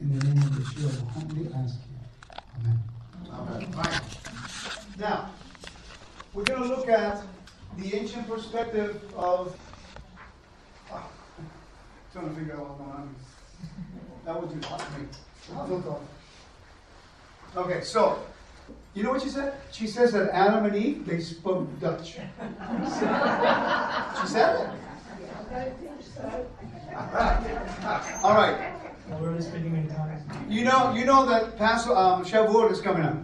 In the name of Yeshua, I humbly ask you. Amen. Amen. Right. Now, we're going to look at the ancient perspective of. Ah, trying to figure out what's going on. That would do hot to me. I'll. Okay, so, you know what she said? She says that Adam and Eve, they spoke Dutch. she said it? All right. Already speaking in tongues. You know, you know that Passover, um, Shavuot is coming up,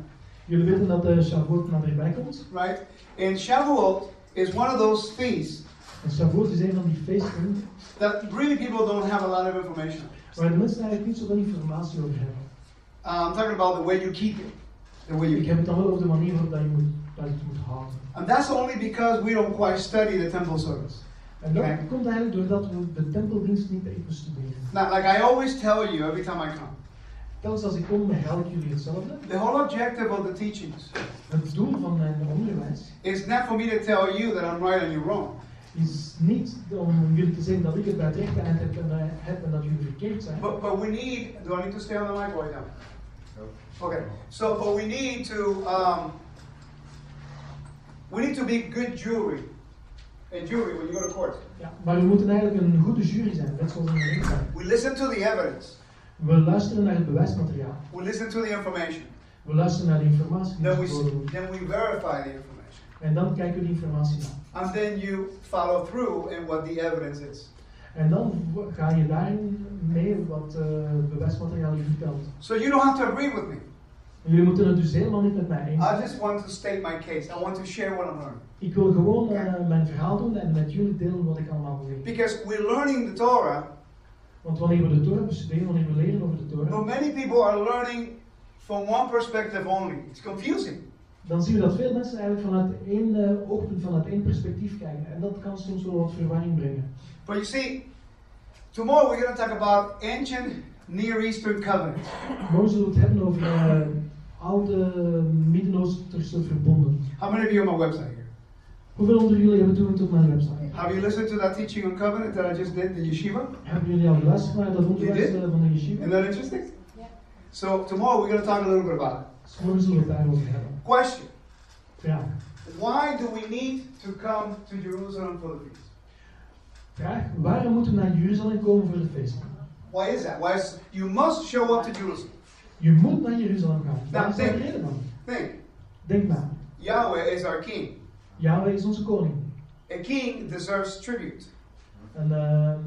Jullie weten dat de Shavuot naderbij komt. right? And Shavuot is one of those feasts En Shavuot is een van die feesten that really people don't have a lot of information. waar de mensen eigenlijk niet zoveel informatie over hebben. Uh, I'm talking about the way you keep it, the way you Ik keep heb it. het dan over de manier waarop je, moet, dat je het moet houden. And that's only because we don't quite study the temple service. En dat Oké. komt eigenlijk doordat we de tempeldienst niet echt bestuderen. Now, like I always tell you every time I come, Telkens als ik kom, herhaal ik jullie hetzelfde. the whole objective of the teachings Het doel van mijn onderwijs is not for me to tell you that I'm right and you're wrong. is niet om jullie te zeggen dat ik het bij het rechte eind heb en, heb en dat jullie verkeerd zijn. But, but we need, do I need to stay on the mic right now? Okay, so, but we need to, um, we need to be good jewelry. And jewelry when you go to court. Ja, maar we moeten eigenlijk een goede jury zijn, net zoals in de rechtszaak. We listen to the evidence. We luisteren naar het bewijsmateriaal. We listen to the information. We luisteren naar de informatie Then we, then we verify the information. En dan kijken we die informatie na. And then you follow through in what the evidence is. En dan ga je daarin mee wat het bewijsmateriaal je vertelt. So you don't have to agree with me. En jullie moeten het dus helemaal niet met mij eens I zijn. just want to state my case. I want to share what I'm learning. Ik wil gewoon eh, mijn verhaal doen en met jullie delen wat ik allemaal weet. Because we're learning the Torah, Want wanneer we de Torah bestuderen, wanneer we leren over de but Torah, many people are learning from one perspective only. It's confusing. dan zien we dat veel mensen eigenlijk vanuit één eh, oogpunt, vanuit één perspectief kijken. En dat kan soms wel wat verwarring brengen. But you see, tomorrow we're going to talk about ancient Near Eastern covenant. Morgen zullen we het hebben over eh, oude Midden-Oosterse verbonden. How many of you on my website here? Hoeveel onder jullie hebben toegang tot mijn website? Have you listened to that teaching on covenant that I just did, the yeshiva? Hebben jullie al geluisterd naar dat onderwijs did? eh, van de yeshiva? Isn't that interesting? Yeah. So tomorrow we're going to talk a little bit about it. Dus morgen zullen we het daarover hebben. Question: Vraag. Why do we need to come to Jerusalem for the feast? Vraag. Waarom moeten we naar Jeruzalem komen voor de feesten? Why is that? Why is you must show up to Jerusalem? Je moet naar Jeruzalem gaan. Nou, Wat is daar de denk- reden dan? Think, Denk na. Yahweh is our king. Yahweh is onze koning. A king deserves tribute. Een ehm,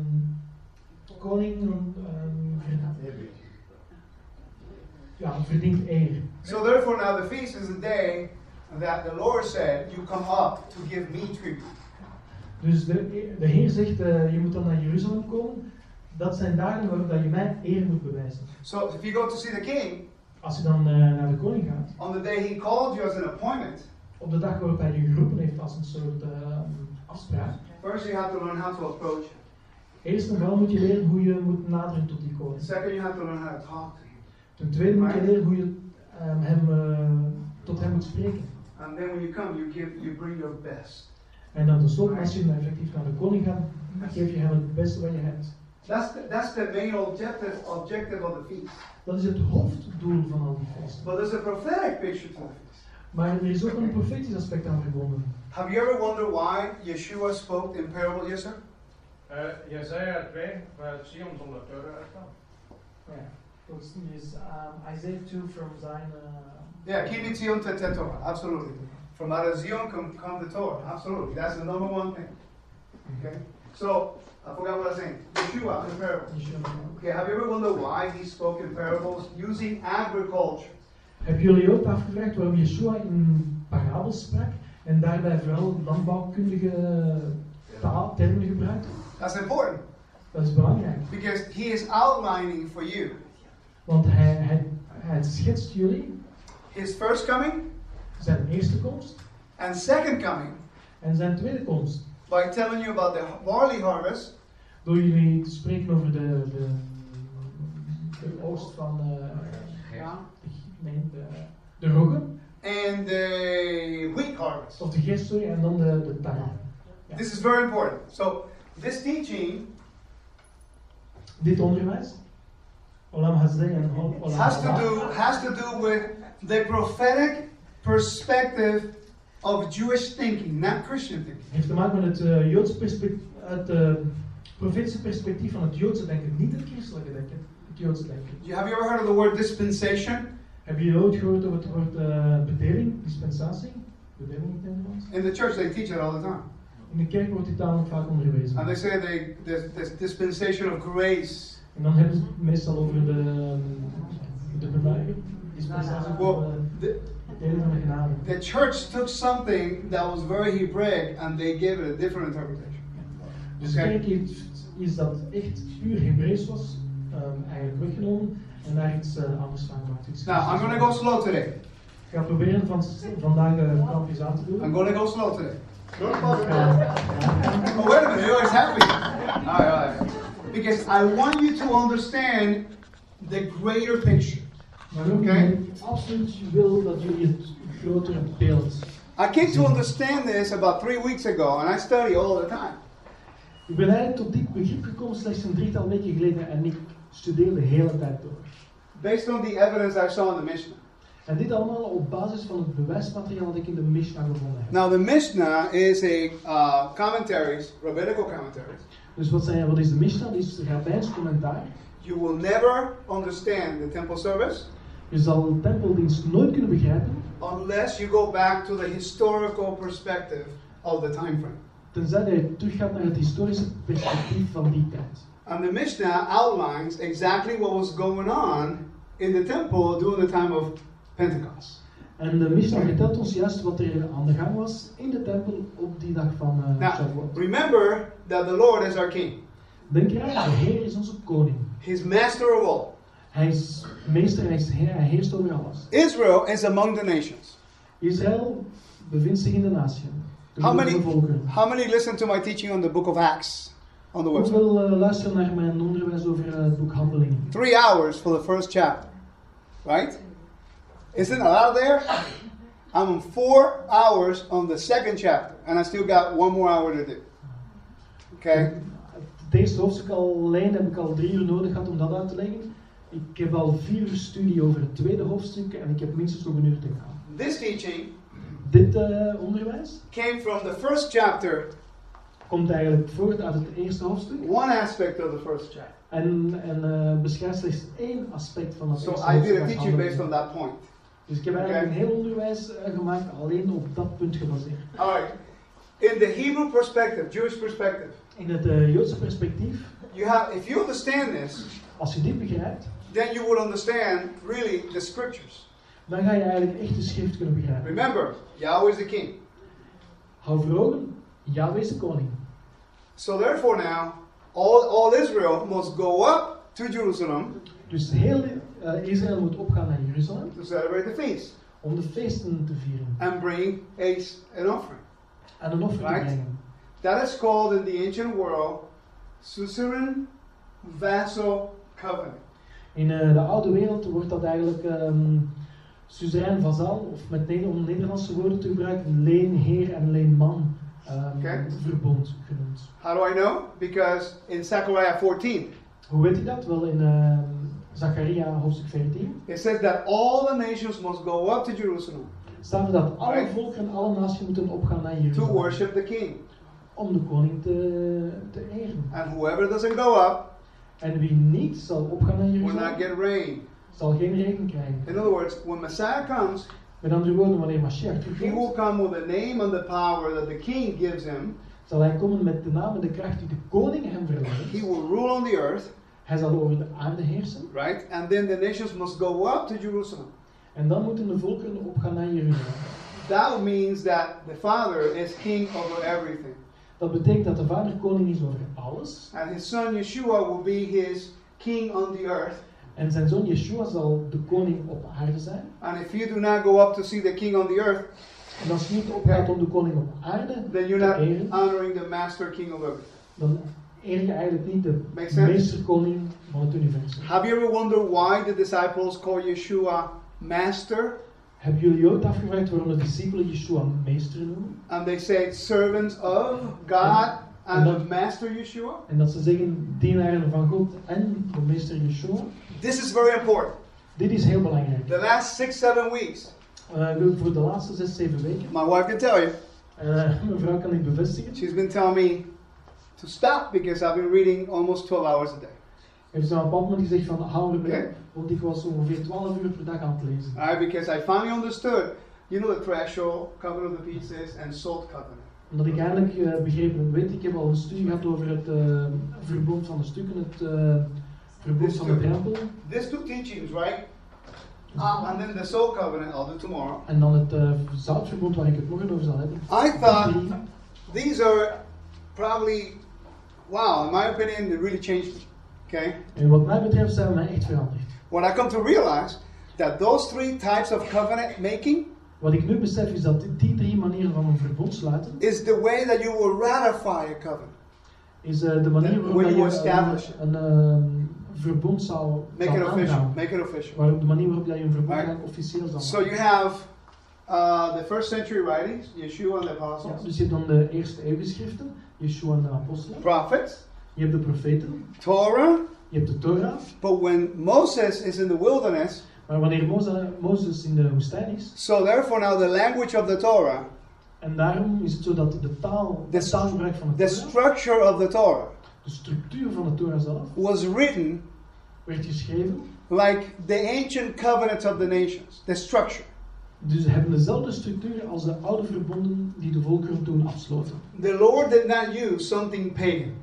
koning ehm, verdient- ja, verdient eer. So therefore, now the feast is the day that the Lord said, "You come up to give me tribute." Dus de, de Heer zegt, eh, je moet dan naar Jeruzalem komen. Dat zijn dagen waarop dat je mij eer moet bewijzen. So if you go to see the king Als je dan eh, naar de koning gaat, on the day he called you as an appointment, op de dag waarop hij je geroepen heeft als een soort ehm, afspraak. first you have to learn how to approach him. Eerst en vooral moet je leren hoe je moet naderen tot die koning. Second, you have to learn how to talk to him. Ten tweede moet je leren hoe je ehm, hem, eh, tot hem moet spreken. And then when you come, you give, you bring your best. En dan tenslotte, als je dan effectief naar de koning gaat, geef je hem het beste wat je hebt. That's the, that's the main objective objective of the feast. Dat is het hoofddoel van al die feesten. But there's a prophetic picture to the feast. Maar er is ook een profetisch aspect aan verbonden. Have you ever wondered why Yeshua spoke in parable? Yes, sir. Uh, Jesaja 2, waar Sion zonder toren uitstaan. Ja, dat is um, Isaiah 2 from Zion. Yeah, keep it Zion to te Torah. Absolutely. From out of Zion come, come the Torah. Absolutely. That's the number one thing. Okay. So I forgot what I was saying. Yeshua in. Okay. Have you ever wondered why he spoke in parables using agriculture? Hebben jullie ook afgevraagd waarom Yeshua in parabels sprak en daarbij vooral landbouwkundige taal, termen gebruikte? That's important Dat is belangrijk, because he is outlining for you want hij, hij, hij schetst jullie his first coming zijn eerste komst and second coming en zijn tweede komst. by telling you about the barley harvest Door jullie te spreken over de, de, de oogst van eh, yeah, de, nee, de, de roggen, and the wheat harvest. of de gerst, sorry, en dan de, de tarwe. Ja. This is very important. So this teaching Dit onderwijs, Olam Hazeh en Olam has to do has to do with the prophetic perspective of Jewish thinking, not Christian thinking. heeft te maken met het eh, Joodse perspectief, het eh, profetische perspectief van het Joodse denken, niet het christelijke denken, het Joodse denken. You- Have you ever heard of the word dispensation? Heb je ooit gehoord over het woord eh bedeling, dispensatie? Bedeling in Nederlands? In the church, they teach it all the time. In de kerk wordt dit tamelijk vaak onderwezen. And they say they this, this dispensation of grace. En dan hebben ze het meestal over de, de dispensatie Well, van the, de bedeling van de genade. the church took something that was very Hebraic and they gave it a different interpretation. Dus de Oké. kerk heeft iets dat echt puur Hebreeuws was, ehm, eigenlijk weggenomen en daar iets eh, anders van gemaakt. Iets Now, I'm going to go slow today. Ik ga proberen van vandaag uh, kampjes aan te doen. I'm going to go slow today. Ik ga- Oh, wait a minute, you're always happy. All right, all right. Because I want you to understand the greater picture. Maar ook Oké. omdat ik absoluut wil dat jullie het grotere beeld. I came to understand this about three weeks ago, and I study all the time. Ik ben eigenlijk tot dit begrip gekomen slechts een drietal weken geleden en ik studeer de hele tijd door. Based on the evidence I saw in the Mishnah. En dit allemaal op basis van het bewijsmateriaal dat ik in de Mishnah gevonden heb. Now, the Mishnah is a uh, commentaries, rabbinical commentaries. Dus wat, zijn, wat is de Mishnah? Dit is rabbijns commentaar. You will never understand the temple service Je zal de tempeldienst nooit kunnen begrijpen unless you go back to the historical perspective of the time frame. Tenzij je teruggaat naar het historische perspectief van die tijd. And the Mishnah outlines exactly what was going on in the temple during the time of Pentecost. En de Mishnah vertelt ons juist wat er aan de gang was in de tempel op die dag van eh Now, Shavuot. remember that the Lord is our King. Denk eraan, de Heer is onze koning. He's master of all. Hij is meester, hij, is heer, hij heerst over alles. Israel is among the nations. Israël bevindt zich in de natie. How many, how many listen to my teaching on the book of Acts on the website? Hoeveel eh, luisteren naar mijn onderwijs over eh, het boek Handelingen? Three hours for the first chapter. Right? Isn't a lot there? I'm on four hours on the second chapter, and I still got one more hour to do. Okay? Het eerste hoofdstuk alleen heb ik al drie uur nodig gehad om dat uit te leggen. Ik heb al vier uur studie over het tweede hoofdstuk en ik heb minstens nog een uur te gaan. This teaching Dit eh, onderwijs came from the first chapter, komt eigenlijk voort uit het eerste hoofdstuk one aspect of the first chapter. en, en eh, beschrijft slechts één aspect van dat So eerste I did hoofdstuk. a teaching based on that point. Dus ik heb eigenlijk Okay. een heel onderwijs eh, gemaakt alleen op dat punt gebaseerd. All right. In the Hebrew perspective, Jewish perspective, In het eh, Joodse perspectief, you have if you understand this, als je dit begrijpt, then you will understand really the scriptures. Dan ga je eigenlijk echt de schrift kunnen begrijpen. Remember, Yahweh is the king. Hou voor ogen, Yahweh is de koning. So therefore now, all, all Israel must go up to Jerusalem Dus heel eh, Israël moet opgaan naar Jeruzalem to celebrate the feast om de feesten te vieren and bring a, an offering. en een offer Right. brengen. That is called in the ancient world suzerain vassal covenant. In eh, de oude wereld wordt dat eigenlijk ehm suzerain vazal, of met om Nederlandse woorden te gebruiken, leenheer en leenman ehm, Oké. verbond genoemd. How do I know? Because in Zechariah 14, Hoe weet je dat? Wel in ehm Zacharia hoofdstuk 14 it says that all the nations must go up to Jerusalem staat er dat alle Right. volkeren en alle naties moeten opgaan naar to Jeruzalem worship the king. om de koning te, te eren. And whoever doesn't go up En wie niet zal opgaan naar will not Jeruzalem, get rain. Zal geen regen krijgen. In other words, when Messiah comes, Met andere woorden, wanneer Mashiach he will terugkomt, come with a name and the power that the king gives him. zal hij komen met de naam en de kracht die de koning hem He verleent. will rule on the earth, Hij zal over de aarde heersen. right? And then the nations must go up to Jerusalem. En dan moeten de volkeren opgaan naar Jeruzalem. That means that the Father is king over everything. Dat betekent dat de vader koning is over alles. And his son Yeshua will be his king on the earth. En zijn zoon Yeshua zal de koning op aarde zijn. And if you do not go up to see the king on the earth, En als je niet opgaat om de koning op aarde then you're not eren, honoring the master king of everything. dan eer je eigenlijk niet de Makes sense? meesterkoning van het universum. Have you ever wondered why the disciples call Yeshua master? Hebben jullie ooit afgevraagd waarom de discipelen Yeshua meester noemen? And they say servants of God and En the Master Yeshua. en dat ze zeggen, dienaren van God en de meester Yeshua. This is very important. Dit is heel belangrijk. The last six, seven weeks, Eh, voor de laatste zes, zeven weken. my wife can tell you, Eh, mevrouw kan ik bevestigen. she's been telling me to stop because I've been reading almost 12 hours a day. Ze aan een bepaald moment gezegd van hou erbij, Oké. want ik was ongeveer 12 uur per dag aan het lezen. Right, because I finally understood, you know, the threshold, covenant of the pieces, and salt covenant. Omdat ik eindelijk eh, begrepen weet ik heb al een studie gehad over het eh, verbond van de stukken, het eh, verbond van de drempel. These two teachings, right? Uh, and then the salt covenant, I'll do tomorrow. En dan het eh, zoutverbond waar ik het morgen over zal hebben. I thought these are probably, wow, in my opinion, they really changed me. Okay? En wat mij betreft zijn we echt veranderd. When I come to realize that those three types of covenant making Wat ik nu besef is dat die drie manieren van een verbond sluiten, is the way that you will ratify a covenant. is eh, de manier waarop je establish it. een, een eh, verbond zou, Make zou it official. aangaan. Make it official. Waarop de manier waarop dat je een verbond Right. officieel zal So you have uh, the first century writings, Yeshua and the Ja, apostles, dus je hebt dan de eerste eeuwgeschriften, Yeshua en de apostelen. prophets, Je hebt de profeten, Torah. je hebt de Torah. But when Moses is in the wilderness, Maar wanneer Moze- Mozes in de woestijn is, so therefore now the language of the Torah, en daarom is het zo dat de taal, het taalgebruik van de the Torah, structure of the Torah, de structuur van de Torah zelf, was written werd geschreven. like the ancient covenants of the nations. The structure. Dus ze hebben dezelfde structuur als de oude verbonden die de volkeren toen afsloten. The Lord did not use something pagan.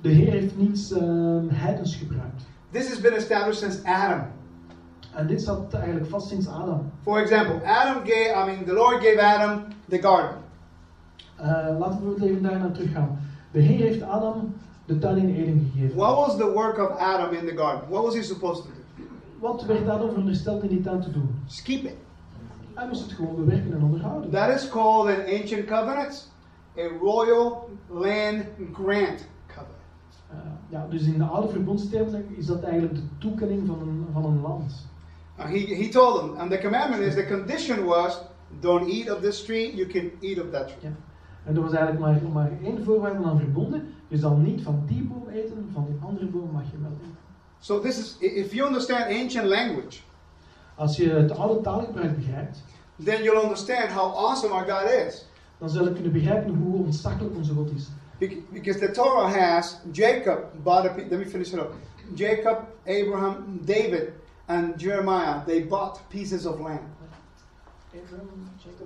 De Heer heeft niets ehm, heidens gebruikt. This has been established since Adam. En dit zat eigenlijk vast sinds Adam. For example, Adam gave, I mean, the Lord gave Adam the garden. Eh, laten we even daar naar terug gaan. De Heer heeft Adam de tuin in Eden gegeven. What was the work of Adam in the garden? What was he supposed to do? Wat werd Adam verondersteld in die tuin te doen? Keep it. Hij moest het gewoon bewerken en onderhouden. That is called in ancient covenants a royal land grant covenant. Eh, ja, dus in de oude verbondstermen is dat eigenlijk de toekenning van een, van een land. Uh, he, he told them, and the commandment is the condition was don't eat of this tree, you can eat of that tree. Ja. En er was eigenlijk maar, maar één voorwaarde aan verbonden. Je zal niet van die boom eten, van die andere boom mag je wel eten. So this is, if you understand ancient language, Als je het oude taalgebruik begrijpt, then you'll understand how awesome our God is. dan zul je kunnen begrijpen hoe ontzaglijk onze God is. Bec- Because the Torah has Jacob let me finish it up. Jacob, Abraham, David, and Jeremiah, they bought pieces of land.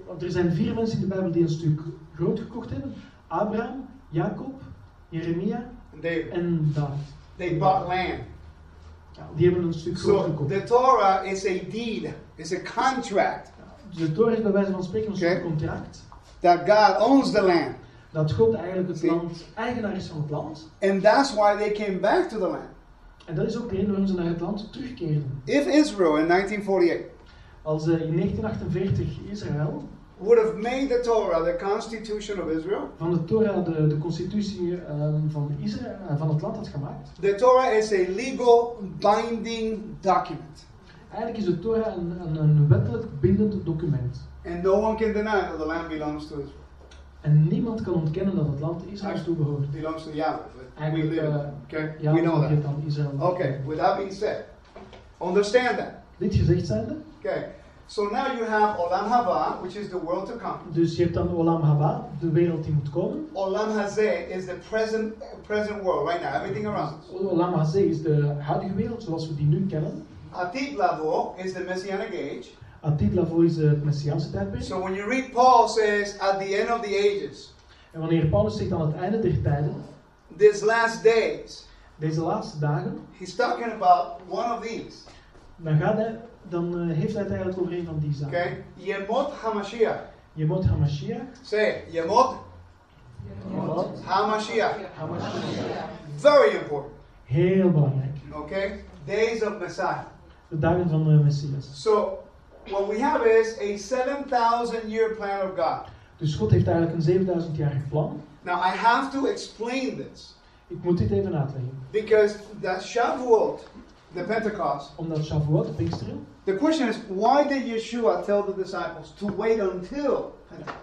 Want er zijn vier mensen in de Bijbel die een stuk grond gekocht hebben. Abraham, Jacob, Jeremia And David. en David. They bought land. Ja, die hebben een stuk grond So gekocht. the Torah is a deed, is a contract Dus de Torah is bij wijze van spreken een soort contract. that God owns the land. Dat God eigenlijk het land eigenaar is van het land. And that's why they came back to the land. En dat is ook de reden waarom ze naar het land terugkeerden. If Israel in 1948 Als eh, in 1948 Israël would have made the Torah the constitution of Israel, van de Torah de, de constitutie ehm, van, Israël, eh, van het land had gemaakt. the Torah is a legal binding document. Eigenlijk is de Torah een, een, een wettelijk bindend document. And no one can deny that the land belongs to Israel. En niemand kan ontkennen dat het land Israël toebehoort. Belongs to Yahweh. But we live Okay? Ja, we know that. Okay, with that being said, understand that. Dit gezegd zijnde, Okay, so now you have Olam Haba, which is the world to come. dus je hebt dan Olam Haba, de wereld die moet komen. Olam Hazeh is the present present world right now, everything around us. Olam Hazeh is de huidige wereld zoals we die nu kennen. Atit Lavo is the messianic age. Atid Lavo is het Messiaanse tijdperk. So when you read Paul says at the end of the ages, En wanneer Paulus zegt aan het einde der tijden, these last days, deze laatste dagen, he's talking about one of these. dan, gaat hij, dan eh, heeft hij het eigenlijk over een van die zaken. Okay? Yemot Hamashiach. Yemot HaMashiach. Say. Yemot Yemot Hamashiach. HaMashiach. Very important. Heel belangrijk. Okay? Days of Messiah. De dagen van de Messias. So what we have is a 7,000 year plan of God. Dus God heeft eigenlijk een 7000-jarig plan. Now I have to explain this Ik moet dit even uitleggen. because that Shavuot, the Pentecost, Omdat Shavuot, de Pinksteren, the question is why did Yeshua tell the disciples to wait until Pentecost?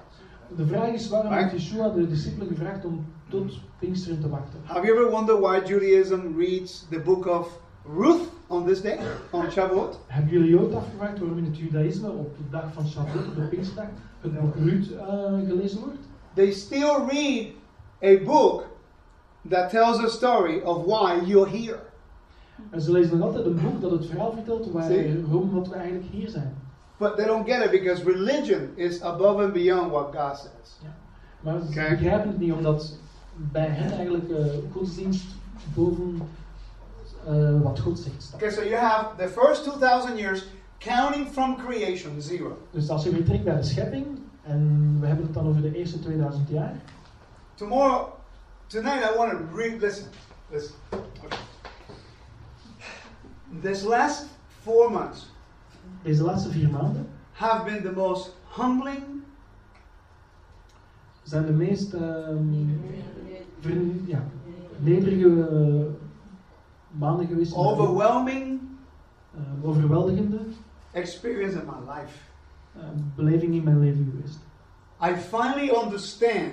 De vraag is waarom heeft Yeshua de discipelen gevraagd om tot Pinksteren te wachten? Have you ever wondered why Judaism reads the book of Ruth on this day, on Shavuot? Hebben jullie ooit afgevraagd waarom in het Judaïsme op de dag van Shavuot, op de Pinksterdag, het boek Ruud eh, gelezen wordt? They still read a book that tells a story of why you're here. En ze lezen nog altijd een boek dat het verhaal vertelt waarom wat we eigenlijk hier zijn. But they don't get it because religion is above and beyond what God says. Maar ze Oké. begrijpen het niet omdat bij hen eigenlijk eh, godsdienst boven eh, wat God zegt staat. Okay, so you have the first 2000 years counting from creation, zero. Dus als je weer trekt bij de schepping, en we hebben het dan over de eerste 2000 jaar, Tomorrow, tonight, I want to read. Listen, listen. Okay. This last four months deze laatste vier maanden, have been the most humbling, zijn de meest ehm, ver- ja, nederige eh, maanden geweest. overwhelming Eh, overweldigende experience in my life. Um, beleving in mijn leven geweest. I finally understand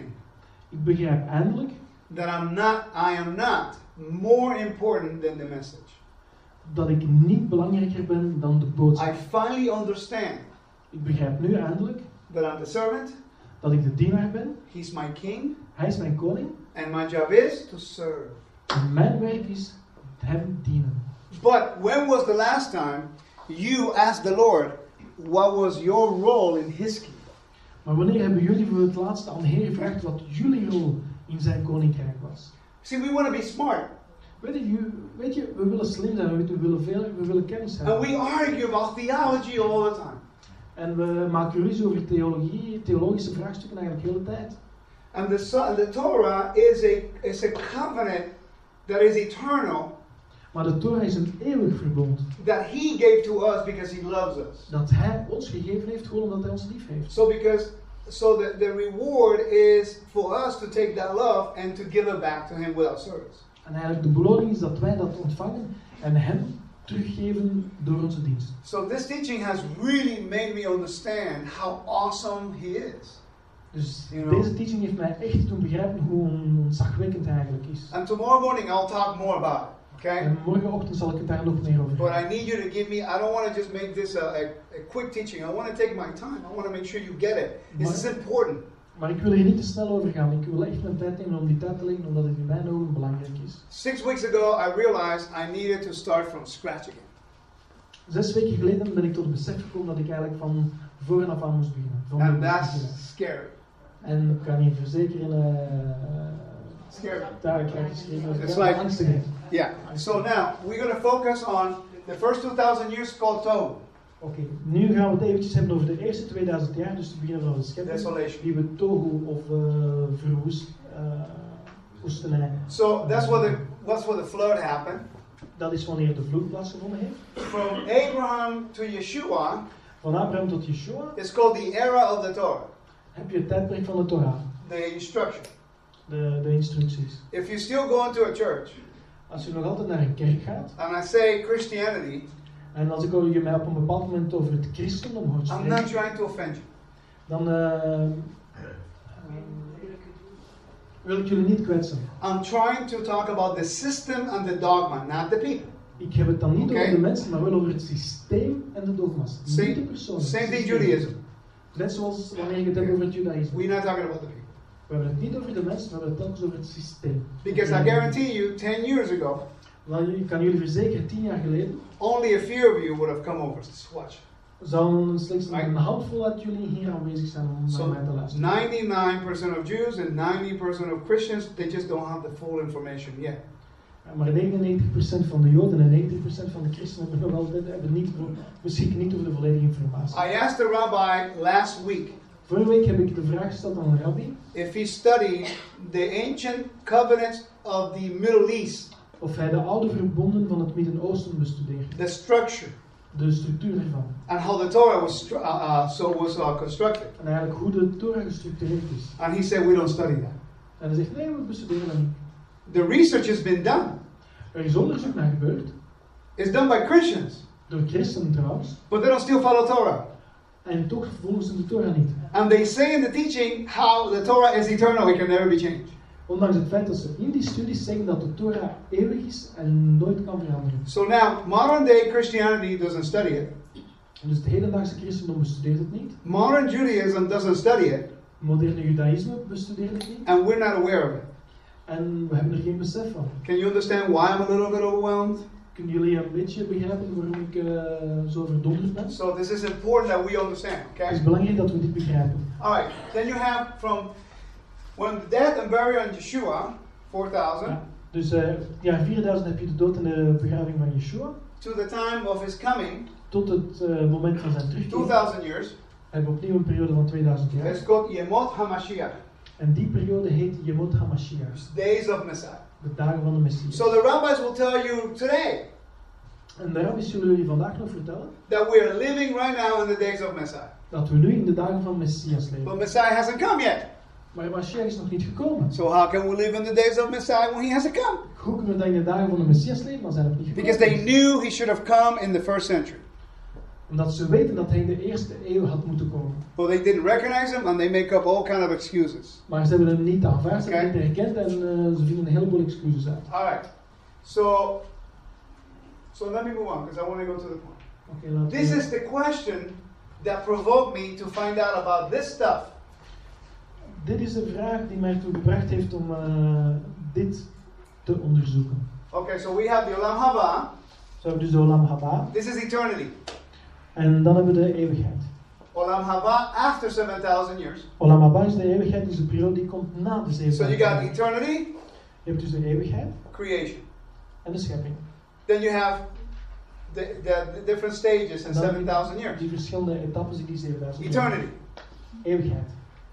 Ik begrijp eindelijk that I'm not, I am not more important than the message. dat ik niet belangrijker ben dan de boodschap. I finally understand Ik begrijp nu eindelijk that I'm the servant, dat ik de dienaar ben. he's my king, Hij is mijn koning. and my job is to serve. En mijn werk is hem dienen. But when was the last time you asked the Lord what was your role in his kingdom? Maar wanneer hebben jullie voor het laatst aan de Heer gevraagd wat jullie rol in zijn koninkrijk was? See, we want to be smart. Weet je, weet je, we willen slim zijn, we willen, veel, we willen kennis And hebben. we argue about theology all the time. En we maken ruzie over theologie, theologische vraagstukken eigenlijk de hele tijd. And the, the Torah is a, is a covenant that is eternal Maar de Torah is een eeuwig verbond. that he gave to us because he loves us. Dat Hij ons gegeven heeft, gewoon omdat Hij ons lief heeft. So because so the, the reward is for us to take that love and to give it back to him without service. En eigenlijk de beloning is dat wij dat ontvangen en Hem teruggeven door onze dienst. So this teaching has really made me understand how awesome he is. Dus You know. deze teaching heeft mij echt doen begrijpen hoe ontzagwekkend hij eigenlijk is. And tomorrow morning I'll talk more about it. Okay? En morgenochtend zal ik het daar nog meer over But. I need you to give me, I don't want to just make this a, a, a quick teaching. I want to take my time. I want to make sure you get it. This is important. Maar ik wil hier niet te snel over gaan. Ik wil echt mijn tijd nemen om die tijd te leggen, omdat het in mijn ogen belangrijk is. Six weeks ago, I realized I needed to start from scratch again. Zes weken geleden ben ik tot het besef gekomen dat ik eigenlijk van voren af aan moest beginnen. And that's beginnen. scary. En ik kan je verzekeren, eh Scary. daar krijg je geschreven dat ik It's like- Yeah. So now, we're going to focus on the first 2,000 years called Tohu, Oké, nu gaan we het eventjes hebben over de eerste 2000 jaar, dus te beginnen van de schepping. desolation. Die we tohu of eh verwoest, eh, woestenij. So that's what the, what's where the flood happened. Dat is wanneer de vloed plaatsgevonden heeft. From Abraham to Yeshua, Van Abraham tot Yeshua it's called the era of the Torah, heb je het tijdperk van de Torah, the instruction. De, de instructies. If you still go into a church Als je nog altijd naar een kerk gaat, and I say Christianity, en als ik je mij op een bepaald moment over het christendom hoor I'm not spreken, trying to offend you. dan eh, wil ik jullie niet kwetsen. I'm trying to talk about the system and the dogma, not the people. Ik heb het dan niet Oké. over de mensen, maar wel over het systeem en de dogma's. Same- niet de persoon. Same thing. Judaism. Net zoals wanneer je het hebt over het judaïsme. We're not talking about the people. We hebben het niet over de mensen, we hebben het telkens over het systeem. Because I guarantee you, 10 years ago, Want ik kan jullie verzekeren, tien jaar geleden only a few of you would have come over to watch. zouden slechts een handvol uit jullie hier aanwezig zijn om So naar mij te luisteren. 99% of Jews and 90% of Christians, they just don't have the full information yet. Ja, Maar 99% van de Joden en 90% van de christenen hebben, wel, hebben niet, beschikken niet over de volledige informatie. I asked the rabbi last week Vorige week heb ik de vraag gesteld aan rabbi if he studied the ancient covenants of the Middle East, of hij de oude verbonden van het Midden-Oosten bestudeert, the structure, de structuur ervan. and how the Torah was uh, uh, so was uh, constructed. En eigenlijk hoe de Torah gestructureerd is. And he said, we don't study that. En hij zegt, nee, we bestuderen dat niet. The research has been done. Er is onderzoek naar gebeurd, It's done by Christians, door christenen trouwens, but they don't still follow Torah. En toch volgen ze de Torah niet. And they say in the teaching how the Torah is eternal, it can never be changed. Ondanks het feit dat ze in die studies zeggen dat de Torah eeuwig is en nooit kan veranderen. So now, modern day Christianity doesn't study it. En dus het hedendaagse christendom bestudeert het niet. Modern Judaism doesn't study it, Moderne judaïsme bestudeert het niet. and we're not aware of it. En we hebben er geen besef van. Can you understand why I'm a little bit overwhelmed? Kunnen jullie een beetje begrijpen waarom ik eh, zo verdonderd ben? So this is important that we understand, Het okay? is belangrijk dat we dit begrijpen. All right. Then you have from when the death and burial of Yeshua, 4000, Ja. Dus eh jaar 4000 heb je de dood en de begraving van Yeshua. to the time of his coming, Tot het eh, moment van zijn terugkeer 2000 years, hebben we opnieuw een periode van 2000 jaar. is called Yemot HaMashiach, En die periode heet Yemot HaMashiach, days of Messiah. De dagen van de Messias. So the rabbis will tell you today En de rabbis zullen jullie vandaag nog vertellen that we are living right now in the days of Messiah. dat we nu in de dagen van Messias But. Messiah hasn't come yet. Maar Mashiach is nog niet gekomen. So how can we live in the days of Messiah when he hasn't come? Hoe kunnen we dan in de dagen van de Messias leven als hij nog niet gekomen Because they knew he should have come in the first century. Omdat ze weten dat hij in de eerste eeuw had moeten komen. But they didn't recognize him and they make up all kind of excuses. Maar ze hebben hem niet aanvaard, ze hebben hem niet herkend en eh, ze vinden een heleboel excuses uit. All right. So, so let me move on because I want to go to the point. Laten This is the question that provoked me to find out about this stuff. Dit is de vraag die mij ertoe gebracht heeft om eh, dit te onderzoeken. Okay, so we have the Olam Haba. We dus de Olam Haba. This is eternity. En dan hebben we de eeuwigheid. Olam Haba after 7,000 years. Olam Haba is de eeuwigheid, is de periode die komt na de So you got eternity, Je hebt dus de eeuwigheid creation. en de schepping. Then you have the, the, the different stages in 7,000 years. Die verschillende etappes in die 7000 jaar. Eternity. Eeuwigheid.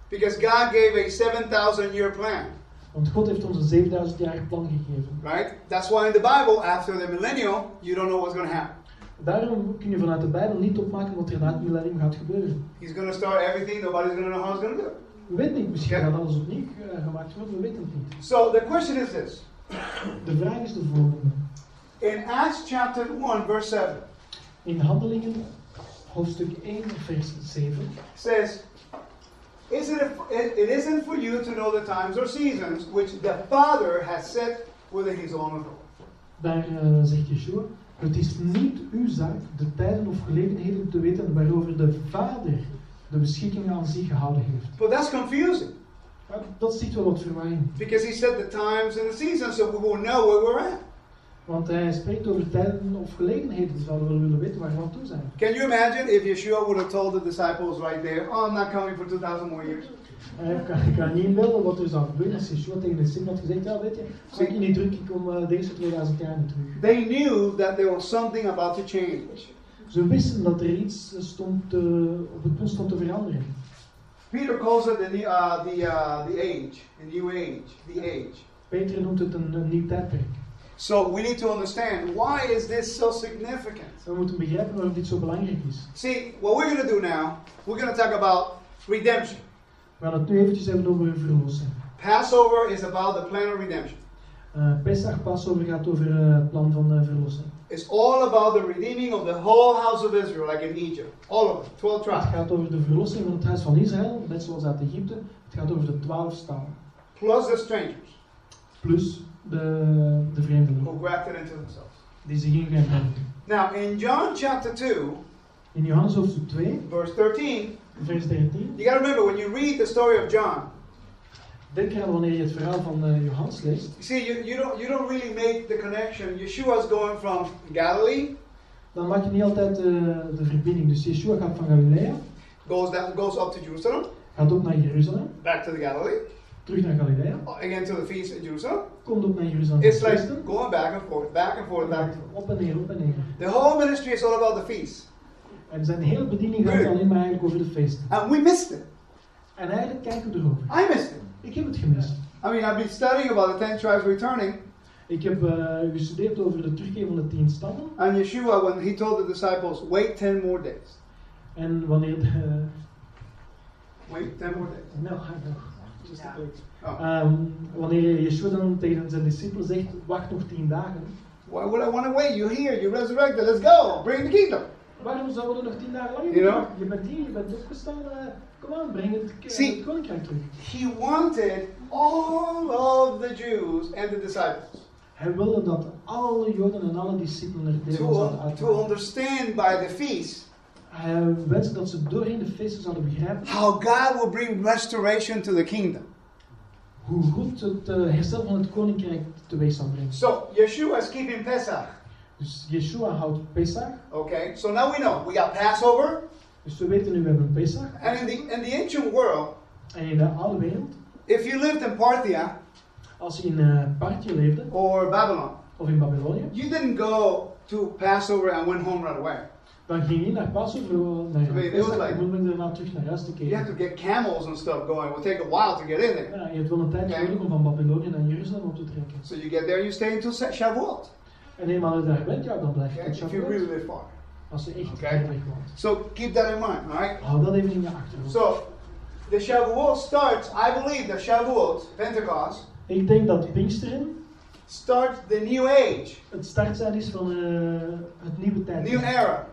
Because God gave a 7,000 year plan, Want God heeft ons een 7000 jaar plan gegeven. right? That's why in the Bible, after the millennial, you don't know what's going to happen. Daarom kun je vanuit de Bijbel niet opmaken wat er na het millennium gaat gebeuren. He's going to start everything, nobody's going to know how he's going to do it. We weten niet, misschien gaat alles opnieuw eh, gemaakt worden, we weten het niet. So the question is this. De vraag is de volgende. In Acts chapter 1, verse 7, In Handelingen, hoofdstuk 1, vers 7, says, is it, it, it isn't for you to know the times or seasons which the Father has set within his own authority. daar eh, zegt Yeshua, het is niet uw zaak de tijden of gelegenheden te weten waarover de Vader de beschikking aan zich gehouden heeft. But that's confusing dat sticht wel wat verwarring. because he said the times and the seasons so we will know where we're at. Want hij spreekt over tijden of gelegenheden, dus zouden we wel willen weten waar we aan toe zijn. Can you imagine if Yeshua would have told the disciples right there, oh, I'm not coming for 2,000 more years? Eh, Ik kan, ik kan niet inbeelden wat er zou gebeuren als Yeshua tegen de discipelen had gezegd, ja weet je, maak je niet druk, ik kom eh, deze 2000 jaar niet terug. They knew that there was something about to change. Ze wisten dat er iets stond, eh, op het punt stond te veranderen. Peter calls it the, new- uh, the, uh, the age, the new age, the age. Peter noemt het een, een nieuw tijdperk. So we need to understand why is this so significant? We moeten begrijpen waarom dit zo belangrijk is. See, what we're going to do now, we're going to talk about redemption. We gaan het nu eventjes hebben over verlossing. Passover is about the plan of redemption. Eh Pesach, Passover gaat over eh, het plan van eh, verlossing. It's all about the redeeming of the whole house of Israel, like in Egypt. All of it, 12 Het tribes. gaat over de verlossing van het huis van Israël, net zoals uit Egypte. Het gaat over de twaalf stammen. Plus the strangers Plus de, de vreemdelingen, who grafted into themselves. die zich hebben. Now, in John chapter 2, In Johannes hoofdstuk 2, verse 13, vers 13. you got to remember when you read the story of John, Denk eraan wanneer je het verhaal van eh, Johannes leest. you see, you, you, don't, you don't really make the connection. Yeshua is going from Galilee, Dan maak je niet altijd eh, de verbinding. Dus Yeshua gaat van Galilea, goes, down, goes up to Jerusalem, gaat op naar Jeruzalem, back to the Galilee, terug naar Galilea, again to the feast in Jerusalem. komt op naar Jeruzalem. It's like going back and forth, back and forth, back and forth. Op en neer, op en neer. The whole ministry is all about the feast. En zijn hele bediening gaat alleen maar eigenlijk over de feesten. And we missed it. En eigenlijk kijken we erover. I missed it. Ik heb het gemist. I mean, I've been studying about the 10 tribes returning, Ik heb eh, gestudeerd over de terugkeer van de tien stammen. and Yeshua, when he told the disciples, wait 10 more days. En wanneer de... Wait 10 more days. nou, just a bit. Oh. Wanneer Yeshua dan tegen zijn discipelen zegt, wacht nog tien dagen. Why would I want to wait? You're here, you're resurrected, let's go, bring the kingdom. Waarom zouden we nog tien dagen langer You know? Je bent hier, je bent opgestaan. eh, kom aan, breng het, See- koninkrijk terug. He wanted all of the Jews and the disciples Hij wilde dat alle Joden en alle discipelen er deel zouden to, to uitmaken. understand by the feast Hij wenste dat ze doorheen de feesten zouden begrijpen how God will bring restoration to the kingdom. hoe goed het eh, herstel van het koninkrijk teweeg zou brengen. So Yeshua is keeping Pesach. Yeshua houdt Pesach. Okay, so now we know we got Passover, Dus we weten nu, we hebben Pesach. and in the in the ancient world, En in de oude wereld, if you lived in Parthia als je in uh, Partje leefde, or Babylon, of in Babylonië, you didn't go to Passover and went home right away. dan ging je naar Passover, naar was Pesach, like- en daarna terug naar huis te You have to get camels and stuff going. It will take a while to get in there. Ja, je hebt wel een tijd nodig om van Babylonië naar Jeruzalem op te trekken. So you get there, you stay until Shavuot. En eenmaal je daar bent, ja, dan blijf je Okay, tot if you really far. Als je echt ver weg woont. So keep that in mind, all right? Hou dat even in je achterhoofd. So the Shavuot starts. I believe the Shavuot, Pentecost, Ik denk dat Pinksteren starts the new age, het startsein is van eh, het nieuwe tijd. new era.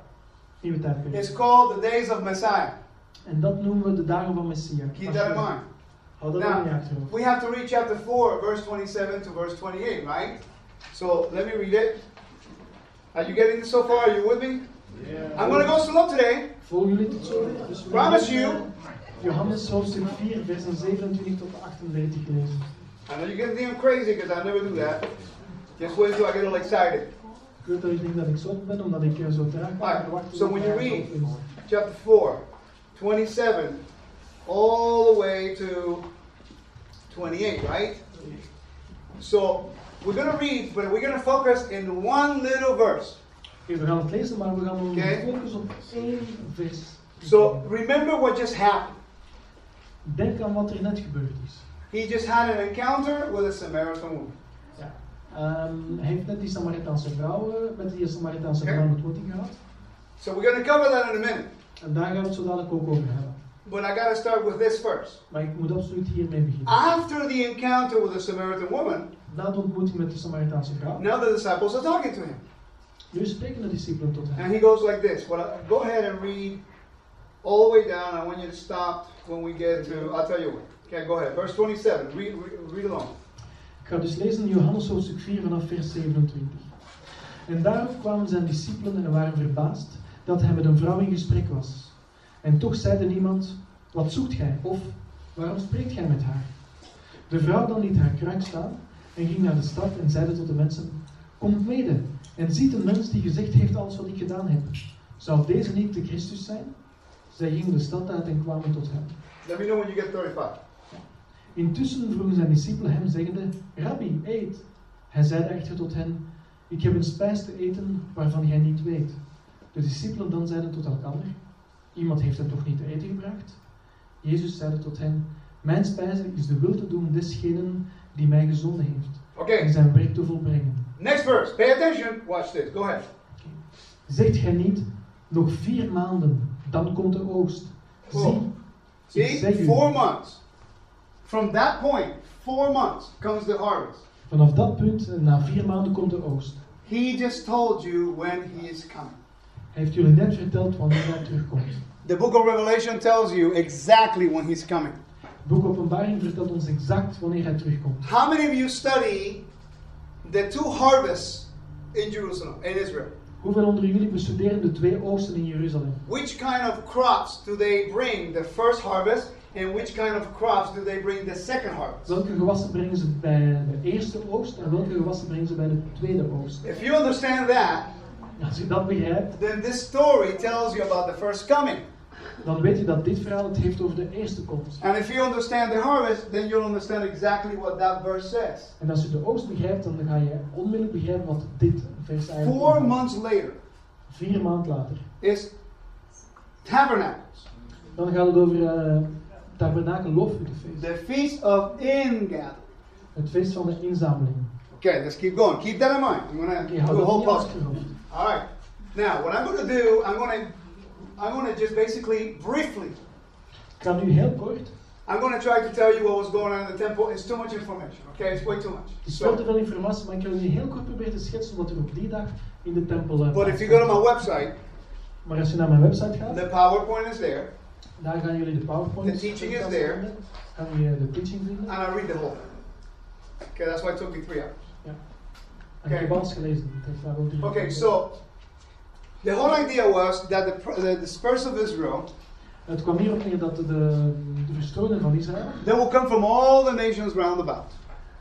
Nieuwe tijdperk. It's called the days of Messiah. En dat noemen we de dagen van Messia. Keep that in mind. Hou dat in je Now, achterhoofd. we have to read chapter 4, verse 27 to verse 28, right? So let me read it. Are you getting this so far? Are you with me? I'm going to go slow today. Volgen jullie tot zover? Dus we Promise you. Johannes hoofdstuk 4, versen 27 tot 38 lezen. I know you're getting damn crazy because I never do that. Just wait until I get a little excited. Ik weet dat ik denk dat ik zo ben, omdat ik zo traag ben. So when you read- Chapter 4, 27, all the way to 28, right? So we're going to read, but we're going to focus in one little verse. We gaan het lezen, maar we gaan Oké. focussen op één vers. So remember what just happened. Denk aan wat er net gebeurd is. He just had an encounter with a Samaritan woman. Ja. Ehm, hij heeft net die Samaritaanse vrouw, met die Samaritaanse Oké. vrouw ontmoeting gehad. So we're going to cover that in a minute. En daar gaan we het zo dadelijk ook over hebben. But I got to start with this first. Maar ik moet absoluut hiermee beginnen. After the encounter with the Samaritan woman, Na de ontmoeting met de Samaritaanse vrouw, now the disciples are talking to him. nu spreken de discipelen tot hem. And he goes like this. Well, uh, go ahead and read all the way down. I want you to stop when we get to, I'll tell you what. Okay, go ahead. Verse 27. Read, read, read along. Ik ga dus lezen in Johannes hoofdstuk 4 vanaf vers 27. En daarop kwamen zijn discipelen en waren verbaasd dat hij met een vrouw in gesprek was. En toch zeide niemand, wat zoekt gij? Of, waarom spreekt gij met haar? De vrouw dan liet haar kruik staan en ging naar de stad en zeide tot de mensen, Komt mede en ziet een mens die gezegd heeft alles wat ik gedaan heb. Zou deze niet de Christus zijn? Zij gingen de stad uit en kwamen tot hem. Let me know when you get 35. Intussen vroegen zijn discipelen hem, zeggende, Rabbi, eet. Hij zeide echter tot hen, ik heb een spijs te eten waarvan gij niet weet. De discipelen dan zeiden tot elkander, iemand heeft hem toch niet te eten gebracht? Jezus zeide tot hen, mijn spijze is de wil te doen desgenen die mij gezonden heeft, en Okay, zijn werk te volbrengen. next verse. Pay attention. Watch this. Go ahead. Zegt gij niet, nog vier maanden, dan komt de oogst. Zie, ik See? Four months. From that point, four months comes the harvest. vanaf dat punt, eh, na vier maanden komt de oogst. He just told you when he is coming. Hij heeft jullie net verteld wanneer hij terugkomt. The book of Revelation tells you exactly when he's coming. Boek Openbaring vertelt ons exact wanneer hij terugkomt. How many of you study the two harvests in Jerusalem, in Israel? Hoeveel onder jullie bestuderen de twee oogsten in Jeruzalem? Which kind of crops do they bring the first harvest, and which kind of crops do they bring the second harvest? Welke gewassen brengen ze bij de eerste oogst en welke gewassen brengen ze bij de tweede oogst? If you understand that, Als je dat begrijpt, then this story tells you about the first coming. Dan weet je dat dit verhaal het heeft over de eerste komst. And if you understand the harvest, then you'll understand exactly what that verse says. En als je de oogst begrijpt, dan ga je onmiddellijk begrijpen wat dit vers eigenlijk Four months later Vier maanden later. is tabernacles, Dan gaat het over uh, tabernakel loofhuttenfeest. the feast of ingathering. Het feest van de inzameling. Okay, let's keep going. Keep that in mind. I'm gonna Oké, do hou a whole puzzle. All right. Now, what I'm going to do, I'm going to, I'm going to just basically, briefly, Ik ga nu heel kort, I'm going to try to tell you what was going on in the temple. It's too much information. Okay, it's way too much. het is veel te So, veel informatie, maar ik ga jullie heel kort proberen te schetsen wat er op die dag in de tempel uh, but if you go to my website, Maar als je naar mijn website gaat, The PowerPoint is there, daar gaan jullie de PowerPoint. The teaching is there. Gaan je de teaching vinden. and I read the whole thing. Okay, that's why it took me three hours. En ik heb alles gelezen. Het heeft daar wel drie Okay, uur. so the whole idea was that the, the dispersed of Israel, Het kwam hierop neer dat de, de verstoringen van Israël, they will come from all the nations round about.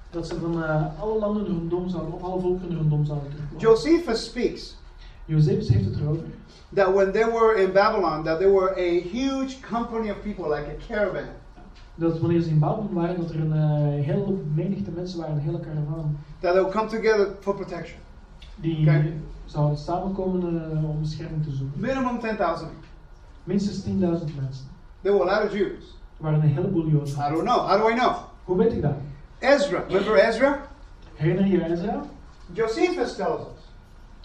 dat ze van eh, alle landen rondom zouden, of alle volkeren rondom zouden terugkomen. Josephus speaks Josephus heeft het erover. that when they were in Babylon, that there were a huge company of people, like a caravan, Dat wanneer ze in Babylon waren, dat er een eh, hele menigte mensen waren, een hele karavaan, that they would come together for protection. Die zouden samenkomen eh, om bescherming te zoeken. Minimum 10,000 people. Minstens 10.000 mensen. There were a lot of Jews. Er waren een heleboel Joden. I don't know. How do I know? Hoe weet ik dat? Ezra. Remember Ezra? Herinner je Ezra? Josephus tells us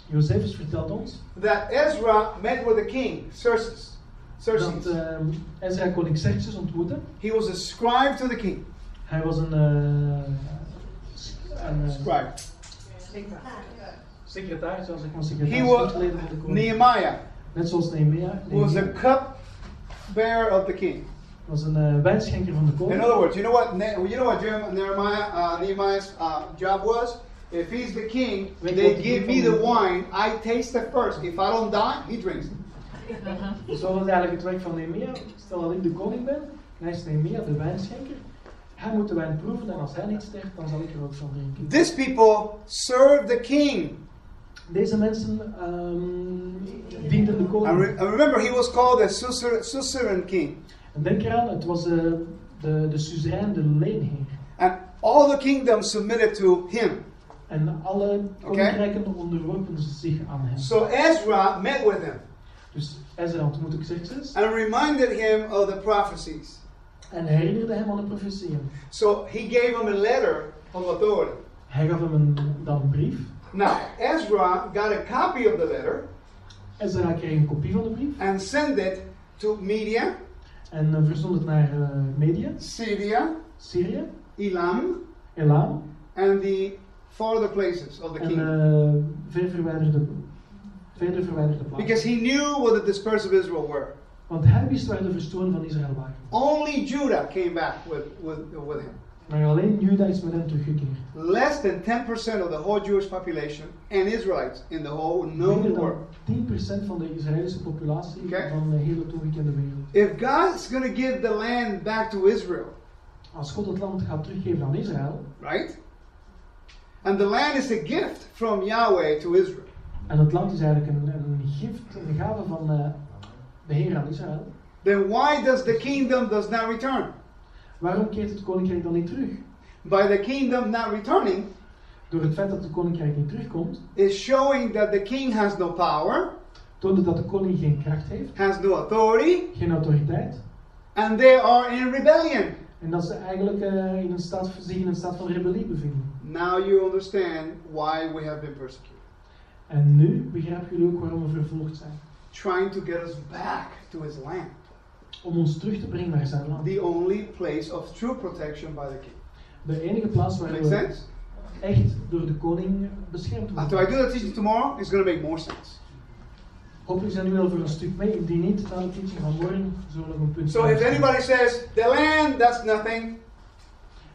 Josephus vertelt ons that Ezra met with the king, Xerxes. Xerxes. dat ehm, Ezra koning Xerxes ontmoette. He was a scribe to the king. Hij was een, eh, een eh, Scribe. Secretaris, zoals ik He secretaris was uitgeleden van de koning. Nehemiah, Net zoals Nehemia. who was a cup bearer of the king. was een eh, wijnschenker van de In other words, you know what? Ne- you know what Nehemiah, uh, Nehemiah's uh, job was? If he's the king, Weet they give me the wine. I taste it first. If I don't die, he drinks it. Dus dat was eigenlijk het werk van Nehemia. Stel dat ik de koning ben, en hij is Nehemia, de wijnschenker. Hij moet de wijn proeven en als hij niet sterft, dan zal ik er ook van drinken. This people serve the king. Deze mensen ehm dienden de koning. re- and remember, he was called the Susur- Suzerain king. En denk eraan, het was de, de, de suzerain, de leenheer. And all the kingdoms submitted to him. En alle koninkrijken onderworpen zich aan hem. So Ezra met with him Dus Ezra ontmoette Xerxes and reminded him of the prophecies. en herinnerde hem aan de profetieën. So he gave him a letter of authority. Hij gaf hem een, dan een brief. Now, Ezra got a copy of the letter Ezra kreeg een kopie van de brief and sent it to Media, en eh, verzond het naar eh, Media, Syria, Syrië, Elam, Elam and the farther places of the en kingdom. eh ver verwijderde, verder verwijderde plaatsen. Because he knew what the dispersed of Israel were. Want hij wist waar de verstoren van Israël waren. Only Judah came back with, with, with him. Maar alleen Juda is met hem teruggekeerd. Less than 10% of the whole Jewish population and Israelites in the whole known world. 10% van de Israëlische populatie Oké. van de hele toegekende wereld. If God's going to give the land back to Israel, Als God het land gaat teruggeven aan Israël, right? And the land is a gift from Yahweh to Israel. en het land is eigenlijk een, een gift, een gave van eh, de Heer aan Israël, Then why does the kingdom does not return? Waarom keert het koninkrijk dan niet terug? By the kingdom not returning Door het feit dat het koninkrijk niet terugkomt, is showing that the king has no power, toont dat de koning geen kracht heeft, has no authority, geen autoriteit, and they are in rebellion. en dat ze eigenlijk eh, in een staat, zich in een staat van rebellie bevinden. Now you understand why we have been persecuted. En nu begrijpen jullie ook waarom we vervolgd zijn. Trying to get us back to his land. Om ons terug te brengen naar zijn land. The only place of true protection by the king. De enige plaats waar Make we sense? echt door de koning beschermd After I worden. do the teaching tomorrow, it's going to make more sense. Hopelijk zijn jullie al voor een stuk mee. Indien niet, na de teaching van morgen zullen we nog een punt So if anybody says, the land, that's nothing,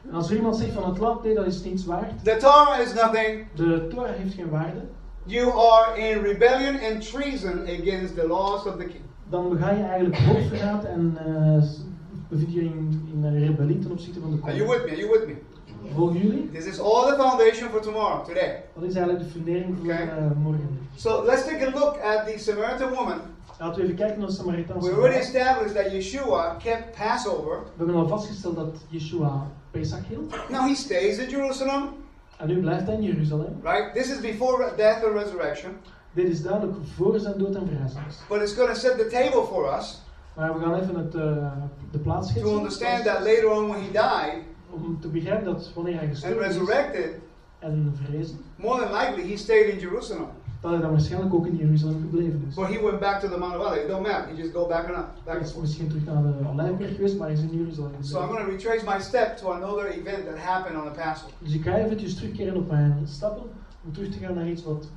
En als er iemand zegt van het land, nee, dat is niets waard. the Torah is nothing, De Torah heeft geen waarde. you are in rebellion and treason against the laws of the king. Dan bega je eigenlijk hoogverraad en eh, s- bevind je in, in rebellie ten opzichte van de Are you with me? Are you with me? Volgen jullie? This is all the foundation for tomorrow, today. Dat is eigenlijk de fundering voor eh, morgen. So let's take a look at the Samaritan woman. Laten we even kijken naar de We Samaritaanse already vrouw. established that Yeshua kept Passover. We hebben al vastgesteld dat Yeshua Pesach hield. Now he stays in Jerusalem, En nu blijft hij in Jeruzalem. right? This is before death and resurrection. Dit is duidelijk voor zijn dood en verrijzenis. But it's going to set the table for us Maar we gaan even het, eh, de plaats to schetsen. understand that later on when he died Om te begrijpen dat wanneer hij and gestorven is resurrected, en verrezen, more than likely he stayed in Jerusalem. dat hij dan waarschijnlijk ook in Jeruzalem gebleven is. But he went back to the Mount of Olives. It don't matter. He just go back and up, back Hij and is misschien terug naar de Olijfberg geweest, maar hij is in Jeruzalem So I'm gebleven. going to retrace my step to another event that happened on the Passover. Dus ik ga eventjes terugkeren op mijn stappen, om terug te gaan naar iets wat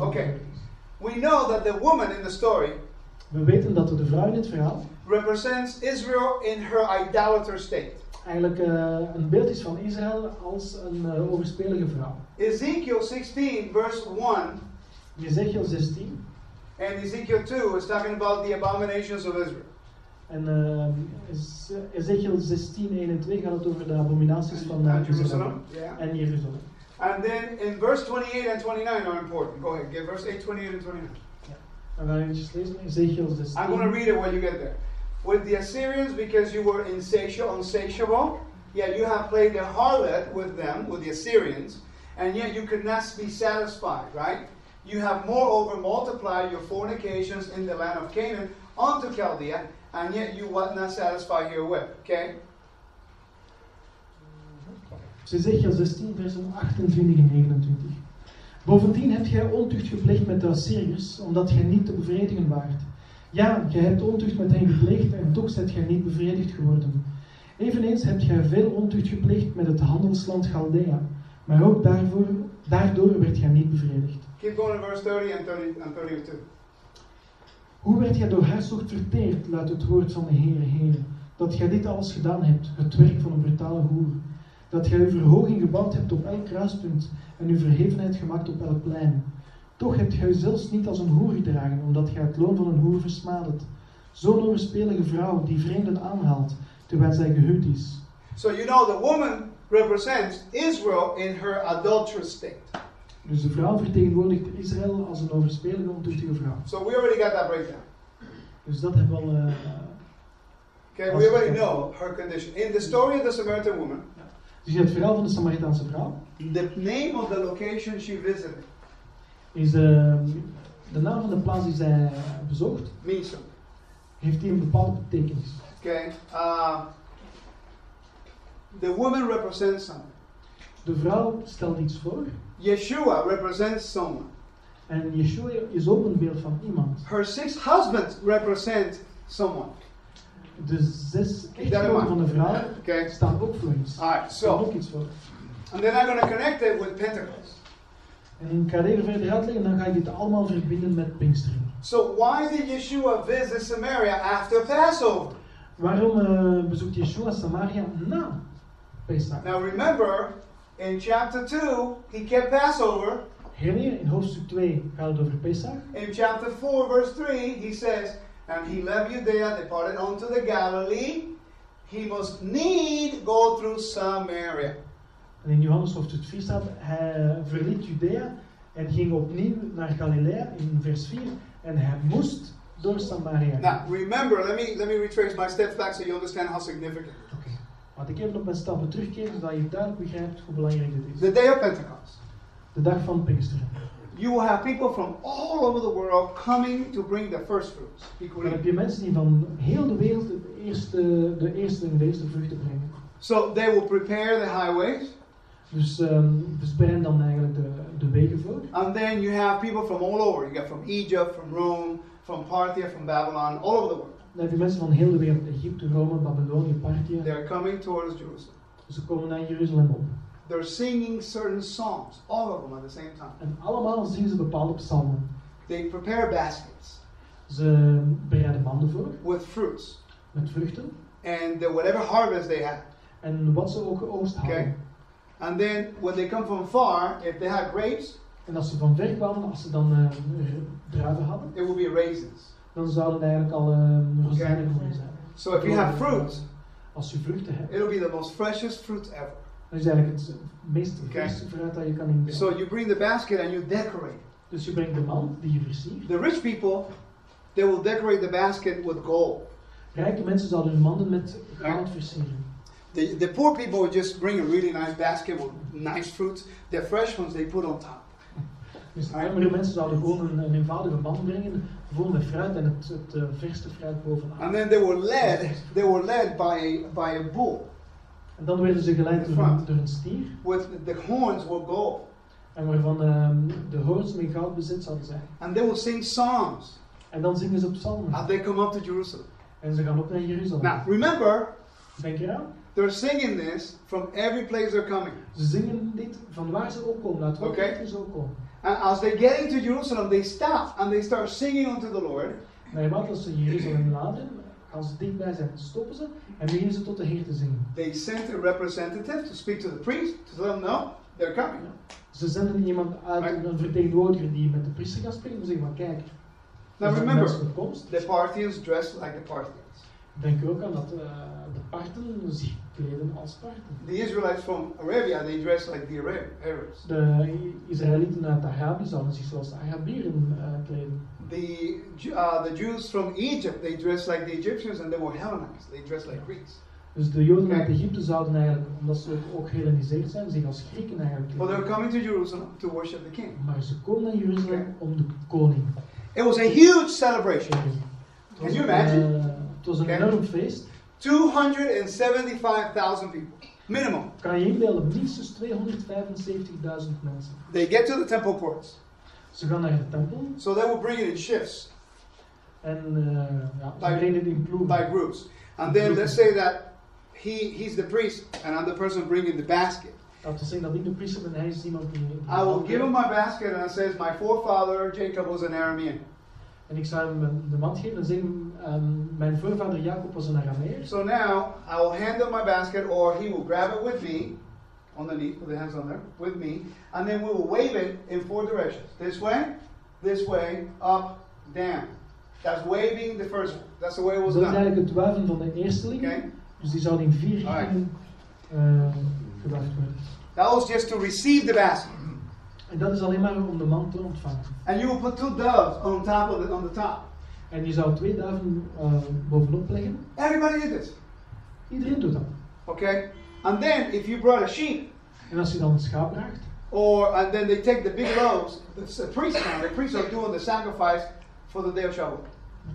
Oké. is. We know that the woman in the story We weten dat de vrouw in het verhaal represents Israel in her idolater state. eigenlijk eh, een beeld is van Israël als een eh, overspelige vrouw. Ezekiel 16, verse 1, In Ezekiel 16 and Ezekiel 2 is talking about the abominations of Israel. en eh, Eze- Ezekiel 16, 1 en 2 gaat het over de abominaties van. Yeah. en Jeruzalem. And then in verse 28 and 29 are important. Go ahead, get verse 8, 28 and 29. Dan gaan lezen Ezekiel 16. I'm going to read it while you get there. With the Assyrians, because you were insatiable, yet you have played the harlot with them, with the Assyrians, and yet you could not be satisfied, right? You have moreover multiplied your fornications in the land of Canaan unto Chaldea, and yet you was not satisfied herewith. Okay? Ezekiel 16, versen 28 en 29. Bovendien hebt gij ontucht gepleegd met de Assyriërs, omdat gij niet te bevredigen waart. Ja, gij hebt ontucht met hen gepleegd en toch zijt gij niet bevredigd geworden. Eveneens hebt gij veel ontucht gepleegd met het handelsland Chaldea, maar ook daarvoor, daardoor werd gij niet bevredigd. Keep going verse 30 and, 30 and 32. Hoe werd gij door hartstocht verteerd, luidt het woord van de Heere, Heere, dat gij dit alles gedaan hebt, het werk van een brutale hoer. Dat gij uw verhoging gebouwd hebt op elk kruispunt en uw verhevenheid gemaakt op elk plein. Toch hebt gij u zelfs niet als een hoer gedragen, omdat gij het loon van een hoer versmaadt. Zo'n overspelige vrouw die vreemden aanhaalt, terwijl zij gehuwd is. So you know the woman represents Israel in her adulterous state. Dus de vrouw vertegenwoordigt Israël als een overspelige, ontuchtige vrouw. So we already got that breakdown. Dus dat hebben we al... eh, Okay, we already know her condition. In the story of the Samaritan woman, dus in het verhaal van de Samaritaanse vrouw the name of the location she visited is eh, de naam van de plaats die zij bezocht, means heeft die een bepaalde betekenis. Okay, uh, the woman represents someone. De vrouw stelt iets voor Yeshua represents someone. en Yeshua is ook een beeld van iemand. Her six husbands represent someone. De zes echtgenoten van de vrouw Okay. staan ook voor iets. Alright, Staan so ook iets voor. and then I'm going to connect it with Pentecost. En ik ga even verder uitleggen, dan ga ik dit allemaal verbinden met Pinksteren. So why did Yeshua visit Samaria after Passover? Waarom eh, bezoekt Yeshua Samaria na Pesach? Now remember, in chapter 2, he kept Passover. Herinner je, in hoofdstuk 2 gaat het over Pesach. In chapter 4, verse 3, he says, And he left Judea, departed unto the Galilee. He must need go through Samaria. En in Johannes hoofdstuk 4 staat, hij eh, verliet Judea en ging opnieuw naar Galilea in vers 4. En hij moest door Samaria. Now remember, let me let me retrace my steps back so you understand how significant. it Oké. Laat ik even op mijn stappen terugkeren, zodat je duidelijk begrijpt hoe belangrijk dit is. is. The day of Pentecost. De dag van Pinksteren. You will have people from all over the world coming to bring the first fruits. Dan heb je mensen die van heel de wereld de eerste, de eerste en de eerste vruchten brengen. So they will prepare the highways, Dus ehm verspreiden dan eigenlijk de, de wegen voor. and then you have people from all over. You got from Egypt, from Rome, from Parthia, from Babylon, all over the world. Dan heb je mensen van heel de wereld, Egypte, Rome, Babylonië, Parthia. They're coming towards Jerusalem. Ze komen naar Jeruzalem op. They're singing certain songs, all of them at the same time. En allemaal zingen ze bepaalde psalmen. They prepare baskets Ze bereiden banden voor with fruits met vruchten. and the, whatever harvest they have. En wat ze ook hadden. Okay. And then when they come from far, if they have grapes, En als ze van ver kwamen, als ze dan eh, druiven hadden, it will be raisins. dan zouden het eigenlijk al uh, rozijnen Okay. zijn. So if you have fruits, Als je vruchten hebt, it'll be the most freshest fruits ever. Dan is eigenlijk het meest Okay. fruit dat je kan inbrengen. So you bring the basket and you decorate. Dus je brengt de mand die je versiert. The rich people, they will decorate the basket with gold. Rijke mensen zouden hun manden met goud versieren. The, the poor people would just bring a really nice basket with nice fruits. The fresh ones they put on top. Dus armere mensen zouden gewoon een, een eenvoudige mand brengen, vol met fruit en het, het eh, verste fruit bovenaan. And then they were led, they were led by a, by a bull En dan werden ze geleid door een, door een stier, with the horns were gold. en waarvan ehm, de hoorns met goud bezet zouden zijn. And they will sing songs En dan zingen ze psalmen. as they come up to Jerusalem. En ze gaan ook naar Jeruzalem. Now, remember, Denk eraan? they're singing this from every place they're coming. Ze zingen dit van waar ze ook komen, uit welke richting ze komen. And as they get into Jerusalem, they stop and they start singing unto the Lord. Naarmate als ze Jeruzalem naderen, als ze dichtbij zijn, stoppen ze en beginnen ze tot de Heer te zingen. They sent a representative to speak to the priest to tell them, no, they're coming. Ze zenden iemand uit, Maar- een vertegenwoordiger die met de priester gaat spreken, om te zeggen van kijk, Now er remember, the Parthians dressed like the Parthians. Denk ook aan dat eh, de Parten zich kleden als Parten. The Israelites from Arabia, they dressed like the Arab- Arabs. De Israëlieten uit Arabië zouden zich zoals de Arabieren eh, kleden. The, uh, the Jews from Egypt, they dressed like the Egyptians and they were Hellenized. They dressed like Greeks. Dus de Joden uit Egypte zouden eigenlijk, omdat ze ook Helleniseerd zijn, zich als Grieken eigenlijk Well, they're coming to Jerusalem to worship the king. Maar ze komen naar Jeruzalem Oké. om de koning It was a huge celebration. Can you imagine? eh, Het was een Oké. enorm feest. 275,000 people, minimum. Kan je inbeelden, minstens 275.000 mensen. They get to the temple courts. Gaan naar de tempel So they will bring it in shifts, en eh, ja, By- brengen het in ploegen. by groups. And then let's say that he, he's the priest and I'm the person bringing the basket. Laten we zeggen dat ik de priester ben, hij is iemand die... I will give him my basket and it says, My forefather Jacob was an Aramean. En ik zou hem de mand geven en zeggen, ehm, mijn voorvader Jacob was een Arameer. So now I will hand him my basket or he will grab it with me, underneath, put the hands on there, with me, and then we will wave it in four directions. This way, this way, up, down. That's waving the first one. That's the way it was Dus dat is done. eigenlijk het wuiven van de eersteling. Okay? Dus die zouden in vier richtingen eh gewuifd worden. That was just to receive the basket. En dat is alleen maar om de man te ontvangen. And you will put two doves on top of it, on the top. En je zou twee duiven eh, bovenop leggen. Everybody did this. Iedereen doet dat. Okay? And then if you brought a sheep, En als je dan een schaap draagt, or and then they take the big loaves, the priest now, the priests are doing the sacrifice for the day of Shavuot.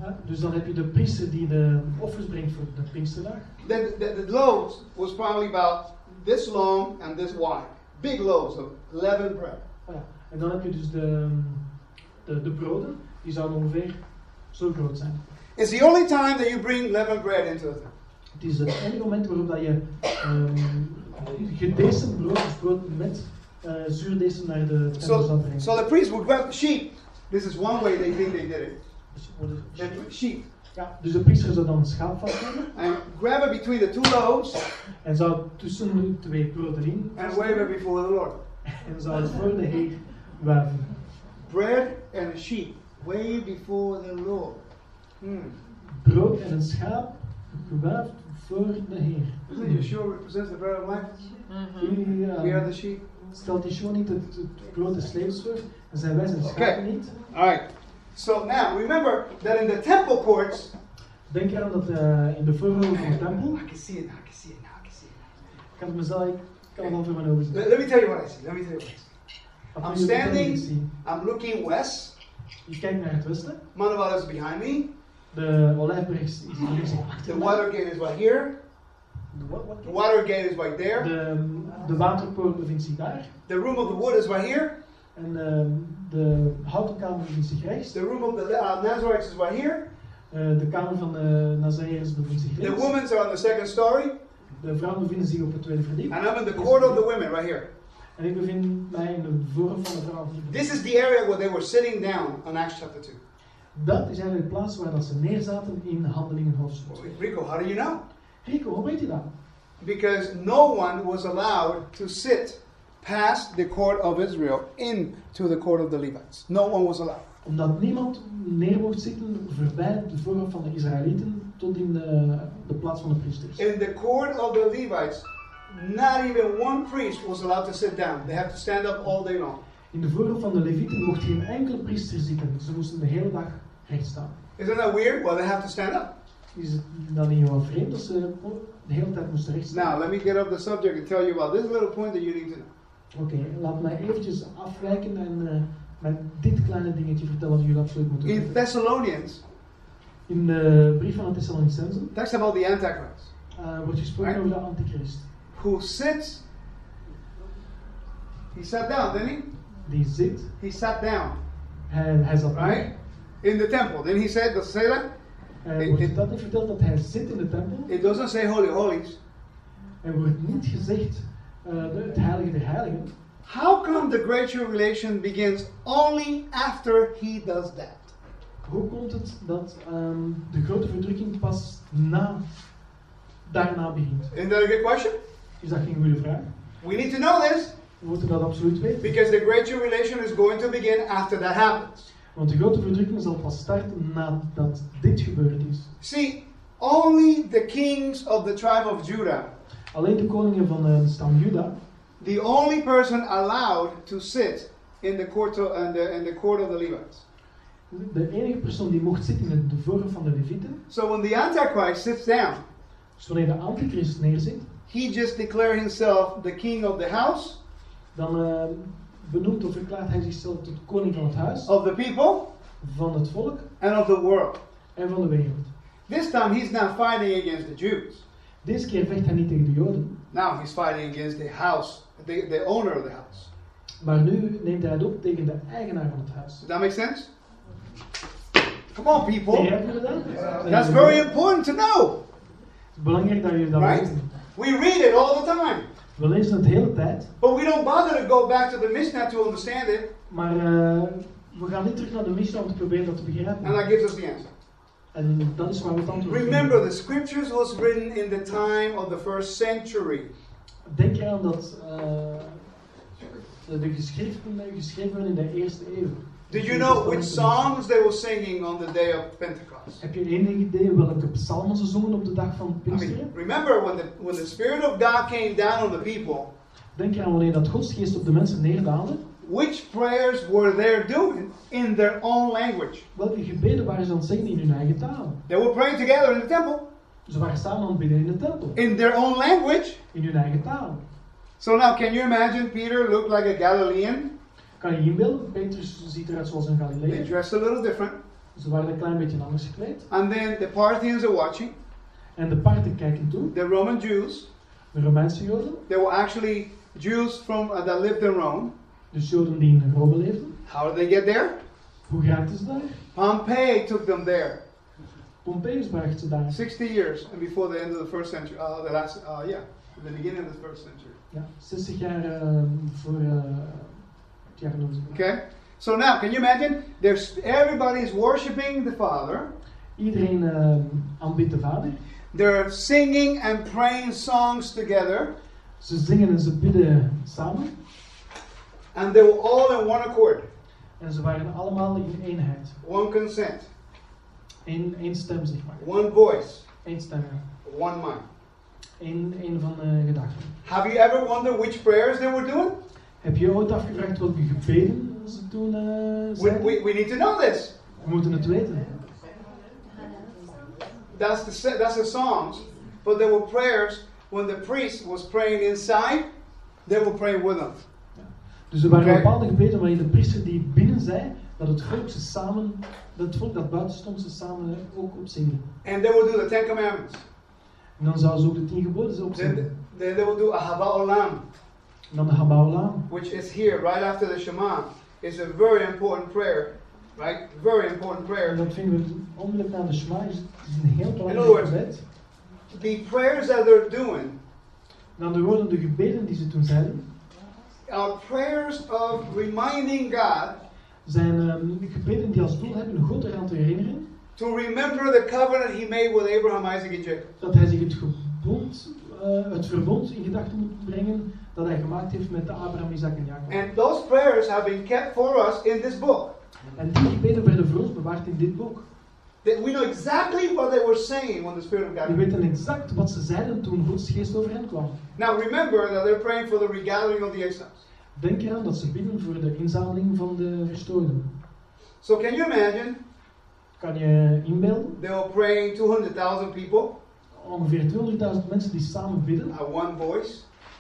ja, dus dan heb je de priester die de offers brengt voor de Pinksterdag. Then the, the loaves was probably about this long and this wide. Big loaves of leavened bread. Oh ja. En dan heb je dus de, de, de broden, die zouden ongeveer zo groot zijn. It's the only time that you bring leavened bread into the thing. Het is het enige moment waarop dat je um, gedesem brood, of brood met uh, zuurdesem naar de tempel So, brengen. so the priest would grab sheep. This is one way they think they did it. Dus, sheep. ja, dus de priester zou dan een schaap vastnemen And grab it between the two loaves en zou tussen de twee broden in and wave it before the Lord. en zou het voor de Heer wuiven. Bread and a sheep. Wave before the Lord. Hmm. Brood en een schaap gewuifd voor de Heer. Isn't Yeshua represents the bread of life? Jullie, uh, We are the sheep. stelt Yeshua niet het, het brood des levens voor en zijn wij zijn Oké. schapen niet. All right. So now remember that in the temple courts, Denk eraan dat uh, in de voorhoofden van de tempel, I can see it now. I can see it now. I can see it now. ik kan het mezelf, ik kan het al voor mijn ogen zien. Let, let me tell you what I see. Let me tell you what I see. Wat I'm wil je vertellen standing- wat ik zie? I'm looking west. Je kijkt naar het westen. Manaval is behind me. De olijfberg is hier The mij. Watergate is right here. De wat- wat? The Watergate is right there. De, de waterpoort bevindt zich daar. The room of the wood is right here. En ehm, de houten kamer bevindt zich rechts. The room of the uh, Nazarites is right here. Eh, de kamer van de Nazareërs bevindt zich The links. women's are on the second story. De vrouwen bevinden zich op het tweede verdiep. And I'm in the court of the women right here. En ik bevind mij in de voorhoofd van de vrouwen. This is the area where they were sitting down on Acts chapter 2. Dat is eigenlijk de plaats waar dat ze neerzaten in Handelingen hoofdstuk 2. Rico, how do you know? Rico, hoe weet je dat? Because no one was allowed to sit past the court of Israel into the court of the Levites. No one was allowed. Omdat niemand neer mocht zitten voorbij de voorhoofd van de Israëlieten tot in de, de plaats van de priesters. In the court of the Levites, not even one priest was allowed to sit down. They have to stand up all day long. In de voorhoofd van de Levieten mocht geen enkele priester zitten. Ze moesten de hele dag recht staan. Isn't that weird? Well, they have to stand up. Is het dan niet wel vreemd dat ze de hele tijd moesten recht staan? Now, let me get off the subject and tell you about this little point that you need to know. Oké, laat mij eventjes afwijken en eh, met dit kleine dingetje vertellen wat jullie absoluut moeten In. Thessalonians, In de brief van de Thessalonicenzen talks about the Antichrist, eh, wordt gesproken Right. over de antichrist. who sits. He sat down, didn't he? Die zit, He sat down, hij, hij zat right? In the temple. Didn't he say, does it say that? Ik- wordt dat niet verteld dat hij zit in de tempel. It doesn't say holy holies. Er wordt niet gezegd de- het heilige der heiligen. How come the Great Tribulation begins only after he does that? Hoe komt het dat ehm, de grote verdrukking pas na, daarna begint? Isn't that a good question? Is dat geen goede vraag? We need to know this We moeten dat absoluut weten. because the Great Tribulation is going to begin after that happens. Want de grote verdrukking zal pas starten nadat dit gebeurd is. See, only the kings of the tribe of Judah, Alleen de koningen van de stam Juda, the only person allowed to sit in the court of, in the, in the court of the Levites. de enige persoon die mocht zitten in de vorm van de Levieten. So when the Antichrist sits down, Dus wanneer de antichrist neerzit, he just declared himself the king of the house, dan eh, benoemt of verklaart hij zichzelf tot koning van het huis, of the people, van het volk and of the world. en van de wereld. This time he's not fighting against the Jews. Deze keer vecht hij niet tegen de Joden, Now he's fighting against the house, the, the owner of the house. maar nu neemt hij het op tegen de eigenaar van het huis. Does that make sense? Come on, people. That's very important to know. Belangrijk dat jullie dat Right? We read it all the time, We lezen het de hele tijd, but we don't bother to go back to the Mishnah to understand it, maar eh, we gaan niet terug naar de Mishnah om te proberen dat te and begrijpen. that gives us the answer. En dat is waar we het antwoord Remember, the scriptures was written in the time of the first century. Denk eraan dat eh, de- geschriften geschreven werden in de eerste eeuw. Did you know which songs they were singing on the day of Pentecost? Heb je enig idee welke psalmen ze zongen op de dag van I mean, remember when the when the Spirit of God came down on the people, Denk eraan wanneer dat Gods geest op de mensen neerdaalde. which prayers were they doing in their own language? Welke gebeden waren ze aan het zingen in hun eigen taal? They were praying together in the temple Ze waren samen aan het bidden in de tempel, in their own language. in hun eigen taal. So now, can you imagine Peter looked like a Galilean? Kan je inbeelden? Petrus ziet eruit zoals een They Galileër. dressed a little different. Ze waren een klein beetje anders gekleed. And then the Parthians are watching. En de parten kijken toe. The Roman Jews. De Romeinse Joden. They were actually Jews from uh, that lived in Rome. Dus Joden die in Rome leefden. How did they get there? Hoe geraakten ze daar? Pompey took them there. Pompeius bracht ze daar. 60 years and before the end of the first century. Uh, the last, uh, yeah, the beginning of the first century. Ja, 60 jaar eh, voor Okay. So now, can you imagine? There's everybody is worshiping the Father. Iedereen eh, aanbidt de Vader. They're singing and praying songs together, Ze zingen en ze bidden samen. and they were all in one accord, En ze waren allemaal in eenheid. one consent, Eén, één stem, zeg maar. one voice, Eén stem. one mind. Eén, één van de gedachten. Have you ever wondered which prayers they were doing? Heb je ooit afgevraagd welke gebeden ze toen eh We, zeiden? we, we need to know this. We moeten het weten. That's the that's the Psalms, but there were prayers when the priest was praying inside. They were praying with them. Dus er waren bepaalde gebeden waarin de priester die binnen zei, dat het volk ze samen, dat het volk dat buiten stond ze samen ook opzingen. And they would do the Ten Commandments. En dan zouden ze ook de tien geboden ze Then, opzingen. then they would do Ahava Olam, En dan de Habaolam. which is here right after the Shema. is a very important prayer, right? Very important En prayer. dat vinden we onmiddellijk na de Shema, is, is een heel other belangrijk words- gebed. The prayers that they're doing En dan de woorden, de gebeden die ze toen zeiden, are prayers of reminding God zijn ehm, gebeden die als doel hebben God eraan te herinneren to remember the covenant He made with Abraham, Isaac, and Jacob. dat hij zich het, gebond, eh, het verbond in gedachten moet brengen dat hij gemaakt heeft met Abraham, Isaac en Jacob. And those prayers have been kept for us in this book. En die gebeden werden voor ons bewaard in dit boek. That we know exactly what they were saying when the Spirit of God We weten exact wat ze zeiden toen Gods geest over hen kwam. Now remember that they're praying for the regathering of the exiles. Denk eraan dat ze bidden voor de inzameling van de verstoorden. So can you imagine? Kan je inbeelden? They were praying 200,000 people Ongeveer 200.000 mensen die samen bidden at one voice,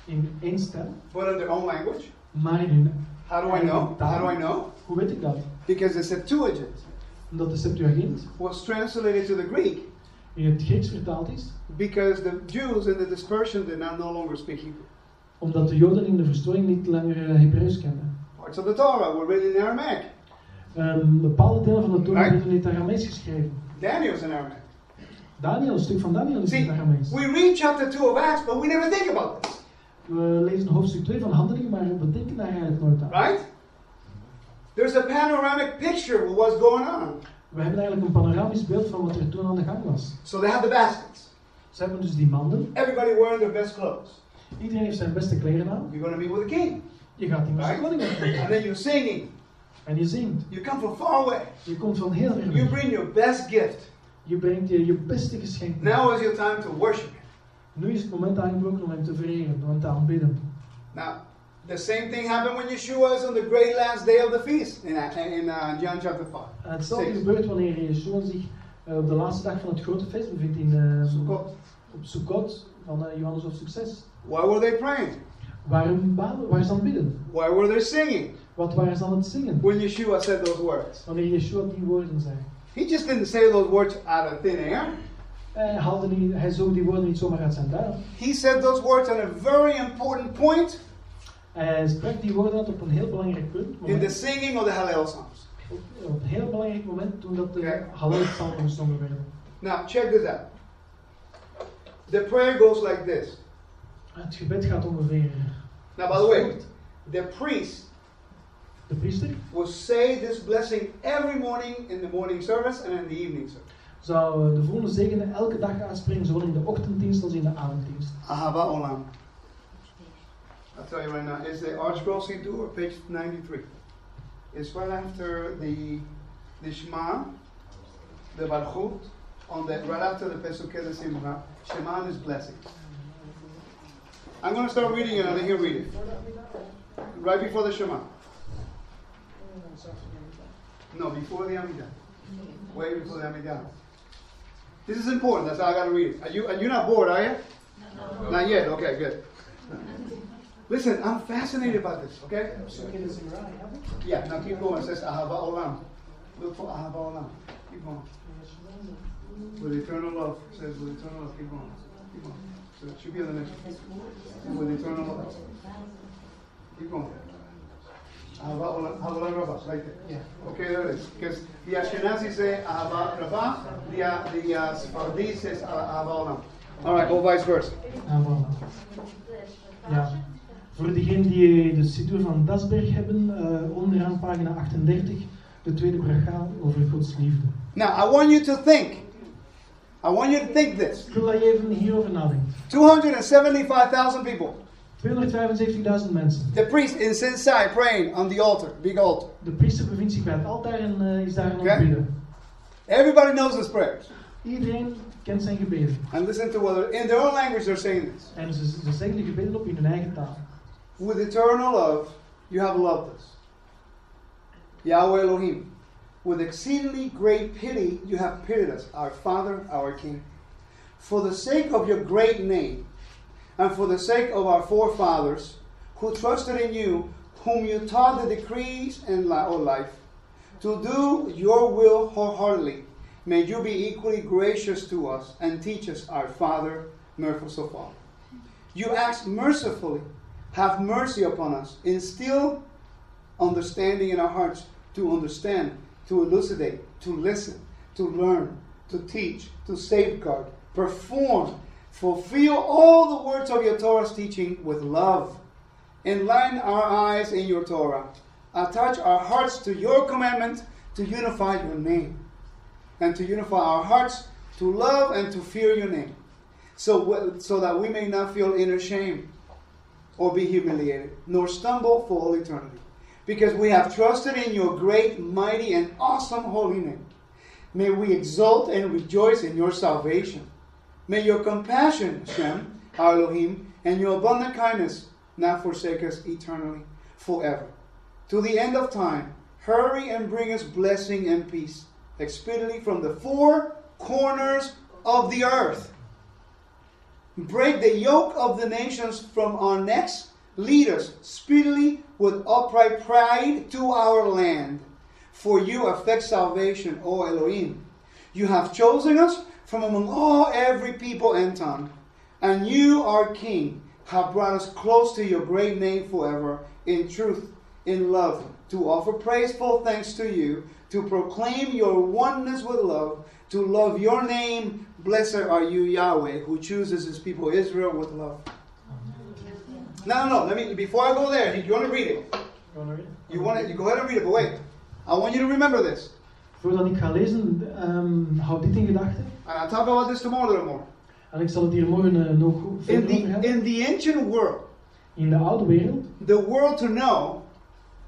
in één stem, but in their own language. maar in hun. How do I know? How do I know? Hoe weet ik dat? Because the Septuagint Omdat de Septuagint was translated to the Greek in het Grieks vertaald is, because the Jews in the dispersion did not no longer speak Hebrew. omdat de Joden in de verstoring niet langer eh, Hebreeuws kenden. Parts of the Torah were written in Aramaic. Ehm, bepaalde delen van de Torah werden in het Aramees geschreven. Daniel's in Aramaic. Daniel, stuk van Daniel is See, we read chapter 2 of Acts, but we never think about this. We lezen hoofdstuk 2 van Handelingen, maar we denken daar eigenlijk nooit aan. Right? There's a panoramic picture of what's going on. We hebben eigenlijk een panoramisch beeld van wat er toen aan de gang was. So they have the baskets. Ze hebben dus die manden. Everybody wearing their best clothes. Iedereen heeft zijn beste kleren aan. You're going to meet with the king. Je gaat die met de Right? koning ontmoeten. And then you're singing. En je zingt. You come from far away. Je komt van heel ver You bring your best gift. Je brengt je, je beste geschenk. Now is your time to worship. Nu is het moment aangebroken om hem te vereren, om hem te aanbidden. Now, the same thing happened when Yeshua is on the great last day of the feast in, in uh, John chapter 5. En hetzelfde gebeurt wanneer Yeshua zich eh, op de laatste dag van het grote feest bevindt in, eh, Sukkot. op Sukkot van eh, Johannes of Succes. Why were they praying? Waarom baden? Waar is dan bidden? Why were they singing Wat waren ze aan het zingen? when Yeshua said those words? Wanneer Yeshua die woorden zei. He just didn't say those words out of thin air. Hij, haalde niet, hij zoog die woorden niet zomaar uit zijn duim. He said those words on a very important point Hij sprak die woorden uit op een heel belangrijk punt. in the singing of the Hallel Psalms. op, op een heel belangrijk moment toen dat de. Hallel-psalmen gezongen werden. Now, check this out. The prayer goes like this. Het gebed gaat ongeveer. Now, by the way, the priest De priester will say this blessing every morning in the morning service and in the evening service. zou eh, de volgende zegenen elke dag uitspreken, zowel in de ochtenddienst als in de avonddienst. Ahava Olam. I'll tell you right now, it's the Archbell Siddur, page 93. It's right after the, the Shema, the Barchut, on the, right after the Pesukei de Simcha. Shema is blessing. I'm going to start reading it and then he'll read it. Right before the Shema. No, before the Amidah. Way before the Amidah. This is important. That's how I got to read it. Are you, are you not bored, are you? Not yet. Okay, good. Listen, I'm fascinated by this. Okay? Yeah. Now keep going. It says Ahava Olam. Look for Ahava Olam. Keep going. With eternal love. It says with eternal love. Keep going. Keep going. So it should be on the next one. With eternal love. Keep going. Ahava Olam. Ahava Olam Rabbah. Right there. Ja. Okay, there it is. Because the Ashkenazi say. The, uh, uh, Sephardi says. All right, or vice versa. Ah. Ja. Voor degenen die de Siddur van Dasberg hebben, eh, onderaan pagina 38, de tweede over Gods liefde. Now, I want you to think. I want you to think this. Ik wil dat je even hierover nadenkt. 275,000 people. 275.000 mensen. The priest is inside praying on the altar, big altar. De priester bevindt zich bij het altaar en eh, is daar aan het bidden. Everybody knows his prayers. Iedereen kent zijn gebeden. And listen to whether in their own language they're saying this. En ze, ze zeggen de gebeden op in hun eigen taal. With eternal love, you have loved us. Yahweh Elohim. With exceedingly great pity, you have pitied us, our Father, our King. For the sake of your great name, and for the sake of our forefathers, who trusted in you, whom you taught the decrees and li- of life, to do your will wholeheartedly, may you be equally gracious to us and teach us, our Father, merciful Father. You act mercifully, have mercy upon us, instill understanding in our hearts to understand, to elucidate, to listen, to learn, to teach, to safeguard, perform, fulfill all the words of your Torah's teaching with love. Enlighten our eyes in your Torah. Attach our hearts to your commandment to unify your name. And to unify our hearts to love and to fear your name. So, so that we may not feel inner shame or be humiliated, nor stumble for all eternity. Because we have trusted in your great, mighty, and awesome holy name. May we exult and rejoice in your salvation. May your compassion, Shem, our Elohim, and your abundant kindness not forsake us eternally, forever. To the end of time, hurry and bring us blessing and peace, expediently from the four corners of the earth. Break the yoke of the nations from our necks. Lead us speedily with upright pride to our land. For you affect salvation, O Elohim. You have chosen us from among all every people and tongue. And you, our King, have brought us close to your great name forever, in truth, in love, to offer praiseful thanks to you, to proclaim your oneness with love, to love your name. Blessed are you, Yahweh, who chooses his people Israel with love. No, no, no. Let me. Before I go there, you want to read it. Gaan we weer? You want to. You go ahead and read it. But wait, I want you to remember this, Voordat ik ga lezen, ehm houd dit in gedachten. And I'll talk about this tomorrow a little more. En ik zal het hier morgen eh, nog In the in the ancient world, In de oude wereld the world to know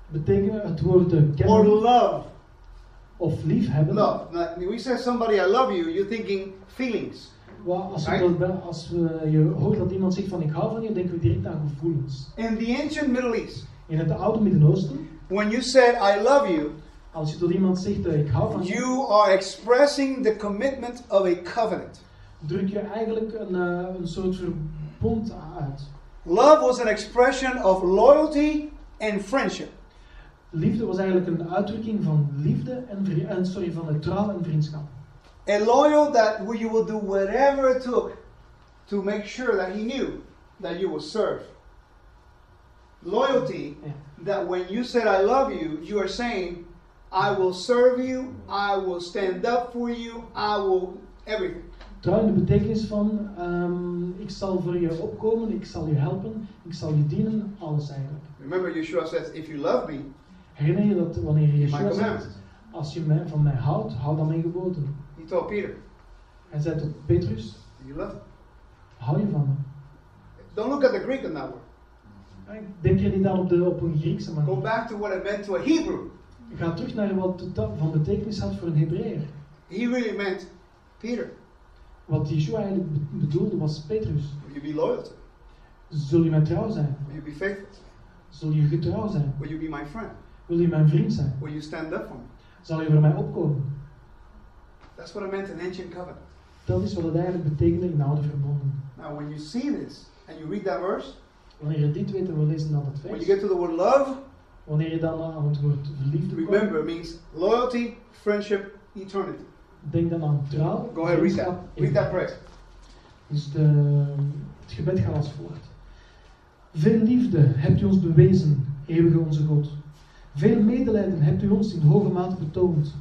betekent het woord eh, or kennen love, of liefhebben. love. Now, we say somebody I love you, you're thinking feelings. Wel, als, Right. dat- als we, je hoort dat iemand zegt van ik hou van je, denken we direct aan gevoelens. In the ancient Middle East, In het oude Midden-Oosten, when you said I love you, als je tot iemand zegt eh, ik hou van je, you are expressing the commitment of a covenant. druk je eigenlijk een, eh, een soort verbond uit. Love was an expression of loyalty and friendship. Liefde was eigenlijk een uitdrukking van liefde en, en sorry, van de trouw en vriendschap. A loyal that you will do whatever it took to make sure that he knew that you will serve. Loyalty that when you said I love you, you are saying, I will serve you, I will stand up for you, I will everything. Trouw in de betekenis van ehm, ik zal voor je opkomen, ik zal je helpen, ik zal je dienen, alles eigenlijk. Remember, Yeshua says, if you love me, Herinner je dat wanneer je my Yeshua zegt, als je mij, van mij houdt, hou dan mijn geboden. He told Peter, Hij zei tot Petrus, Do you love me? hou je van me. Don't look at the Greek in that word. Denk er niet aan op, de, op een Griekse Go back to what it meant to a Hebrew. Ga terug naar wat het van betekenis had voor een Hebreeër. He really meant, Peter, Wat Yeshua eigenlijk be- bedoelde was Petrus. will you be loyal to me? Zul je mij trouw zijn? Will you be faithful? Zul je getrouw zijn? Will you be my friend? Wil je mijn vriend zijn? Will you stand up for me? Zal je voor mij opkomen? That's what it meant in ancient covenant. Dat is wat het eigenlijk betekende in de oude verbonden. Now, when you see this and you read that verse, Wanneer je dit weet en we lezen dan het when you vers, get to the word love, wanneer je dan aan het woord verliefde komt, remember means loyalty, friendship, eternity. denk dan aan trouw, Go ahead, read that. Read that prayer. Dus de, het gebed gaat als volgt. Veel liefde hebt u ons bewezen, eeuwige onze God. Veel medelijden hebt u ons in hoge mate betoond.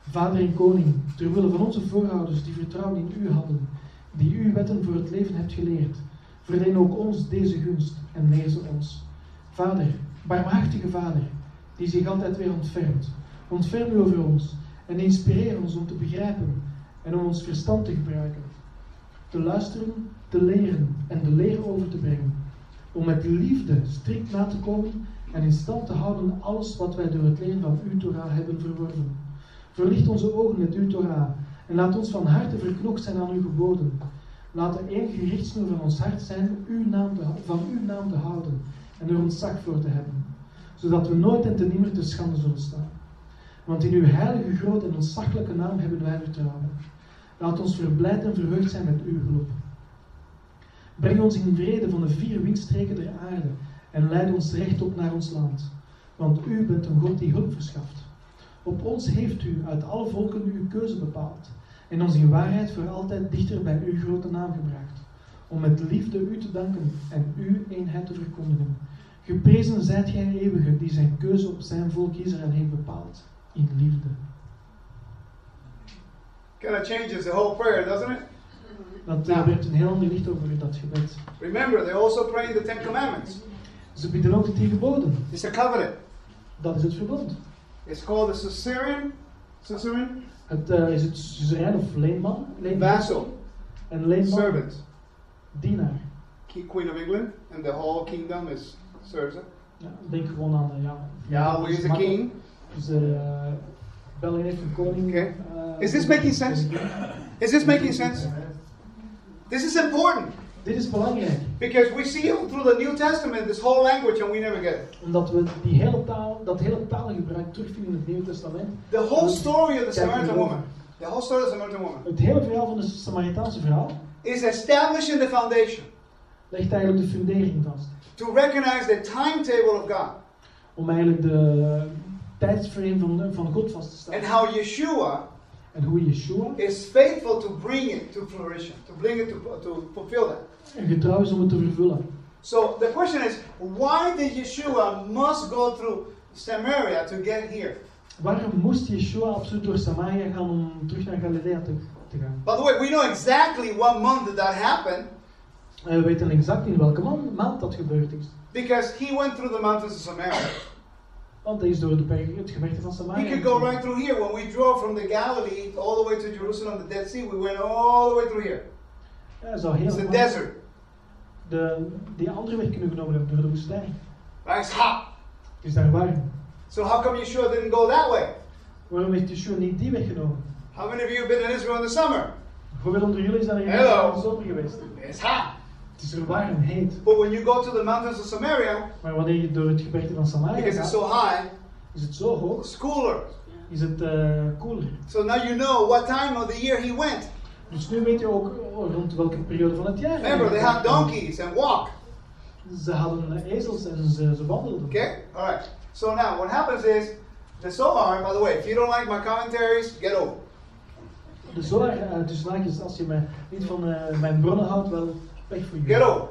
Vader en koning, terwille van onze voorouders die vertrouwen in u hadden, die uw wetten voor het leven hebt geleerd, verleen ook ons deze gunst en leer ze ons. Vader, barmhartige Vader, die zich altijd weer ontfermt, ontferm u over ons en inspireer ons om te begrijpen en om ons verstand te gebruiken te luisteren, te leren en de leer over te brengen. Om met liefde strikt na te komen en in stand te houden alles wat wij door het leren van uw Torah hebben verworven. Verlicht onze ogen met uw Torah en laat ons van harte verknocht zijn aan uw geboden. Laat de enige richtsnoer van ons hart zijn van uw naam te houden en er ons zak voor te hebben, zodat we nooit en te nimmer te schande zullen staan. Want in uw heilige, grote en ontzaglijke naam hebben wij vertrouwen. Laat ons verblijd en verheugd zijn met uw hulp. Breng ons in vrede van de vier windstreken der aarde en leid ons rechtop naar ons land. Want u bent een God die hulp verschaft. Op ons heeft u uit alle volken uw keuze bepaald en ons in waarheid voor altijd dichter bij uw grote naam gebracht. Om met liefde u te danken en uw eenheid te verkondigen. Geprezen zijt gij eeuwige die zijn keuze op zijn volk Israël heeft bepaald. In liefde. Kind of changes the whole prayer, doesn't it? Dat uh, werpt een heel ander licht over dat gebed. Remember, they also pray the Ten Commandments. Ze bieden ook de tien geboden. It's a covenant. Dat is het verbond. It's called the Caesarean, Caesarean Het uh, is het suzerain of leenman. leenman vassal, En leenman. servant. Dienaar. Queen of England, and the whole kingdom is it. Ja, denk gewoon aan, uh, ja. Yahweh is the king. Dus uh, België heeft een koning. Okay. uh, Is this making sense? Is this making sense? This is important Dit is belangrijk. because we see through the New Testament this whole language and we never get it. Omdat we die hele taal, dat hele taalgebruik terugvinden in het Nieuwe Testament. The whole story of the Samaritan woman, the whole story of the Samaritan woman, Het hele verhaal van de Samaritaanse verhaal is establishing the foundation legt eigenlijk de fundering vast. To recognize the timetable of God Om eigenlijk de tijdsframe van, van God vast te stellen. and how Yeshua En hoe Yeshua is faithful to bring it to fruition, to bring it to, to fulfill that. en getrouw is om het te vervullen. So the question is, why did Yeshua must go through Samaria to get here? Waarom moest Yeshua absoluut door Samaria gaan om terug naar Galilea te, te gaan? By the way, we know exactly what month did that happen. En we weten exact in welke maand dat gebeurd is. Because he went through the mountains of Samaria. Want hij is door de bergen, het gebergte van Samaria. He could go right through here. When we drove from the Galilee all the way to Jerusalem, the Dead Sea, we went all the way through here. Ja, zou heel It's desert. de, die andere weg kunnen genomen hebben door de woestijn. Right? It's hot. Het is daar warm. So how come Yeshua didn't go that way? Waarom heeft Yeshua niet die weg genomen? How many of you have been in Israel in the summer? Hoeveel onder jullie zijn er in de zomer geweest? It's hot. Het is er warm, heet. But when you go to the mountains of Samaria, Maar wanneer je door het gebergte van Samaria because it's so high, is het zo hoog, it's cooler. is het eh koeler. So now you know what time of the year he went. Dus nu weet je ook rond welke periode van het jaar. Remember, they have donkeys and walk. Ze hadden ezels en ze, ze wandelden. Okay? Alright. So now what happens is the Zohar, by the way, if you don't like my commentaries, get over. De Zohar, eh, dus als je mij niet van eh, mijn bronnen houdt, wel Get over.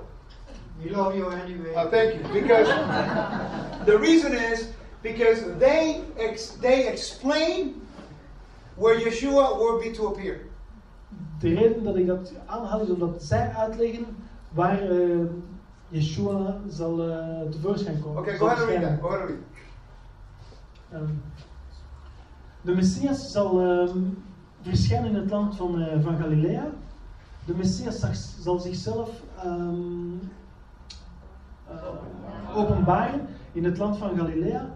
We love you anyway. Uh, thank you. Because the reason is because they ex- they explain where Yeshua will be to appear. De reden dat ik dat aanhaal is omdat zij uitleggen waar eh, Yeshua zal eh, tevoorschijn komen. Okay, zal go ahead and read that. Go ahead and read. Ehm, de Messias zal ehm, verschijnen in het land van, eh, van Galilea. De Messias zag- zal zichzelf ehm, eh, openbaren in het land van Galilea.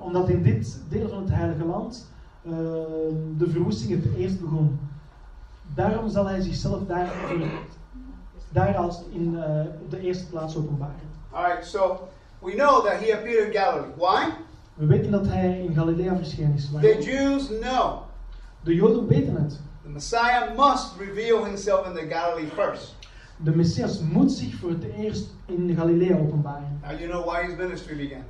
Omdat in dit deel van het Heilige Land ehm, de verwoesting het eerst begon. Daarom zal hij zichzelf daar, daar als in eh, op de eerste plaats openbaren. Alright, so we know that he appeared in Galilee. Why? We weten dat hij in Galilea verschenen is. The? Jews know De Joden weten het. The Messiah must reveal himself in the Galilee first. De Messias moet zich voor het eerst in Galilea openbaren. Now you know why his ministry began.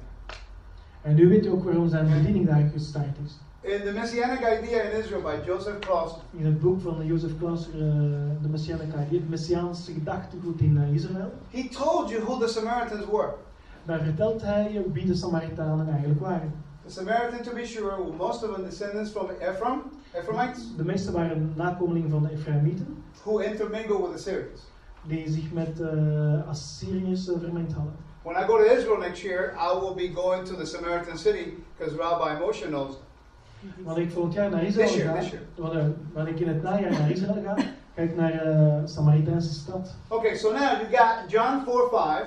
En nu weet je ook waarom zijn bediening daar gestart is. In the Messianic idea in Israel by Joseph Klaus, In het boek van Jozef Klauser, eh, de Messianische het Messiaanse gedachtegoed in eh, Israël, he told you who the Samaritans were. daar vertelt hij wie de Samaritanen eigenlijk waren. The Samaritan, to be sure, were most of them descendants from Ephraim, Ephraimites, De meeste waren nakomelingen van de Ephraimieten, who intermingled with the Syrians. die zich met eh Assyriërs eh, vermengd hadden. When I go to Israel next year, I will be going to the Samaritan city because Rabbi Moshe knows. Wanneer ik volgend jaar naar Israël year, ga, wanneer, wanneer ik in het najaar naar Israël ga, ik naar de Samaritijnse stad. Okay, so now you got John 4 5.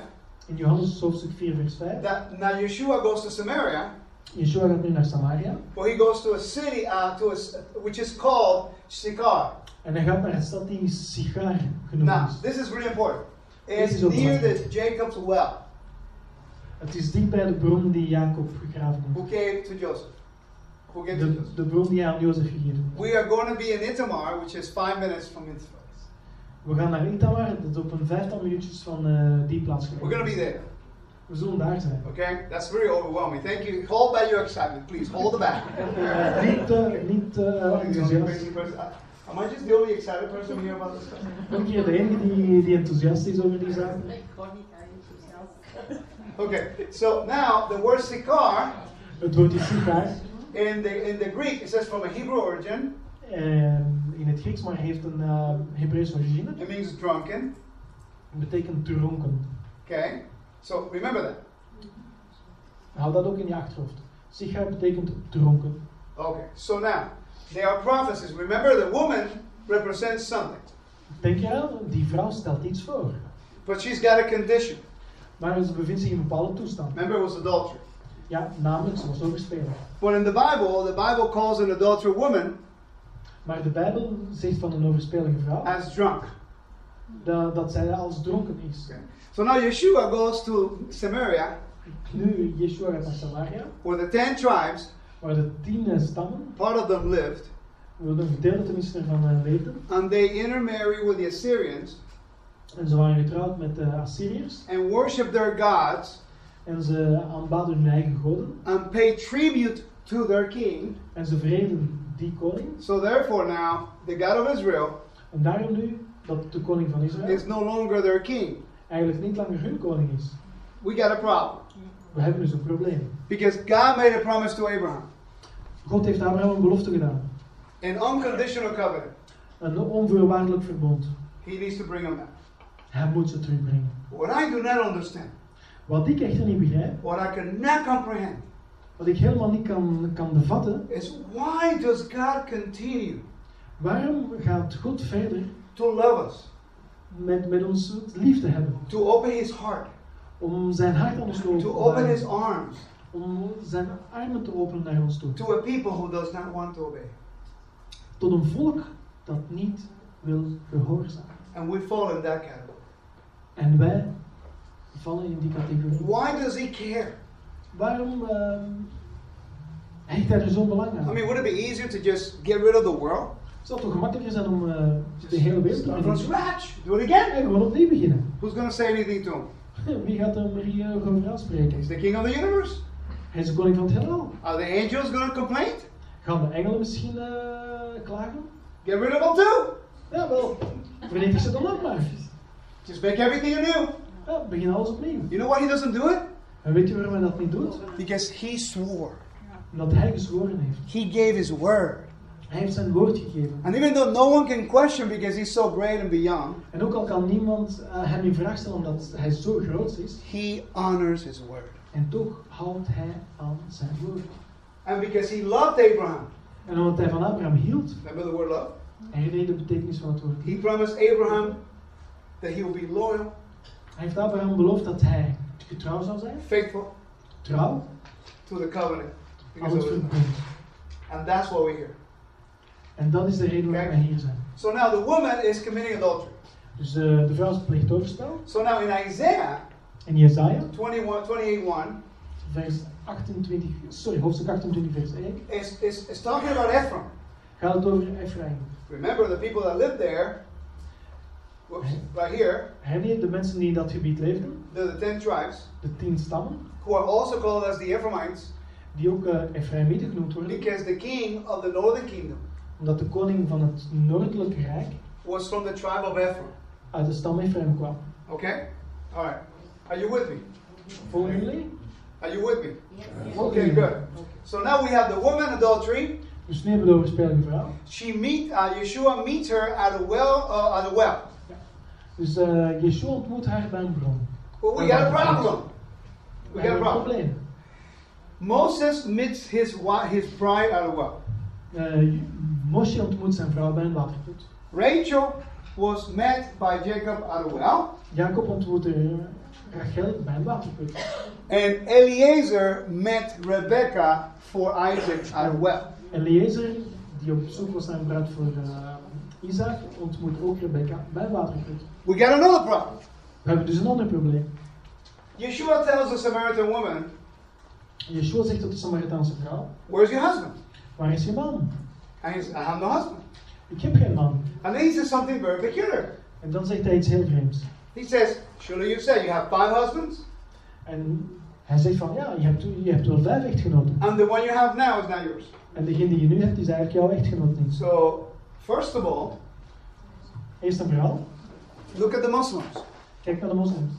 In Johannes hoofdstuk 4 vers 5. That now Yeshua goes to Samaria, Yeshua gaat nu naar Samaria. where he goes to a city uh, to a, which is called Sychar. En hij gaat naar een stad die Sigar genoemd Now, is. this is really important. It's is near the Jacob's well, Het is dicht bij de bron die Jacob gegraven who heeft. gave to Joseph. Who gave to De, Joseph. de bron die hij aan Jozef gegeven heeft. We are going to be in Itamar, which is five minutes from place. We gaan naar Itamar, dat is op een vijftal minuutjes van eh, die plaats We're going to be gelegen. there. We zullen daar zijn. Okay, that's very overwhelming. Thank you. Hold back your excitement, please. Hold it back. Niet eh, niet I'm the only enthousiast. person. Uh, Am I just the only excited person here about this stuff? Ben ik hier de enige die, die enthousiast is over die zaken? Ik hoor niet aan enthousiast. Okay, so now the word sikar Het woord is Sigar. in the in the Greek it says from a Hebrew origin. eh, in het Grieks, maar heeft een uh, Hebreeuws origine. It means drunken. Het betekent dronken. Okay, so remember that. Hou dat ook in je achterhoofd. Sigar betekent dronken. Okay, so now they are prophecies. Remember, the woman represents something, Denk je wel, die vrouw stelt iets voor. but she's got a condition. Maar ze bevindt zich in een bepaalde toestand. Remember, it was adultery. Ja, namelijk, ze was overspeler. But in the Bible, the Bible calls an adulterous woman Maar de Bijbel zegt van een overspelige vrouw as drunk. Dat, dat zij als dronken is. Okay. So now Yeshua goes to Samaria, Nu, Yeshua gaat naar Samaria, where the ten tribes, waar de tien eh, stammen, part of them lived, waar een gedeelte tenminste ervan eh, leefden. and they intermarry with the Assyrians En ze waren getrouwd met de Assyriërs. and worship their gods En ze aanbaden hun eigen goden. and pay tribute to their king. En ze vereden die koning. So therefore now the God of Israel En daarom nu dat de koning van Israël is no longer their king. eigenlijk niet langer hun koning is. We got a problem. We hebben dus een probleem. Because God made a promise to Abraham. God heeft Abraham een belofte gedaan. An unconditional covenant. Een onvoorwaardelijk verbond. He needs to bring them back. Hij moet ze terugbrengen. What I do not understand, Wat ik echter niet begrijp, what I cannot comprehend, wat ik helemaal niet kan, kan bevatten, is why does God continue waarom gaat God verder to love us, met, met ons lief te hebben? to open His heart, Om zijn hart aan ons te to open His arms om zijn armen te openen naar ons toe. to a people who does not want to obey? Tot een volk dat niet wil gehoorzamen. And we fall in that category. En wij vallen in die categorie. Why does He care? Waarom ehm hecht hij er zo'n belang I mean, would it be easier to just get rid of the world? Het zou toch gemakkelijker zijn om eh, de hele wereld te from scratch. Do it again. En gewoon opnieuw beginnen. Who's to say anything to him? Wie gaat er Marie eh, over aanspreken? He's the king of the universe. Hij is de koning van het heelal. Are the angels to complain? Gaan de engelen misschien eh, klagen? Get rid of them too. Ja, wel. Vernietig ze dan ook maar. Just make everything anew. Ja, begin alles opnieuw. You know why he doesn't do it? En weet je waarom hij dat niet doet? Because he swore. Omdat hij gezworen heeft. He gave his word. Hij heeft zijn woord gegeven. And even though no one can question because he's so great and beyond, En ook al kan niemand eh, hem in vraag stellen omdat hij zo groot is, he honors his word. en toch houdt hij aan zijn woord. And because he loved Abraham. En omdat hij van Abraham hield, Remember the word love? hij deed de betekenis van het woord. He promised Abraham that he will be loyal, Hij heeft Abraham beloofd dat hij getrouw zou zijn, faithful trouw, to the covenant. Because alles of his verbond. And that's why we're here. En dat is de reden waarom wij hier zijn. So now the woman is committing adultery. Dus eh, de vrouw pleegt overspel. So now in Isaiah En Jesaja, 21, 28, 1, vers 28, sorry, hoofdstuk 28, vers 1, is, is, is talking about Ephraim. gaat het over Ephraim. Remember the people that lived there, whoops, right here, Herinner je de mensen die in dat gebied leefden, the, the ten tribes, de tien stammen, who are also called as the Ephraimites, die ook uh, Ephraimieten genoemd worden, because the king of the northern kingdom omdat de koning van het noordelijke rijk was from the tribe of Ephraim. uit de stam Ephraim kwam. Okay? Alright. Are you with me? Volgen jullie? Are you with me? Yes. Okay, good. So now we have the woman adultery. Dus nu hebben we de overspelige vrouw. She meet uh, Yeshua meets her at a well uh, at a well. Dus uh, Yeshua ontmoet haar bij een bron. Well, we got a problem. We got a hebben problem. Moses meets his wi- his bride at a well. Uh, Moshe ontmoet zijn vrouw bij een waterput. Rachel was met by Jacob at a well, Jacob ontmoette Rachel bij een waterput. and Eliezer met Rebecca for Isaac at a well. Eliezer, die op zoek was naar een bruid voor uh, Isaac, ontmoet ook Rebecca bij een waterput. We got another problem. We hebben dus een ander probleem. Yeshua tells the Samaritan woman, Yeshua zegt tot de Samaritaanse vrouw, "Where's your husband?" waar is je man? And he says, "I have no husband." Ik heb geen man. And then he says something very peculiar. En dan zegt hij iets heel vreemds. He says, "Surely you said you have five husbands, En hij zegt van, ja, je hebt, je hebt wel vijf echtgenoten. and the one you have now is not yours." En degene die je nu hebt, is eigenlijk jouw echtgenoot niet. So, first of all, Eerst en vooral, look at the Muslims. kijk naar de moslims.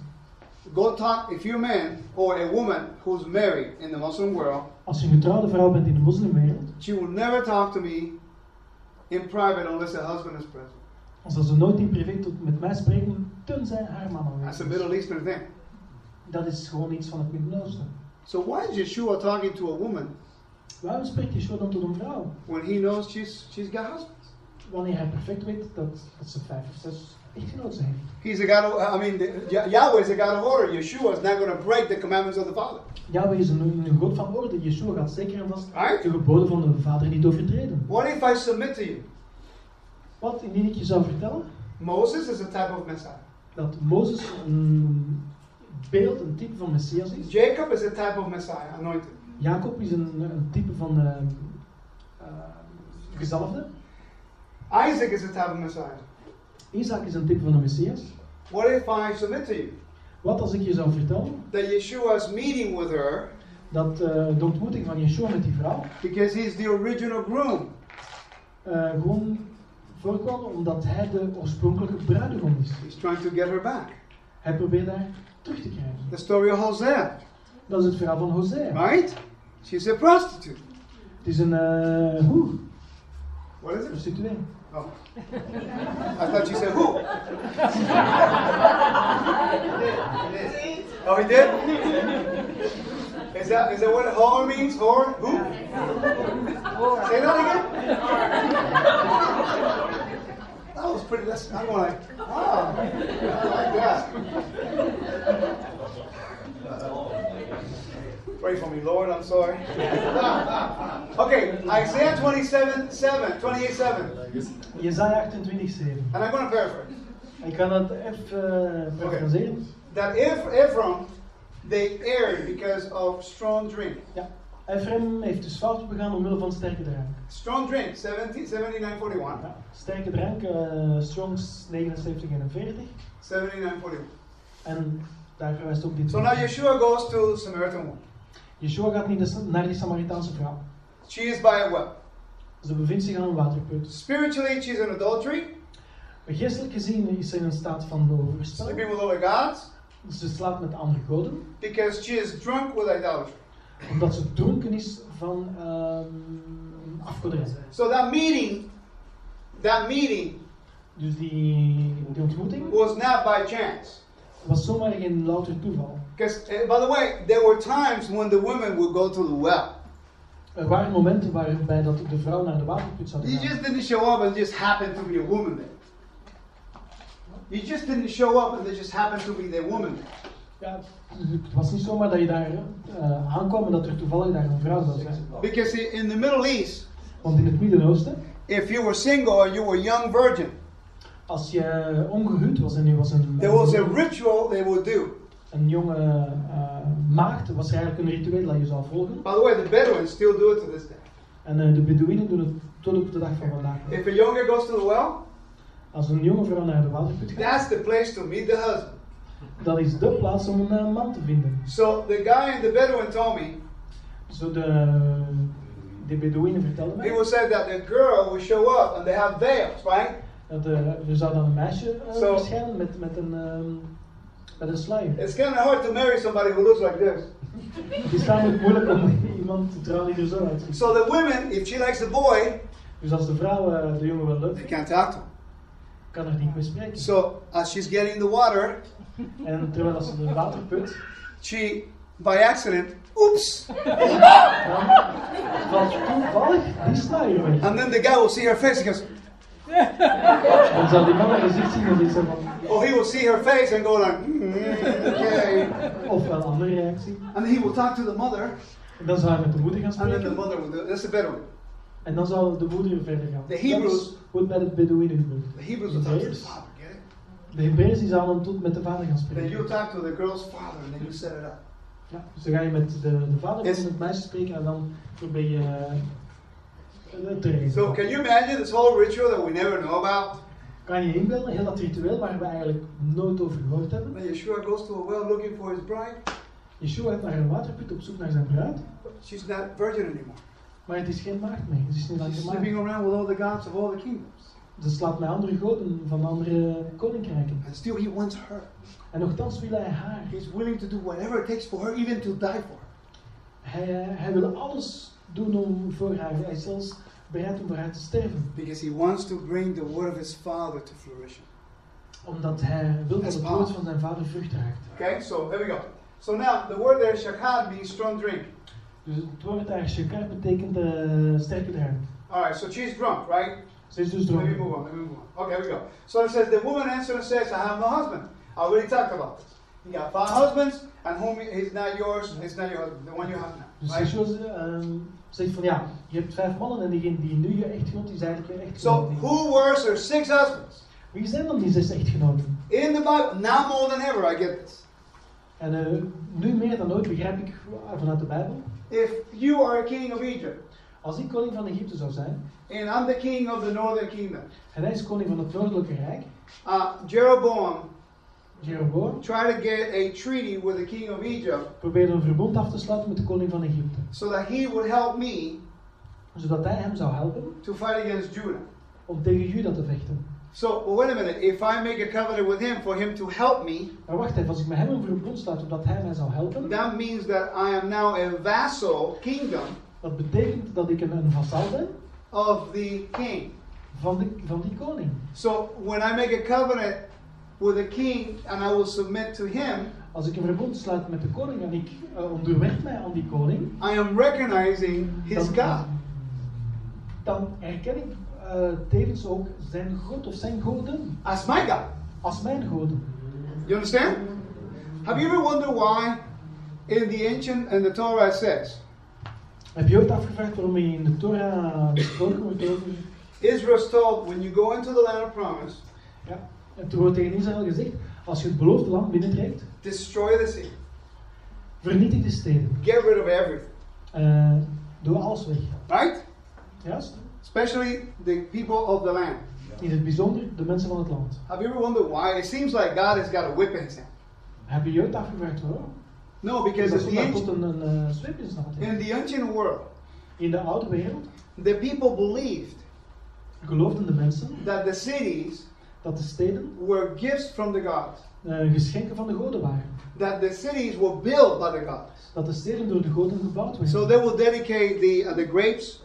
Go talk if you're a man or a woman who's married in the Muslim world. Als je een getrouwde vrouw bent in de moslimwereld, She will never talk to me in private unless her husband is present. dan zal ze nooit in privé tot met mij spreken, tenzij haar man That's a aanwezig is. Middle Eastern thing. Dat is gewoon iets van het Midden-Oosten. So why is Yeshua talking to a woman Waarom spreekt Yeshua dan tot een vrouw? when he knows she's she's got husbands? Wanneer hij perfect weet dat, dat ze vijf of zes echtgenoten heeft. He's a God. Of, I mean, the, Yah- Yahweh is a God of order. Yeshua is not going to break the commandments of the Father. Yahweh is een, een God van orde. Yeshua gaat zeker en vast Right? de geboden van de vader niet overtreden. What if I submit to you? Wat indien ik je zou vertellen Moses is a type of Messiah. dat Mozes een beeld, een type van Messias is. Jacob is a type of Messiah, anointed. Jacob is een, een type van eh eh, gezalfde. Isaac is a type of Messiah. Isaac is een type van een Messias. What if I submit to you Wat als ik je zou vertellen that Yeshua's meeting with her dat eh, de ontmoeting van Yeshua met die vrouw because he's the original groom? eh, gewoon voorkwam omdat hij de oorspronkelijke bruidegom is. He's trying to get her back. Hij probeert haar terug te krijgen. The story of Hosea, Dat is het verhaal van Hosea. right? She's a prostitute. Het is een eh hoe, What is it? prostituee. Oh. I thought you said who. Oh, he did? Is that is that what whore means? Whore? Who? Say that again? That was pretty. That's, I'm going like, wow, I like that. Pray for me, Lord. I'm sorry. okay, Isaiah 27, 7, 28, 7. Jezaja 28, 7. And I'm going to paraphrase. Ik ga dat even uh, parafraseren. That if Ephraim, they erred because of strong drink. Ja. Ephraim heeft dus fout begaan omwille van sterke drank. Strong drink, 70, 7941. Ja. Sterke drank, eh Strongs 79 en 40. 7941. En daar verwijst ook dit. So now Yeshua goes to Samaritan woman. Yeshua gaat niet naar die Samaritaanse vrouw. She is by a well. Ze bevindt zich aan een waterput. Spiritually, she's in adultery, Geestelijk gezien is ze in een staat van overspel. sleeping with other gods, Ze slaapt met andere goden. because she is drunk with idolatry. Omdat ze dronken is van ehm afgoderij. So that meeting, that meeting Dus die, die ontmoeting was not by chance. was zomaar geen louter toeval. Because, by the way, there were times when the women would go to the well. Er waren momenten waarbij dat de vrouw naar de waterput zou You gaan. just didn't show up and just happened to be a woman there. You just didn't show up and there just happened to be the woman there. Ja, het was niet zomaar dat je daar eh, aankwam en dat er toevallig daar een vrouw zou zijn. Because in the Middle East, Want in het Midden-Oosten, if you were single and you were a young virgin, als je ongehuwd was en je was een, there was a ritual they would do. Een jonge eh, maagd, was eigenlijk een ritueel dat je zou volgen. By the way, the Bedouins still do it to this day. En eh, de Bedouinen doen het tot op de dag van vandaag. If a young girl goes to the well, Als een jonge vrouw naar de waterput gaat, that's the place to meet the husband. dat is de plaats om een eh, man te vinden. So the guy in the Bedouin told me, Zo de, de Bedouinen vertelden he mij would say that the girl will show up and they have veils, right? dat er zou dan een meisje Zo. verschijnen met, met, een, ehm, met een sluier. It's kind of hard to marry somebody who looks like this. Het is namelijk moeilijk om iemand te trouwen die er zo uitziet. So the women, if she likes the boy, Dus als de vrouw eh, de jongen wel leuk they can't talk to him. kan er niet mee spreken. So as she's getting the water, En terwijl als ze de waterput, she, by accident, oops, dan toevallig die sluier and then the guy will see her face. He goes, Dan zal die man haar gezicht zien en die zegt van, oh, he will see her face and go like, "Mm, okay. of wel een andere reactie. And then he will talk to the mother, En dan zou hij met de moeder gaan and then the spreken. mother will do. That's the Bedouin. En dan zou de moeder verder gaan. Dat Hebrews- is hoe het Bedouinen gebeurt. The Hebrews will talk to the father. Get it? De Hebreeërs die zouden tot met de vader gaan Then you spreken. talk to the girl's father, and then you set it up. Ja, dus dan ga je met de, de vader Is- van het meisje spreken en dan probeer je So can you imagine this whole ritual that we never know about? Kan je inbeelden, heel dat ritueel waar we eigenlijk nooit over gehoord hebben. Then Yeshua goes to a well looking for his bride. Yeshua gaat naar een waterput op zoek naar zijn bruid, She's not virgin anymore. maar het is geen maagd meer. Ze is niet langer She's maagd. sleeping around with all the gods of all the kingdoms. Ze slaat met andere goden van andere koninkrijken. And still he wants her. En nogthans wil hij haar. He's willing to do whatever it takes for her, even to die for her. Hij, eh, hij wil alles doen om voor haar. Hij is zelfs bereid om voor haar te sterven. Because he wants to bring the word of his father to fruition. Omdat hij wil dat het woord van zijn vader vrucht draagt. Okay, so here we go. So now the word there, shakad, means strong drink. Dus het woord daar, shekar, betekent uh, sterke drank. Alright, so she's drunk, right? Ze is dus Let me move on, let me move on. Okay, here we go. So it says, the woman answered and says, I have no husband. I already talked about this. You got five husbands, and whom is not yours, is not your husband, the one you have now. Right? Yeshua ehm, zegt van ja, je hebt vijf mannen en diegene die nu je echtgenoot is eigenlijk je echtgenoot. So who were her six husbands? Wie zijn dan die zes echtgenoten? In the Bible, now more than ever, I get this. En eh, nu meer dan ooit begrijp ik vanuit de Bijbel. If you are a king of Egypt, Als ik koning van Egypte zou zijn, and I'm the king of the northern kingdom, en hij is koning van het Noordelijke Rijk, uh, Jeroboam Jeroboam, tried to get a treaty with the king of Egypt probeerde een verbond af te sluiten met de koning van Egypte. so that he would help me Zodat hij hem zou helpen to fight against Judah. om tegen Juda te vechten. So, well, wait a minute. If I make a covenant with him for him to help me, Maar wacht even, als ik met hem een verbond sluit omdat hij mij zou helpen, that means that I am now a vassal kingdom dat betekent dat ik een, vasal ben of the king. van, de, van die koning. So, when I make a covenant with a king and I will submit to him, Als ik een verbond sluit met de koning en ik eh, onderwerp mij aan die koning, I am recognizing his dan, God. dan erken ik eh, tevens ook zijn God of zijn goden As my God. als mijn goden. You understand? Have you ever wondered why in the ancient and the Torah says Heb je ooit afgevraagd waarom je in de Torah gesproken wordt over... Israel's told when you go into the land of promise, en toen wordt tegen Israël gezegd, als je het beloofde land binnentrekt, destroy the city, vernietig de steden. get rid of everything. Eh, doe alles weg. Right? Juist? Especially the people of the land. In het bijzonder de mensen van het land. Have you ever wondered why? It seems like God has got a whip in his hand. Heb je je ooit afgevraagd waarom? No, because it's zo the ancient, een, een eh, in in the ancient world, In de oude wereld the people believed geloofden de mensen that the cities dat de steden were gifts from the gods. eh, geschenken van de goden waren. That the cities were built by the gods. Dat de steden door de goden gebouwd werden. So they will dedicate the uh, the grapes,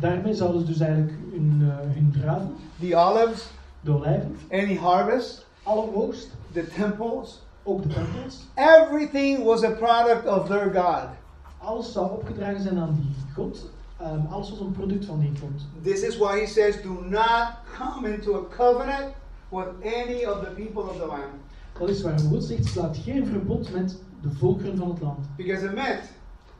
Daarmee zouden ze dus eigenlijk hun, eh, hun druiven, the olives, de olijven, any harvest, alle oogst, the temples. ook de tempels, Everything was a product of their God. alles zou opgedragen zijn aan die god. Ehm, alles was een product van die god. This is why he says, Do not come into a covenant with any of the people of the land. Dat is waarom God zegt, sluit geen verbond met de volkeren van het land. Because it meant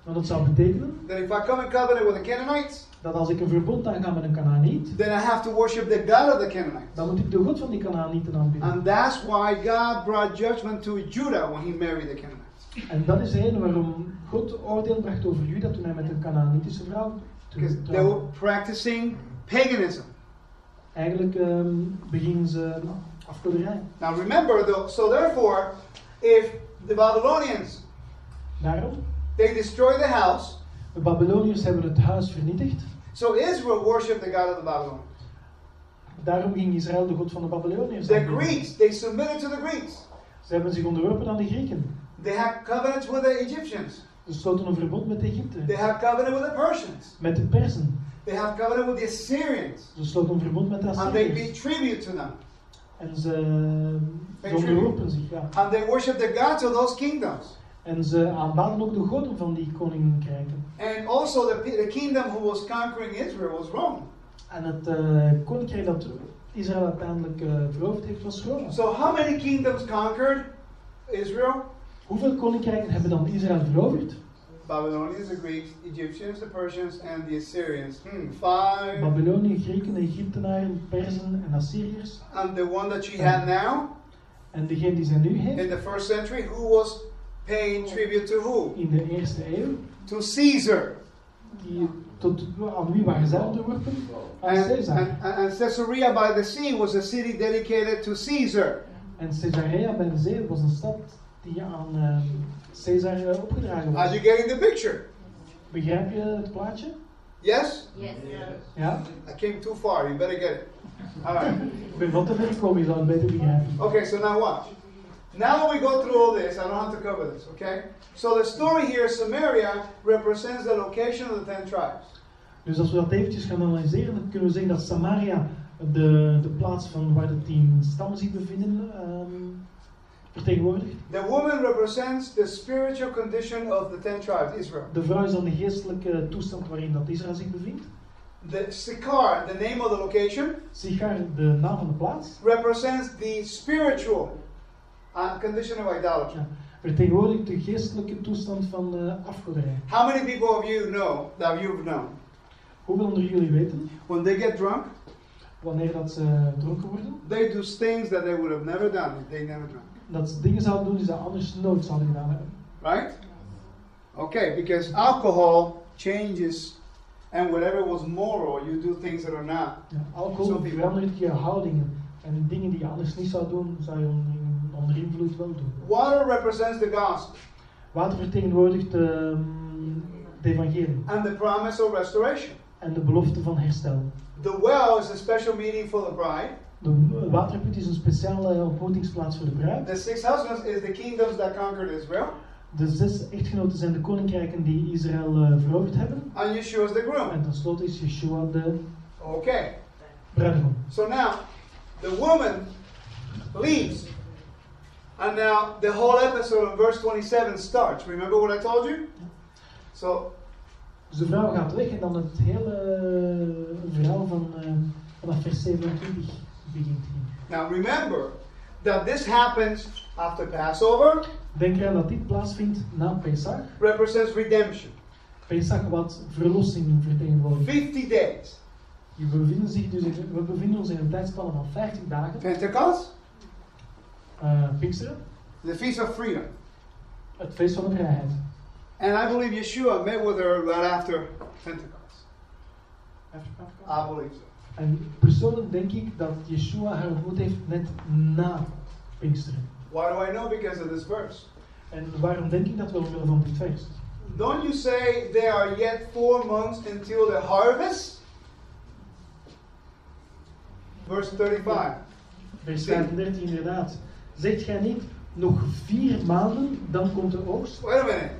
Want dat zou betekenen that if I come in covenant with the Canaanites, dat als ik een verbond aanga met een Canaaniet, then I have to worship the God of the Canaanites. dan moet ik de god van die Canaanieten aanbidden. And that's why God brought judgment to Judah when he married the Canaanites. En dat is de reden waarom God oordeel bracht over Juda toen hij met een Canaanitische vrouw Because they were practicing paganism. Eigenlijk ehm begingen ze afgoderij. Now remember, though, so therefore, if the Babylonians Daarom, they destroy the house, de Babyloniërs hebben het huis vernietigd. so Israel worshiped the God of the Babylonians. Daarom ging Israël de god van de Babyloniërs The. Greeks, they submitted to the Greeks. Ze hebben zich onderworpen aan de Grieken. They had covenants with the Egyptians. Ze sloten een verbond met de They Egypte, have covenant with the Persians. met de Persen. They have covenant with the Assyrians. Ze sloten een verbond met de And they Assyriërs. pay tribute to them. En ze, Pay ze onderworpen zich, ja. And they worship the gods of those kingdoms. En ze aanbaden ook de goden van die koninkrijken. And also the, the kingdom who was conquering Israel was Rome. En het eh, koninkrijk dat Israël uiteindelijk eh veroverd heeft was Rome. So how many kingdoms conquered Israel? Hoeveel koninkrijken hebben dan Israël veroverd? Babylonians, the Greeks, Egyptians, the Persians, and the Assyrians. Hmm, five. Babylonië, Grieken, Egyptenaren, Perzen en Assyriërs. And the one that she had now En degene die zij nu in heeft, the first century, who was paying tribute to who? in de eerste eeuw, To Caesar. die tot, aan wie waren zij onderworpen? Aan And, Caesar. and, and Caesarea by the sea was a city dedicated to Caesar. En Caesarea bij de zee was een stad die aan ehm, Caesar eh, opgedragen Are was. you getting the picture? Begrijp je het plaatje? Yes? Yes. Ja? I came too far. You better get it. All right. Ik ben wat te ver gekomen, je zou het beter begrijpen. Okay, so now watch. Now we go through all this, I don't have to cover this, okay? So the story here, Samaria, represents the location of the ten tribes. Dus als we dat eventjes gaan analyseren, dan kunnen we zeggen dat Samaria de, de plaats van waar de tien stammen zich bevinden ehm, vertegenwoordigt. The woman represents the spiritual condition of the ten tribes, Israel. De vrouw is dan de geestelijke toestand waarin dat Israël zich bevindt. The Sikar, the name of the location, Sigar, de naam van de plaats, represents the spiritual uh, condition of idolatry. ja, vertegenwoordigt de geestelijke toestand van uh, afgoderij. How many people of you know that you've known? Hoeveel onder jullie weten, When they get drunk, wanneer dat ze dronken worden, they do things that they would have never done if they never drank. Dat ze dingen zouden doen die ze anders nooit zouden gedaan hebben. Right? Okay, because alcohol changes, and whatever was moral, you do things that are not. Ja, alcohol verandert je houdingen. En dingen die je anders niet zou doen, zou je onder, invloed wel doen. Water represents the gospel Water vertegenwoordigt ehm, de evangelie and the promise of restoration. en de belofte van herstel. The well is a special meeting for the bride. De waterput is een speciale ontmoetingsplaats voor de bruid. The six husbands is the kingdoms that conquered Israel, De zes echtgenoten zijn de koninkrijken die Israël eh, veroverd hebben. and Yeshua is the groom. En tenslotte is Yeshua de Okay, bruidegom. so now the woman leaves. And now the whole episode in verse 27 starts. Remember what I told you? So Dus de vrouw gaat weg en dan het hele eh, verhaal van, vanaf vers 27 begint hier. Now remember that this happens after Passover, Denk eraan dat dit plaatsvindt na Pesach. represents redemption. Pesach wat verlossing vertegenwoordigt. 50 days. We bevinden, zich dus in- we bevinden ons in een tijdspanne van 50 dagen. Pentecost, Uh, Pinksteren, the Feast of Freedom. het feest van de vrijheid. And I believe Yeshua met with her right after Pentecost. After Pentecost. I believe so. En persoonlijk denk ik dat Yeshua haar ontmoet heeft net na Pinksteren. Why do I know? Because of this verse. En waarom denk ik dat wel omwille van dit vers? Don't you say there are yet four months until the harvest? Verse 35. Vers 35 inderdaad. Zegt gij niet, nog vier maanden, dan komt de oogst? Wait a minute.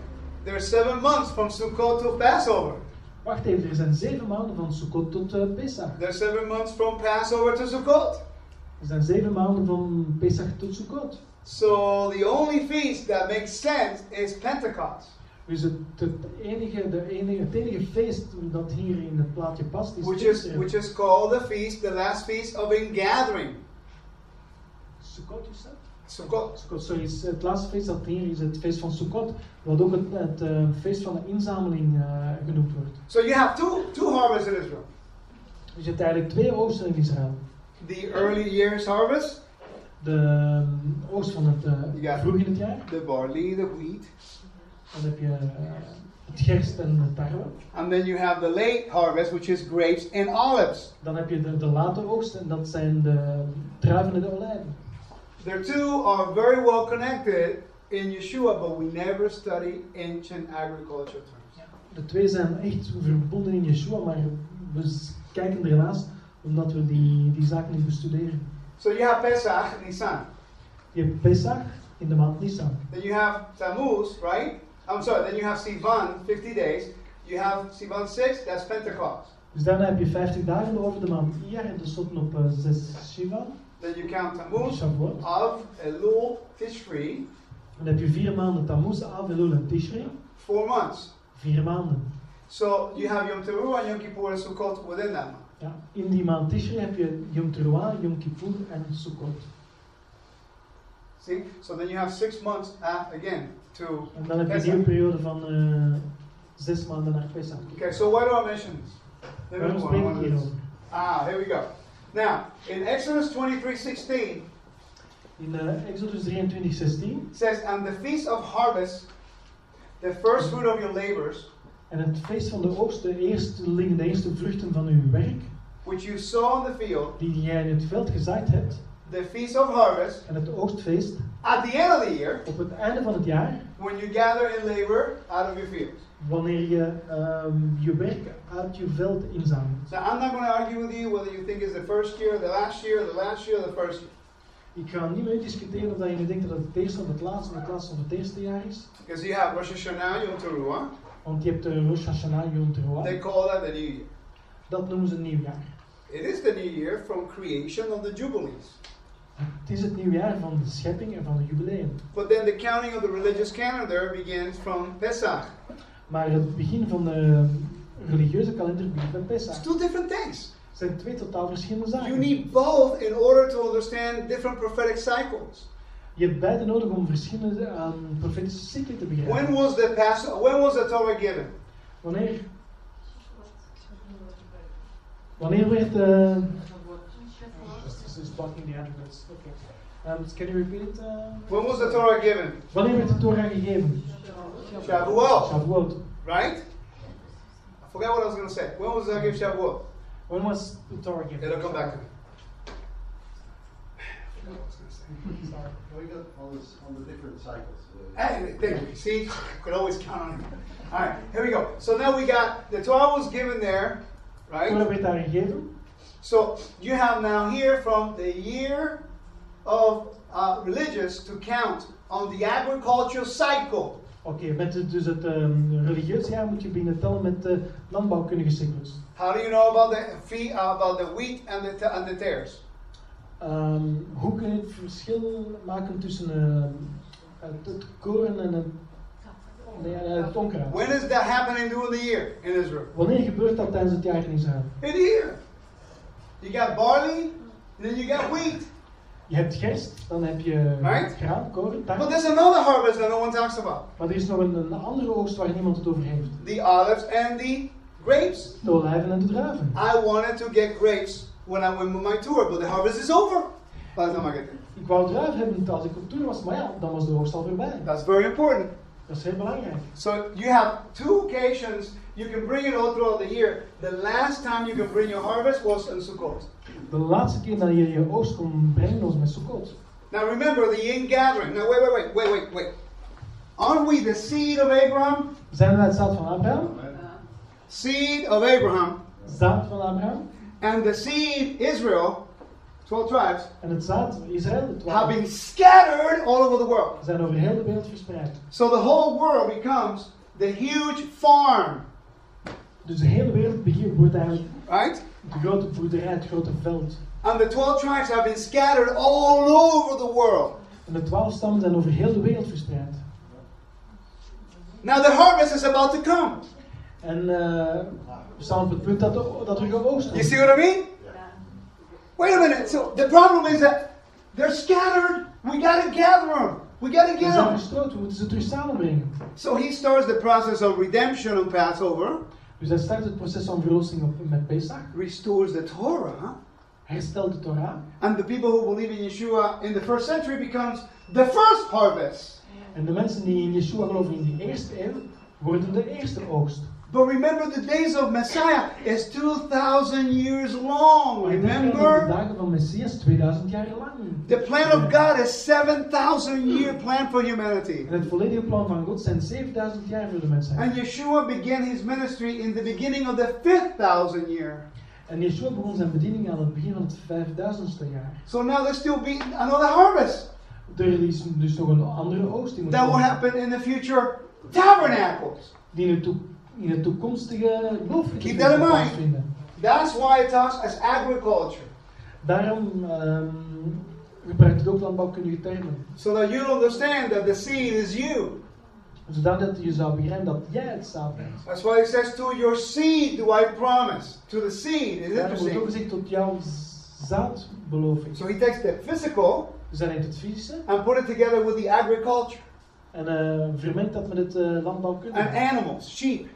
There's seven months from Sukkot to Passover. Wacht even, er zijn zeven maanden van Sukkot tot uh, Pesach. There's seven months from Passover to Sukkot. Er zijn zeven maanden van Pesach tot Sukkot. So the only feast that makes sense is Pentecost. Dus het, het, enige, de enige, het enige feest dat hier in het plaatje past is Which is which is called the feast, the last feast of ingathering. Sukkot is dat? Sukkot. Sorry, is het laatste feest dat hier is het feest van Sukkot, wat ook het, het eh, feest van de inzameling eh, genoemd wordt. So you have two two harvests in Israel. Dus je hebt eigenlijk twee oogsten in Israël. The early years harvest, De eh, oogst van het Ja. vroeg in het jaar, the barley, the wheat, dan heb je het gerst en de tarwe. and then you have the late harvest, which is grapes and olives. Dan heb je de, de late oogst en dat zijn de druiven en de olijven. The two are very well connected in Yeshua, but we never study ancient agriculture terms. De twee zijn echt verbonden in Yeshua, maar we kijken ernaast omdat we die, die zaken niet bestuderen. So you have Pesach, Nisan. Je hebt Pesach in de maand Nisan. Then you have Tammuz, right? I'm sorry. Then you have Sivan, 50 days. You have Sivan 6, that's Pentecost. Dus daarna heb je 50 dagen over de maand Iyar en tenslotte op uh, 6 Shivan, Then you count Tammuz, Shavuot. Av, Elul, Tishri, Dan heb je vier maanden Tammuz, Av, Elul en Tishri. four months. Vier maanden. So you have Yom Teruah and Yom Kippur and Sukkot within that month. Ja. In die maand Tishri heb je Yom Teruah, Yom Kippur en Sukkot. See? So then you have six months uh, again to. En dan heb je een periode van eh, zes maanden naar Pesach. Okay, so why do I mention this? Waarom spreek ik hierover? Ah, here we go. Now, in Exodus 23 16, In eh, Exodus 23, 16. says, And the feast of harvest, the first fruit of your labors, En het feest van de oogst, de eerstelingen, de eerste vruchten van uw werk, which you saw on the field, die jij in het veld gezaaid hebt, the feast of harvest, en het oogstfeest, at the end of the year, op het einde van het jaar, when you gather in labor out of your fields. wanneer je ehm, je werk uit je veld inzamelt. So I'm not going to argue with you whether you think it's the first year, the last year, the last year, or the first year. Ik ga niet met u discussiëren of dat je nu denkt dat het eerste of het laatste of het laatste of het eerste jaar is. Because you have Rosh Hashanah, Yom Teruah. Want je hebt de Rosh Hashanah Yom They call that the new year. Dat noemen ze nieuwjaar. It is the new year from creation of the Jubilees. Het is het nieuwjaar van de schepping en van het jubileum. But then the counting of the religious calendar begins from Pesach. Maar het begin van de religieuze kalender begint It's Pesach. two different things. Het zijn twee totaal verschillende You zaken. need both in order to understand different prophetic cycles. Je hebt beide nodig om verschillende aan profetische cycli te When begrijpen. was the Pas- When was the Torah given? Wanneer, wanneer werd uh, This is blocking the address. Okay. Um, can you repeat it? Uh, When was the Torah given? wanneer werd de Torah gegeven? Shavuot, Shavuot. right? I forgot what I was going to say. When was the gift Shavuot? When was the Torah given? It'll come back to me. I forgot what I was going to say. Sorry. We got all this, all the different cycles. Hey, thank you. See, could always count on it. All right, here we go. So now we got the Torah was given there, Torah right? werd daar gegeven. So you have now here from the year of uh, religious to count on the agricultural cycle. Oké, met het, dus het um, religieus jaar moet je binnen tellen met de landbouwkundige cyclus. How do you know about the fee, uh, about the wheat and the, and the tares? Ehm, hoe kun je het verschil maken tussen ehm, het, koren en het, nee, het onkruid? When is that happening during the year in Israel? Wanneer gebeurt dat tijdens het jaar in Israël? In the year. You got barley, and then you got wheat. Je hebt gerst, dan heb je Right. graan, koren. But there's another harvest that no one talks about. Maar er is nog een, een andere oogst waar niemand het over heeft. The olives and the grapes. De olijven en de druiven. I wanted to get grapes when I went on my tour, but the harvest is over by the time I get there. Ik wou druiven hebben als ik op tour was, maar ja, dan was de oogst al voorbij. That's very important. Dat is heel belangrijk. So you have two occasions. You can bring it all throughout the year. The last time you can bring your harvest was in Sukkot. De laatste keer dat je je oogst kon brengen was met Sukkot. Now remember the ingathering. Now wait, wait, wait, wait, wait, wait. Aren't we the seed of Abraham? Zijn wij het zaad van Abraham? Seed of Abraham. Zaad van Abraham. And the seed, Israel, 12 tribes, En het zaad, Israël, de have been scattered all over the world. zijn over heel de wereld verspreid. So the whole world becomes the huge farm, Dus de hele wereld begint- wordt eigenlijk right? de grote boerderij, het grote veld. And the 12 tribes have been scattered all over the world. En de twaalf stammen zijn over heel de wereld verspreid. Now the harvest is about to come. En eh, we staan op het punt dat, er- dat er geoogst You see what I mean? Wait a minute. So the problem is that they're scattered. We got to gather them. We got to get them. we moeten ze terug samenbrengen. So he starts the process of redemption on Passover, Dus hij start het proces van verlossing op, met Pesach. restores the Torah, Herstelt de Torah. and the people who believe in Yeshua in the first century becomes the first harvest. En de mensen die in Yeshua geloven in de eerste eeuw, worden de eerste oogst. But remember, the days of Messiah is 2,000 years long. Maar denk aan dat de Remember? dagen van Messias 2000 jaar lang. The plan of God is 7,000 year plan for humanity. En het volledige plan van God zijn 7000 jaar voor de mensheid. And Yeshua began his ministry in the beginning of the 5,000 year. En Yeshua begon zijn bediening aan het begin van het 5000ste jaar. So now there's still be another harvest Er is dus nog een andere oogst die moet that will happen in the future tabernacles. Die in, de toe- in het toekomstige Keep that in mind. That's why it talks as agriculture. Daarom ehm gebruikt het ook landbouwkundige termen. So that you understand that the seed is you. Zodat je zou begrijpen dat jij het zaad bent. That's why it says, To your seed do I promise. To the seed. It's Daarom wordt ook gezegd tot jouw zaad beloof ik. So he takes the physical Dus hij neemt het fysische and put it together with the agriculture en eh, vermengt dat met het eh, landbouwkundige. and animals, sheep,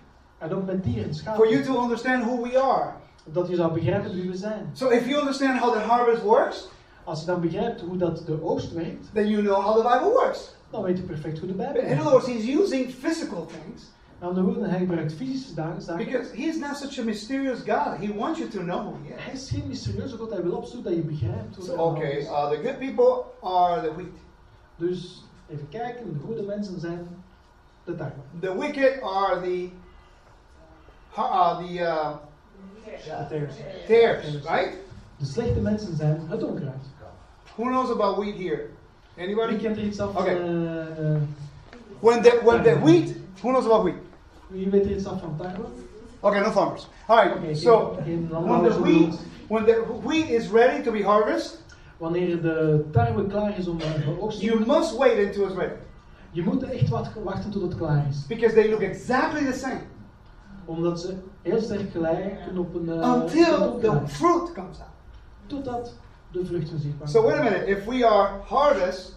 En ook met dieren, for you schapen. to understand who we are. Dat je zou begrijpen wie we zijn. So if you understand how the harvest works, Als je dan begrijpt hoe dat de oogst werkt, then you know how the Bible works. dan weet je perfect hoe de Bijbel In werkt. other words, he's using physical things Met andere woorden, hij gebruikt fysische zaken. because he's not such a mysterious God. He wants you to know who he Hij is. is geen mysterieuze God, hij wil absoluut dat je begrijpt hoe So, okay, is. uh, the good people are the wheat. Dus even kijken, de goede mensen zijn de tarwe. The wicked are the uh, the uh, De tares. tares, right? De slechte mensen zijn het onkruid. Who knows about wheat here? Wie Anybody? kent er iets af eh, eh, When the when the wheat, who knows about wheat? wie weet er iets af van tarwe? Okay, no farmers. All right. Oké, So geen- geen when the wheat when the wheat is ready to be harvested, Wanneer de tarwe klaar is om geoogst te you must wait until it's ready je moet echt wat wachten tot het klaar is. because they look exactly the same Omdat ze heel sterk gelijken op een... eh, until the fruit comes out. Totdat de vruchten zichtbaar So wait a minute. If we are harvest,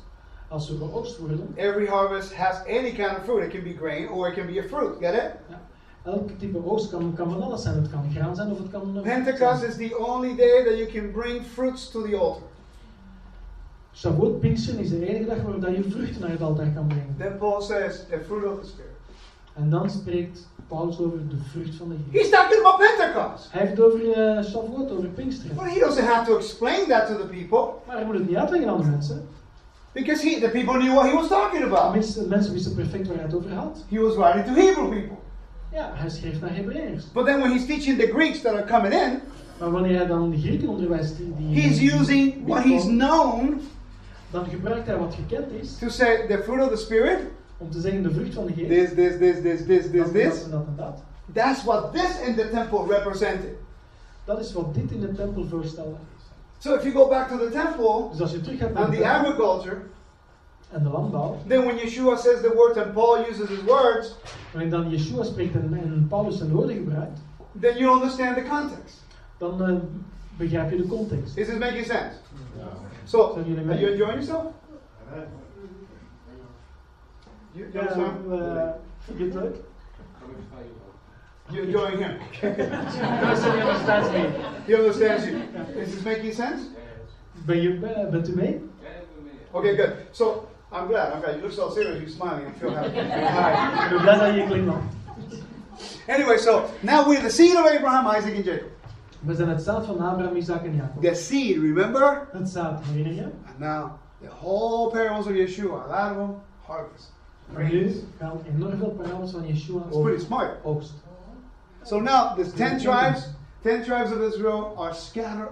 Als ze geoogst worden, every harvest has any kind of fruit. It can be grain or it can be a fruit. Get it? elke type oogst kan, kan van alles zijn. Het kan graan zijn of het kan... Pentecost is the only day that you can bring fruits to the altar. Shavuot, Pinksteren is de enige dag waarop dat je vruchten naar het altaar kan brengen. Then Paul says the fruit of the spirit. En dan spreekt Paulus over de vrucht van de Geest. He's talking about Pentecost. Hij heeft het over eh Shavuot, over Pinksteren. But he doesn't have to explain that to the people Maar hij moet het niet uitleggen aan de mensen. because he, the people knew what he was talking about. Mensen, mensen wisten perfect waar hij het over had. He was writing to Hebrew people. Ja, hij schreef naar Hebreeërs. But then when he's teaching the Greeks that are coming in, Maar wanneer hij dan de Grieken onderwijst, die, die, he's using what he's known dan gebruikt hij wat gekend is to say the fruit of the spirit. Om te zeggen de vrucht van de Geest. This, this, this, this, this, this, dat, this. dat en dat en dat. That's what this in the temple represented. Dat is wat dit in de tempel voorstelde. So if you go back to the temple Dus als je terug gaat naar and de the agriculture, en de landbouw, then when Yeshua says the words and Paul uses his words, wanneer dan Yeshua spreekt en, en Paulus zijn woorden gebruikt, then you understand the context. dan eh, begrijp je de context. Is this making sense? So, are you enjoying yourself? You, you Ja, understand? eh, vind je het leuk? You're enjoying him. Mensen die understands me. He understands you. Is this making sense? Ben je, eh, bent u mee? Okay, good. So I'm glad. I'm glad. You look so serious. You're smiling. I feel happy. All right. Ik ben blij dat je glimlacht. Anyway, so now we're the seed of Abraham, Isaac, and Jacob. We zijn het zaad van Abraham, Isaac en Jacob. The seed, remember? Het zaad, herinner je? And now the whole parables of Yeshua. A lot of them harvest. En nu gaan enorm veel parabels Yeshua It's pretty smart. So now the ten tribes, ten tribes of Israel are scattered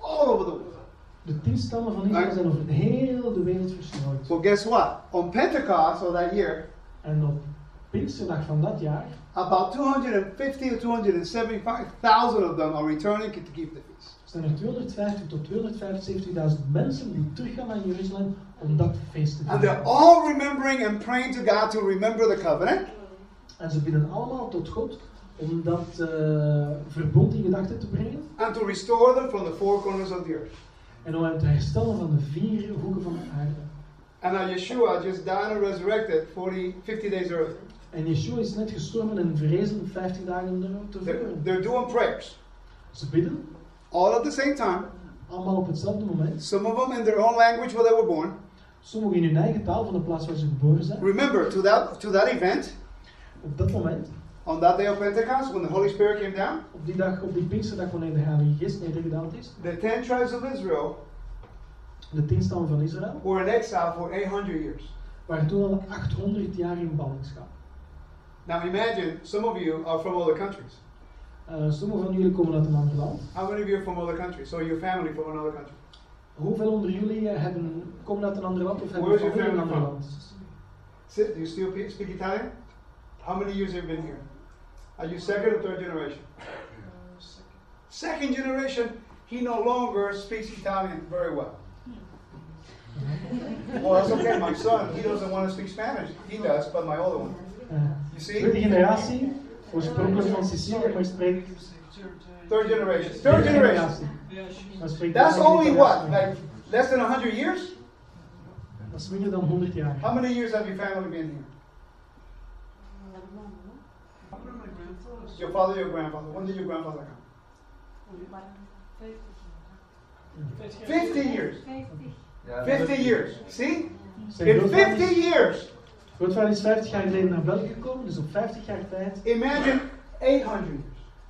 all over the world. De tien stammen van Israël zijn over de hele de wereld verstrooid. So guess what? On Pentecost of that year, En op Pinksterdag van dat jaar about 250 or 275,000 of them are returning to keep the feast. Zijn er 250 tot 275.000 mensen die teruggaan naar Jeruzalem om dat feest te And they're vieren. all remembering and praying to God to remember the covenant En ze bidden allemaal tot God om dat eh, verbond in gedachten te brengen and to restore them from the four corners of the earth. en om hem te herstellen van de vier hoeken van de aarde. And now Yeshua just died and resurrected 40, 50 days earlier. En Yeshua is net gestorven en verrezen 15 dagen They're, tevoren. they're doing prayers Ze bidden, all at the same time. allemaal op hetzelfde moment. Some of them in their own language where they were born. Sommigen in hun eigen taal van de plaats waar ze geboren zijn. Remember, to that, to that event, Op dat moment, on that day of Pentecost, when the Holy Spirit came down, op die dag, op die Pinksterdag wanneer de Heilige Geest nedergedaald is, the ten tribes of Israel de tien stammen van Israël, were in exile for 800 years. waren toen al 800 jaar in ballingschap. Now imagine, some of you are from other countries. Eh, sommigen van jullie komen uit een ander land. How many of you are from other countries? So your family from another country. Hoeveel onder jullie eh, hebben, komen uit een ander land of hebben Where is your familie in een ander land? Sit, do you still speak Italian? How many years have you been here? Are you second or third generation? Second generation, he no longer speaks Italian very well. Well, that's okay. My son, he doesn't want to speak Spanish. He does, but my older one. Eh, You see? tweede generatie, oorspronkelijk van Sicilië, maar spreekt Third generation. Third generation. generatie. Maar spreekt That's only what? Like less than 100 years? Dat is minder dan 100 jaar. How many years have your family been here? Your father, your grandfather. When did your grandfather come? 50 years. 50 years. See? In 50 years. Grootvader is 50 jaar geleden naar België gekomen, dus op 50 jaar tijd. Imagine 800 years.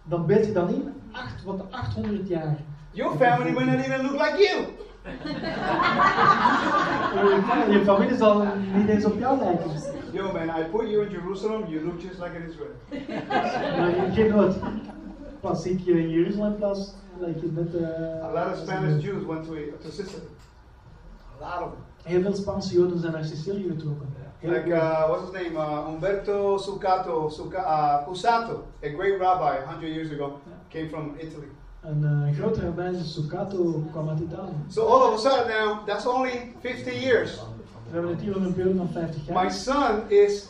Dan beeld je dan in, acht, wat 800 jaar. Your family may not even look like you. Je, je familie zal niet eens op jou lijken. Yo, man, I put you in Jerusalem, you look just like an Israeli. Maar je- geen nood. Pas ik je in Jeruzalem plaats, lijkt je net... eh, A lot of Spanish Jews went to, to Sicily. A lot of them. Heel veel Spaanse Joden zijn naar Sicilië getrokken. Like, uh, what's his name? Uh, Umberto Sucato, Suca, uh, Cusato, a great rabbi 100 years ago, came from Italy. Een eh, grote rabbijn, Sucato, kwam uit Italië. So all of a sudden now, that's only 50 years. We hebben het hier over een periode van 50 jaar. My son is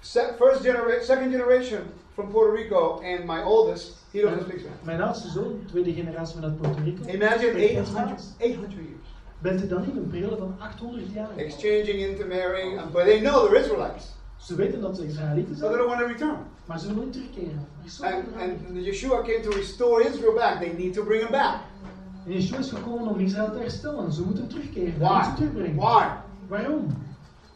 se- first generation, second generation from Puerto Rico, and my oldest, he doesn't speak Spanish. Mijn oudste zoon, tweede generatie vanuit Puerto Rico. Imagine 800, 800 years. Bent u dan in een periode van 800 jaar? Exchanging, intermarrying, um, but they know they're Israelites, Ze weten dat ze Israëlieten so they zijn, don't want to return. maar ze willen niet terugkeren. Er And, and Yeshua came to restore Israel back. They need to bring him back. En Yeshua is gekomen om Israël te herstellen. Ze moeten terugkeren. Why? terugbrengen. Why? Waarom?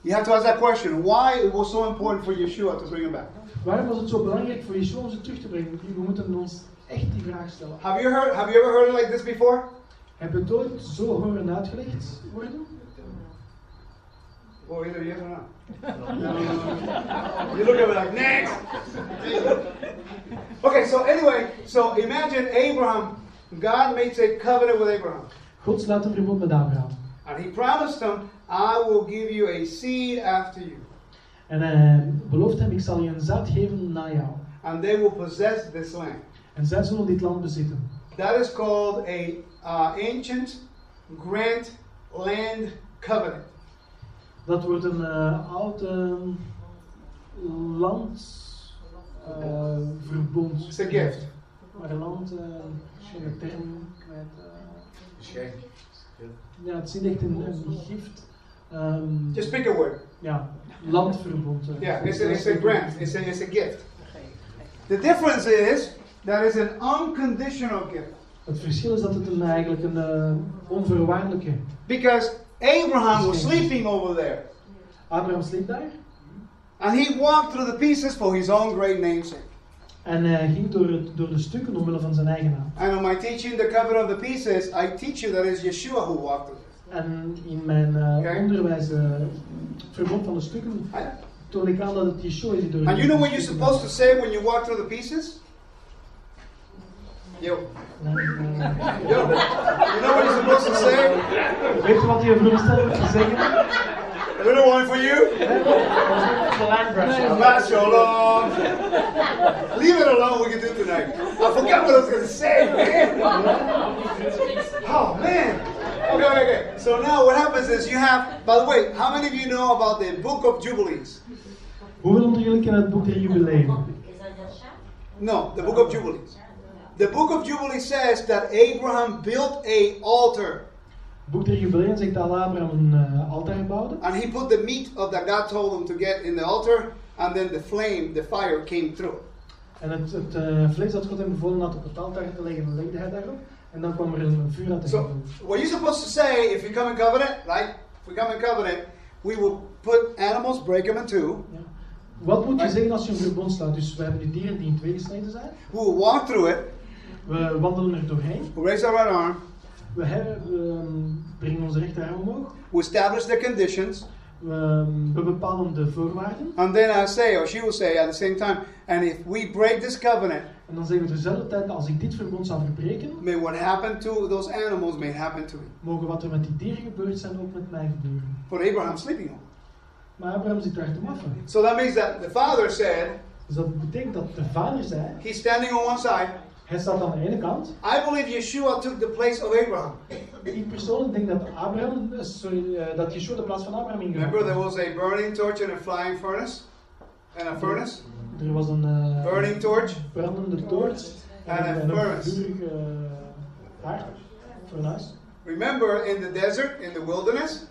You have to ask that question. Why it was so important for Yeshua to bring him back? Waarom was het zo belangrijk voor Yeshua om ze terug te brengen? We moeten ons echt die vraag stellen. Have you heard? Have you ever heard it like this before? Heb je het ooit zo horen uitgelegd worden? Either yes or no. you look at me like next. okay, so anyway, so imagine Abraham. God makes a covenant with Abraham, God sluit een verbond met Abraham. and He promised him, "I will give you a seed after you, En hij belooft hem, ik zal je een zaad geven na jou. and they will possess this land." En zij zullen dit land bezitten. That is called a uh, ancient Grand land covenant. Dat wordt een uh, oud uh, landverbond. It's a gift. Maar een land, uh, een term met. Geschenk. Ja, het is niet echt een, een gift. Um, Just pick a word. Ja, landverbond. uh, Yeah, it's a, it's a grant. It's a, it's a gift. The difference is that it's an unconditional gift. Het verschil is dat het een, eigenlijk een uh, onvoorwaardelijke. Because Abraham was sleeping over there. Abraham sliep daar. And he walked through the pieces for his own great namesake. En hij ging door, het, door de stukken omwille van zijn eigen naam. And in my teaching the cover of the pieces, I teach you that it's Yeshua who walked through it. En in mijn uh, Okay. onderwijs, uh, verbod van de stukken, toon ik aan dat het Yeshua is die door And you know what you're supposed to say when you walk through the pieces? Yo. Nee, nee. Yo. You know what you're supposed to say? Weet je wat je verondersteld wordt te zeggen? A little one for you. De lijnbrush. Not so. Leave it alone. We can do tonight. I forgot what I was going to say, man. Oh man. Okay, okay, okay. So now what happens is you have. By the way, how many of you know about the Book of Jubilees? Hoeveel onder jullie kennen het boek der jubileum? Is? No, the Book of Jubilees. The Book of Jubilees says that Abraham built a altar boek der jubileum zegt dat Abraham een uh, altaar bouwde. and he put the meat of that God told him to get in the altar, and then the flame, the fire came through. En het, het uh, vlees dat God hem bevolen had op het altaar te leggen, legde hij daarop. En dan kwam er een vuur uit de So, hemel. what you're supposed to say if you come in covenant, right? If we come in covenant, we will put animals, break them in two. Ja. Wat moet je zeggen als je een verbond sluit? Dus we hebben nu dieren die in twee gesneden zijn. We will walk through it. We wandelen er doorheen. We raise our right arm. We, hebben, we um, brengen onze rechterarm omhoog. We establish the conditions, We, um, we bepalen de voorwaarden. and then I say, or she will say at the same time, and if we break this covenant, En dan zeggen we dezelfde tijd, als ik dit verbond zou verbreken, may what happened to those animals may happen to me. mogen wat er met die dieren gebeurd zijn ook met mij gebeuren. For Abraham sleeping on. Maar Abraham zit daar te maffen. So that means that the father said, Dus dat betekent dat de vader zei, he's standing on one side. Hij staat aan de ene kant. I believe Yeshua took the place of Abraham. Ik persoonlijk denk dat Abraham, eh, sorry, eh, dat Yeshua de plaats van Abraham ingenomen Remember, there was a burning torch and a flying furnace, and a furnace, Er was een eh, burning torch, brandende toorts en, En een en een furnace. Remember in the desert, in the wilderness,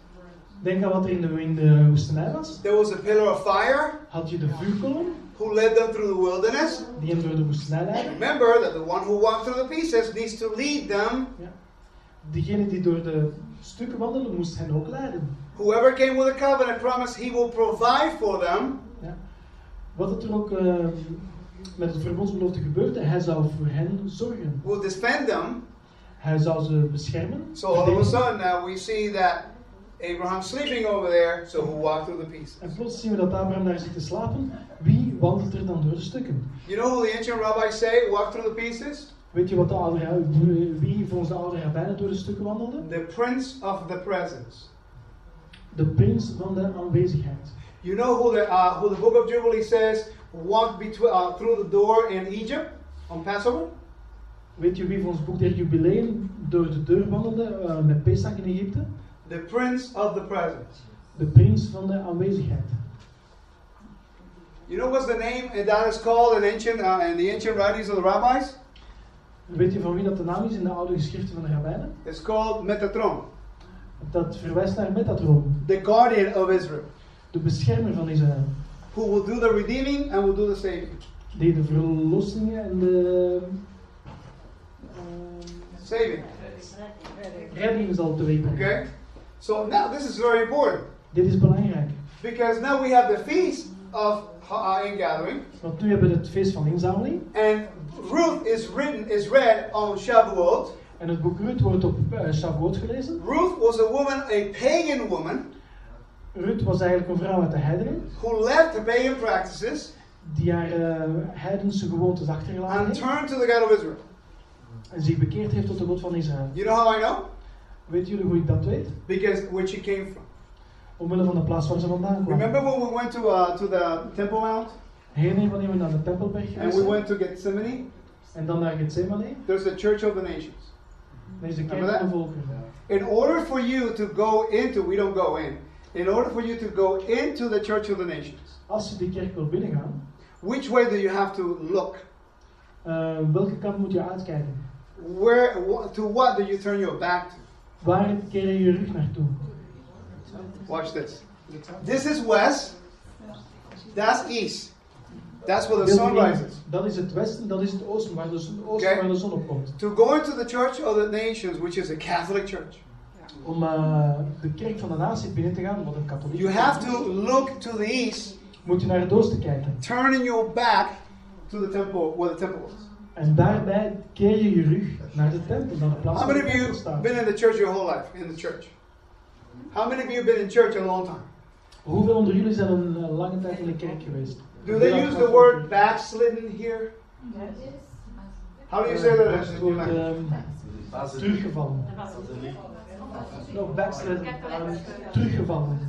Denk aan wat er in de, in de woestenij was. there was a pillar of fire Had je de vuurkolom who led them through the wilderness. die hem door de woestenij leidde. Remember that the one who walked through the pieces needs to lead them. Ja. Degene die door de stukken wandelde, moest hen ook leiden. Whoever came with a covenant promise, he will provide for them. Ja. Wat het er ook eh, met het verbondsbelofte gebeurde, hij zou voor hen zorgen. will defend them. Hij zou ze beschermen. So all of a sudden now we see that Abraham's sleeping over there, so who walked through the pieces. En plots zien we dat Abraham daar zit te slapen. Wie wandelt er dan door de stukken? You know who the ancient rabbis say walked through the pieces? Weet je wat de oude, wie volgens de oude rabbijnen door de stukken wandelde? The prince of the presence. De prins van de aanwezigheid. You know who the uh, who the book of Jubilee says walked between uh, through the door in Egypt on Passover? Weet je wie volgens boek der jubileum door de deur wandelde eh, met Pesach in Egypte? The prince of the presence. De prins van de aanwezigheid. You know what's the name that is called in ancient uh, in the ancient writings of the rabbis? Weet je van wie dat de naam is in de oude geschriften van de rabbijnen? It's called Metatron, Dat verwijst naar Metatron, the guardian of Israel, de beschermer van Israël. who will do the redeeming and will do the saving. Die de verlossingen en de ehm, Saving. redding zal teweegbrengen. Okay? So now this is very important Dit is belangrijk, because now we have the feast of uh, ingathering, want nu hebben we het feest van inzameling. and Ruth is written is read on Shavuot. En het boek Ruth wordt op uh, Shavuot gelezen. Ruth was a woman, a pagan woman, Ruth was eigenlijk een vrouw uit de heidenen, who left the pagan practices die haar uh, heidense gewoontes achtergelaten and turned to the God of Israel. En zich bekeerd heeft tot de God van Israël. You know how I know? Weet jullie hoe ik dat weet? Because where she came from. Omwille van de plaats waar ze vandaan kwam. Remember when we went to uh, to the Temple Mount Heen wanneer we naar de Tempelberg and we went to Gethsemane? en dan naar Gethsemane. There's the Church of the Nations. Is de kerk van de volkeren. In order for you to go into, we don't go in. In order for you to go into the church of the nations, Als je die kerk wil binnengaan, which way do you have to look? eh, welke kant moet je uitkijken? Where, to what do you turn your back to? Waar keer je je rug naartoe? Watch this. This is west. That's east. That's where the sun rises. Dat is het westen, dat is het oosten, waar de, zon- oosten Oké. waar de zon op komt. To go into the church of the nations, which is a Catholic church, Om eh, de kerk van de natie binnen te gaan, wat een katholiek you have to look to the east, moet je naar het oosten kijken. turning your back to the temple where the temple was. En daarbij keer je je rug naar de tempel, naar de plaats How many of you staat. been in the church your whole life? In the church. How many of you have been in church a long time? Hoeveel onder jullie zijn een eh, lange tijd in de kerk geweest? Do they use the word backslidden here? How do you say that? Het woord ehm, teruggevallen. No, backslid, ehm, teruggevallen.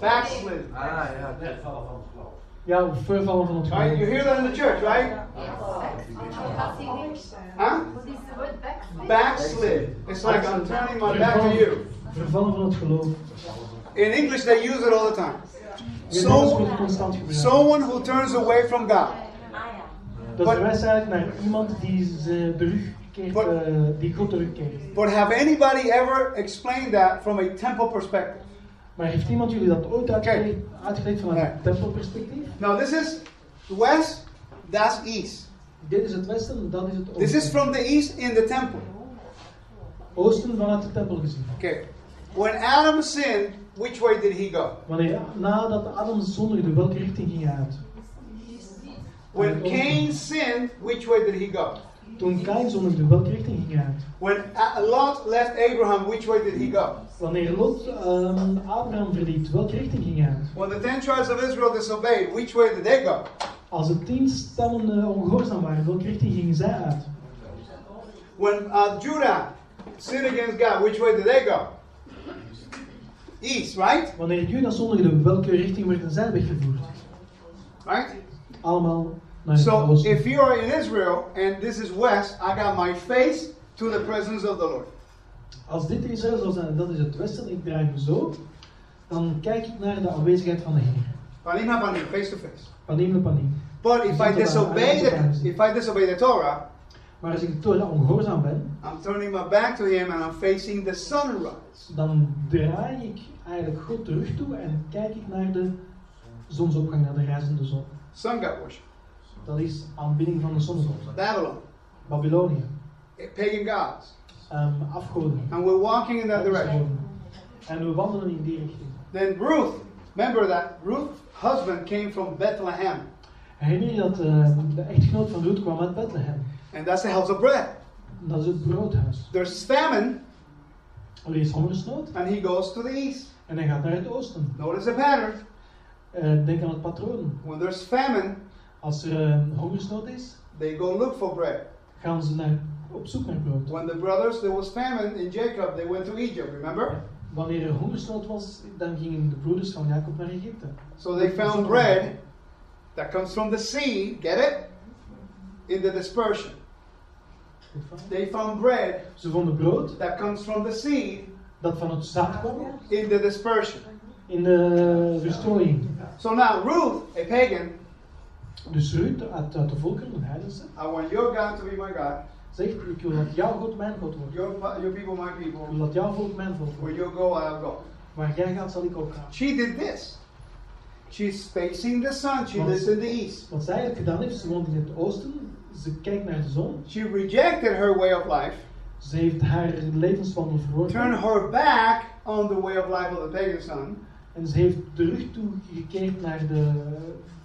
Backslidden. Ah ja, net vallen van het geloof. Ja, vervallen van het Right? You hear that in the church, right? Huh? Backslid. It's like I'm turning my back to you. Vervallen van het geloof. In English, they use it all the time. In het Engels wordt So, constant gebruikt. someone who turns away from God. Dat But- verwijst eigenlijk naar iemand die ze de rug keert, But- eh, die God terugkeert. But have anybody ever explained that from a temple perspective? Maar heeft iemand jullie dat ooit uitgelegd, uitgelegd vanuit een tempelperspectief? Now, this is west, that's east. Dit is het westen, dat is het oosten. This is from the east in the temple. Oosten vanuit de tempel gezien. Okay. When Adam sinned, which way did he go? Wanneer nadat Adam zondigde, welke richting ging hij uit? When Cain sinned, which way did he go? Toen Kain zondigde, welke richting ging hij uit? When A- Lot left Abraham, which way did he go? Wanneer Lot ehm, Abraham verliet, welke richting ging hij uit? When the ten tribes of Israel disobeyed, which way did they go? Als de tien stammen eh, ongehoorzaam waren, welke richting gingen zij uit? When uh, Judah sinned against God, which way did they go? East, right? Wanneer Juda zondigde, welke richting werden zij weggevoerd? Right? Allemaal naar So oosten. if you are in Israel and this is west, I got my face to the presence of the Lord. Als dit Israël zou zijn en dat is het westen, ik draai me zo, dan kijk ik naar de aanwezigheid van de Heer. Panim panim, face to face. Panim panim. But if I disobey the if I disobey the Torah, Maar als ik de Torah ongehoorzaam ben, I'm turning my back to Him and I'm facing the sunrise. dan draai ik eigenlijk God terug toe en kijk ik naar de zonsopgang, naar de reizende zon. Sun God worship, Dat is aanbidding van de zonnegod. Babylon, Babylonië, pagan gods, ehm, afgoden. and we're walking in that direction. En we wandelen in die richting. Then Ruth, remember that Ruth's husband came from Bethlehem, Herinner je dat ehm, de echtgenoot van Ruth kwam uit Bethlehem? and that's the house of bread. Dat is het broodhuis. There's famine, Er is hongersnood and he goes to the east. En hij gaat naar het oosten. Notice the pattern. Eh, denk aan het patroon. When there's famine, Als er ehm, hongersnood is, they go look for bread. gaan ze naar, op zoek naar brood. When the brothers, there was famine in Jacob, they went to Egypt, remember? Wanneer er hongersnood was, dan gingen de broeders van Jacob naar Egypte. So they found bread that comes from the sea, get it? In the dispersion. They found bread Ze vonden brood that comes from the sea dat van het zaad in the dispersion. in de verstrooiing. So now Ruth, a pagan, Dus Ruud uit, uit de volkeren, een heidense, I want your God to be my God, zegt: Ik wil dat jouw God mijn God wordt. your, your people my Ik people. wil dat jouw volk mijn volk Where wordt. you go, I'll go. Waar jij gaat, zal ik ook gaan. She did this. She's facing the sun. She lives in the east. Wat zij eigenlijk gedaan heeft, ze woont in het oosten, ze kijkt naar de zon, She rejected her way of life, ze heeft haar levenswandel turned verworpen her back on the way of life of the pagan sun, en ze heeft de rug toegekeerd naar de,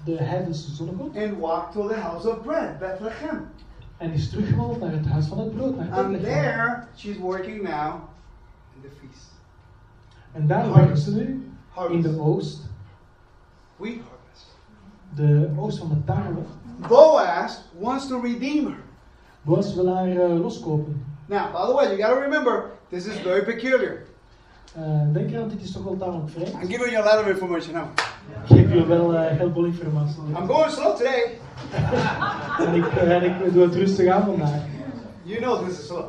de heidense zonnegod and walked to the house of bread, Bethlehem. en is teruggewandeld naar het huis van het brood, naar And Bethlehem. there, she's working now in the feast. En daar werken ze nu in Harvest. de oost, Wheat harvest. de oost van de tarwe. Boaz wants to redeem her. Boas wil haar eh, loskopen. Now, by the way, you got to remember, this is very peculiar. Eh, denk eraan, dit is toch wel tamelijk vreemd. I'm giving you a lot of information now. Ik geef je wel eh, heel veel informatie. I'm going slow today. En ik, eh, en ik doe het rustig aan vandaag. You know this is slow.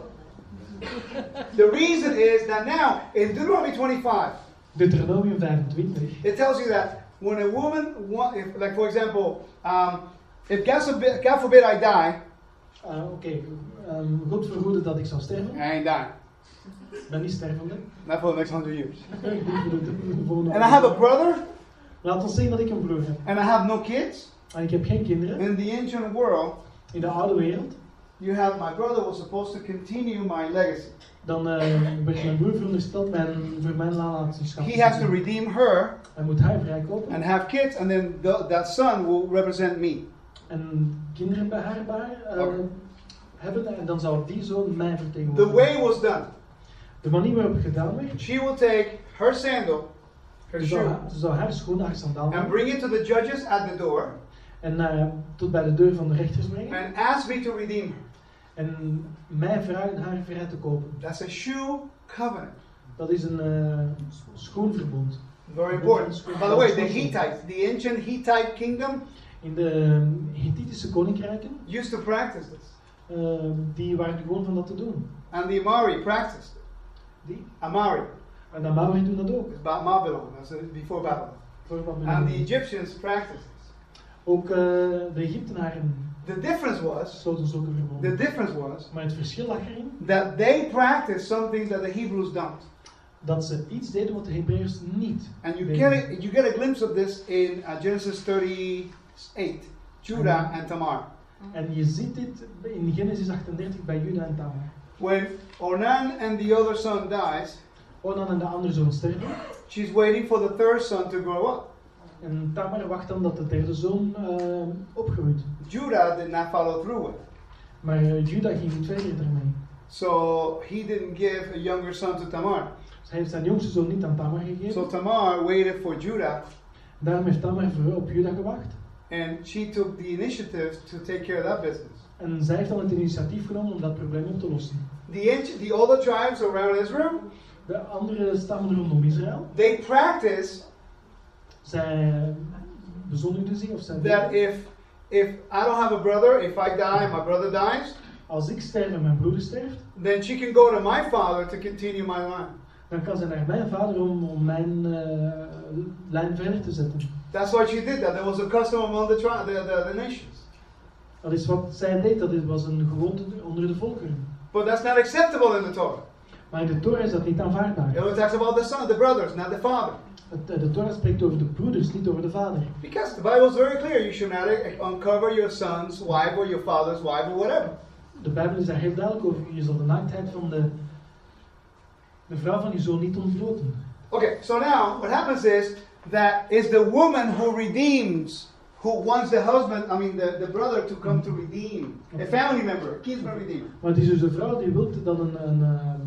The reason is that now, in Deuteronomy 25, Deuteronomium 25. it tells you that when a woman, wa- if, like for example, um, if God forbid, God forbid I die, Ah, Oké, ehm, God verhoede dat ik zou sterven. Ain't dying. Ik ben niet stervende. Not for the next hundred years. And I have a brother, Laat ons zeggen dat ik een broer heb. and I have no kids. En ik heb geen kinderen. In the ancient world, In de oude wereld. you have my brother was supposed to continue my legacy. Dan eh, werd mijn broer verondersteld mijn, voor mijn nalatenschap. te He has to redeem her Hij moet haar vrijkopen. and have kids, and then th- that son will represent me. En kinderen bij haar bij, eh. Hebben. En dan zou die zoon mij The vertegenwoordigen. way was done. De manier waarop het gedaan werd. She will take her sandal, her Ze shoe, haar- ze haar schoen, haar sandaal and bring it to the judges at the door, en naar, tot bij de deur van de rechters brengen. and ask me to redeem her. En mij vragen haar vrij te kopen. That's a shoe covenant. Dat is een eh, schoenverbond. Very important. By the way, the Hittites, the ancient Hittite kingdom, In de Hittitische koninkrijken, used to practice this. Eh, die waren gewoon van dat te doen. And the Amari practiced it. Die, Amari. en de Maori doen dat ook. It's Babylon. That's before Babylon. And the Egyptians practiced. Ook eh, de Egyptenaren The difference was, sloten zulke the difference was Maar het verschil lag erin that they practiced some things that the Hebrews don't. dat ze iets deden wat de Hebreeërs niet And you deden. get it, you get a glimpse of this in uh, Genesis 38, Judah and Tamar. En je ziet dit in Genesis 38 bij Juda en Tamar. When Ornan and the other son dies, Onan en de andere zoon sterven. she's waiting for the third son to grow up. En Tamar wacht dan dat de derde zoon eh, opgroeit. Judah did not follow through with it. Maar eh, Juda ging niet verder ermee. So he didn't give a younger son to Tamar. Dus hij heeft zijn jongste zoon niet aan Tamar So gegeven. Tamar waited for Judah Daarom heeft Tamar voor- op Juda gewacht. And she took the initiative to take care of that business. En zij heeft dan het initiatief genomen om dat probleem op te lossen. The, the other tribes around Israel, De andere stammen rondom Israël, they practice zij bezondigden zich of zij that if if I don't have a brother, if I die and my brother dies, als ik sterf en mijn broer sterft, then she can go to my father to continue my line. dan kan zij naar mijn vader om, om mijn eh, lijn verder te zetten. That's why she did that. There was a custom among the, the, the, the nations. Dat is wat zij deed, dat was een gewoonte onder de volkeren. But that's not acceptable in the Torah. Maar in de Torah is dat niet aanvaardbaar. It talks about the son, the brothers, not the father. Het- eh, De Torah spreekt over de broeders, niet over de vader. Because the Bible is very clear. You should not uh, uncover your son's wife or your father's wife or whatever. De Bijbel is daar heel duidelijk over. Je zal de naaktheid van de, de vrouw van je zoon niet ontbloten. Okay, so now what happens is that it's the woman who redeems, who wants the husband, I mean the, the brother to come to redeem. A family member, kinsman redeemer. Maar het is dus de vrouw die wil dat een, een, ehm,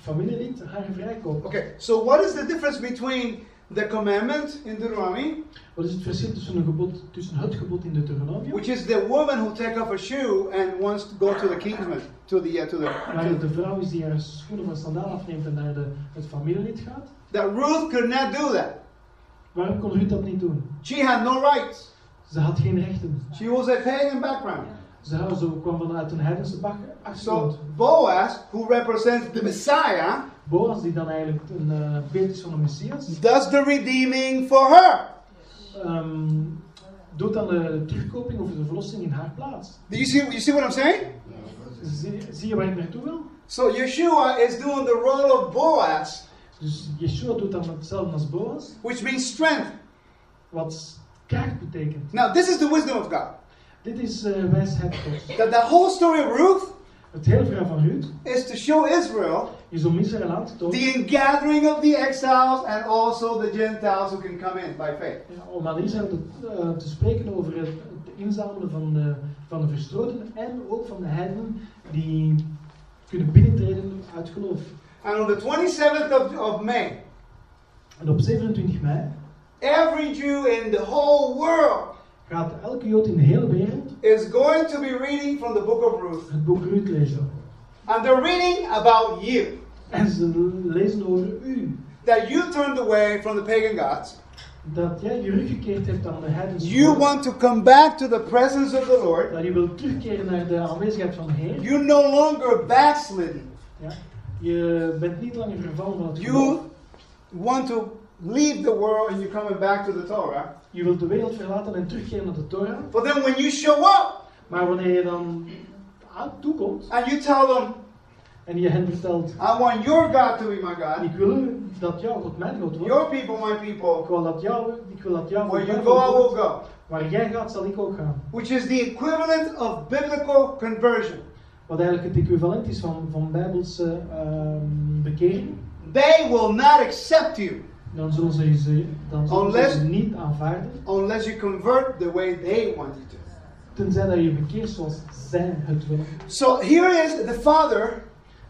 familielid haar vrijkoopt. Okay, so what is the difference between the commandment in Deuteronomy, Wat is het verschil tussen, een gebod, tussen het gebod in Deuteronomium, which is the woman who take off her shoe and wants to go to the kinsman, to the, uh, to the, waar de vrouw is die haar schoenen van sandaal afneemt en naar de, het familielid gaat? that Ruth could not do that. Waarom kon Ruth dat niet doen? She had no rights. Ze had geen rechten. She was a pagan background. Ze kwam vanuit een heidense achtergrond. So Boaz, who represents the Messiah, Boas, die dan eigenlijk een eh beeld is van de Messias, does the redeeming for her. ehm, doet dan de terugkoping of de verlossing in haar plaats. Do you see, you see what I'm saying? Zie, zie je waar ik naartoe wil? So Yeshua is doing the role of Boaz, Dus Yeshua doet dan hetzelfde als Boas, which means strength. wat kracht betekent. Now, this is the wisdom of God. Dit is eh, wijsheid Gods. That the whole story of Ruth Het hele verhaal van Ruth is to show Israel is om Israël aan te tonen, the ingathering of the exiles and also the Gentiles who can come in by faith. ja, om aan Israël te, eh, te spreken over het, het inzamelen van de, van de verstoten en ook van de heidenen die kunnen binnentreden uit geloof. And on the 27th of, of May, En op 27 mei every Jew in the whole world gaat elke Jood in de hele wereld is going to be reading from the book of Ruth. het boek Ruth lezen. And they're reading about you. En ze lezen over u. That you turned away from the pagan gods. Dat jij je rug gekeerd hebt aan de heidense You want to come back to the presence of the Lord. Dat je wilt terugkeren naar de aanwezigheid van de Heer. You're no longer backslidden. Ja. Je bent niet langer vervallen van het You want to leave the world and you're coming back to the Torah. Je wilt de wereld verlaten en terugkeren naar de Torah. But then when you show up Maar wanneer je dan toekomt and you tell them, en je hen vertelt, I want your God to be my God, ik wil dat jouw God mijn God wordt. your people my Ik people, wil dat jou, ik wil dat jouw where you go, I will go. Waar jij gaat, zal ik ook gaan. Which is the equivalent of biblical conversion. Wat eigenlijk het equivalent is van, van bijbelse ehm, bekering. They will not accept you Dan zullen ze ze, dan zullen Unless- ze niet aanvaarden. unless you convert the way they want you to. Tenzij dat je bekeert zoals zij het willen. So here is the Father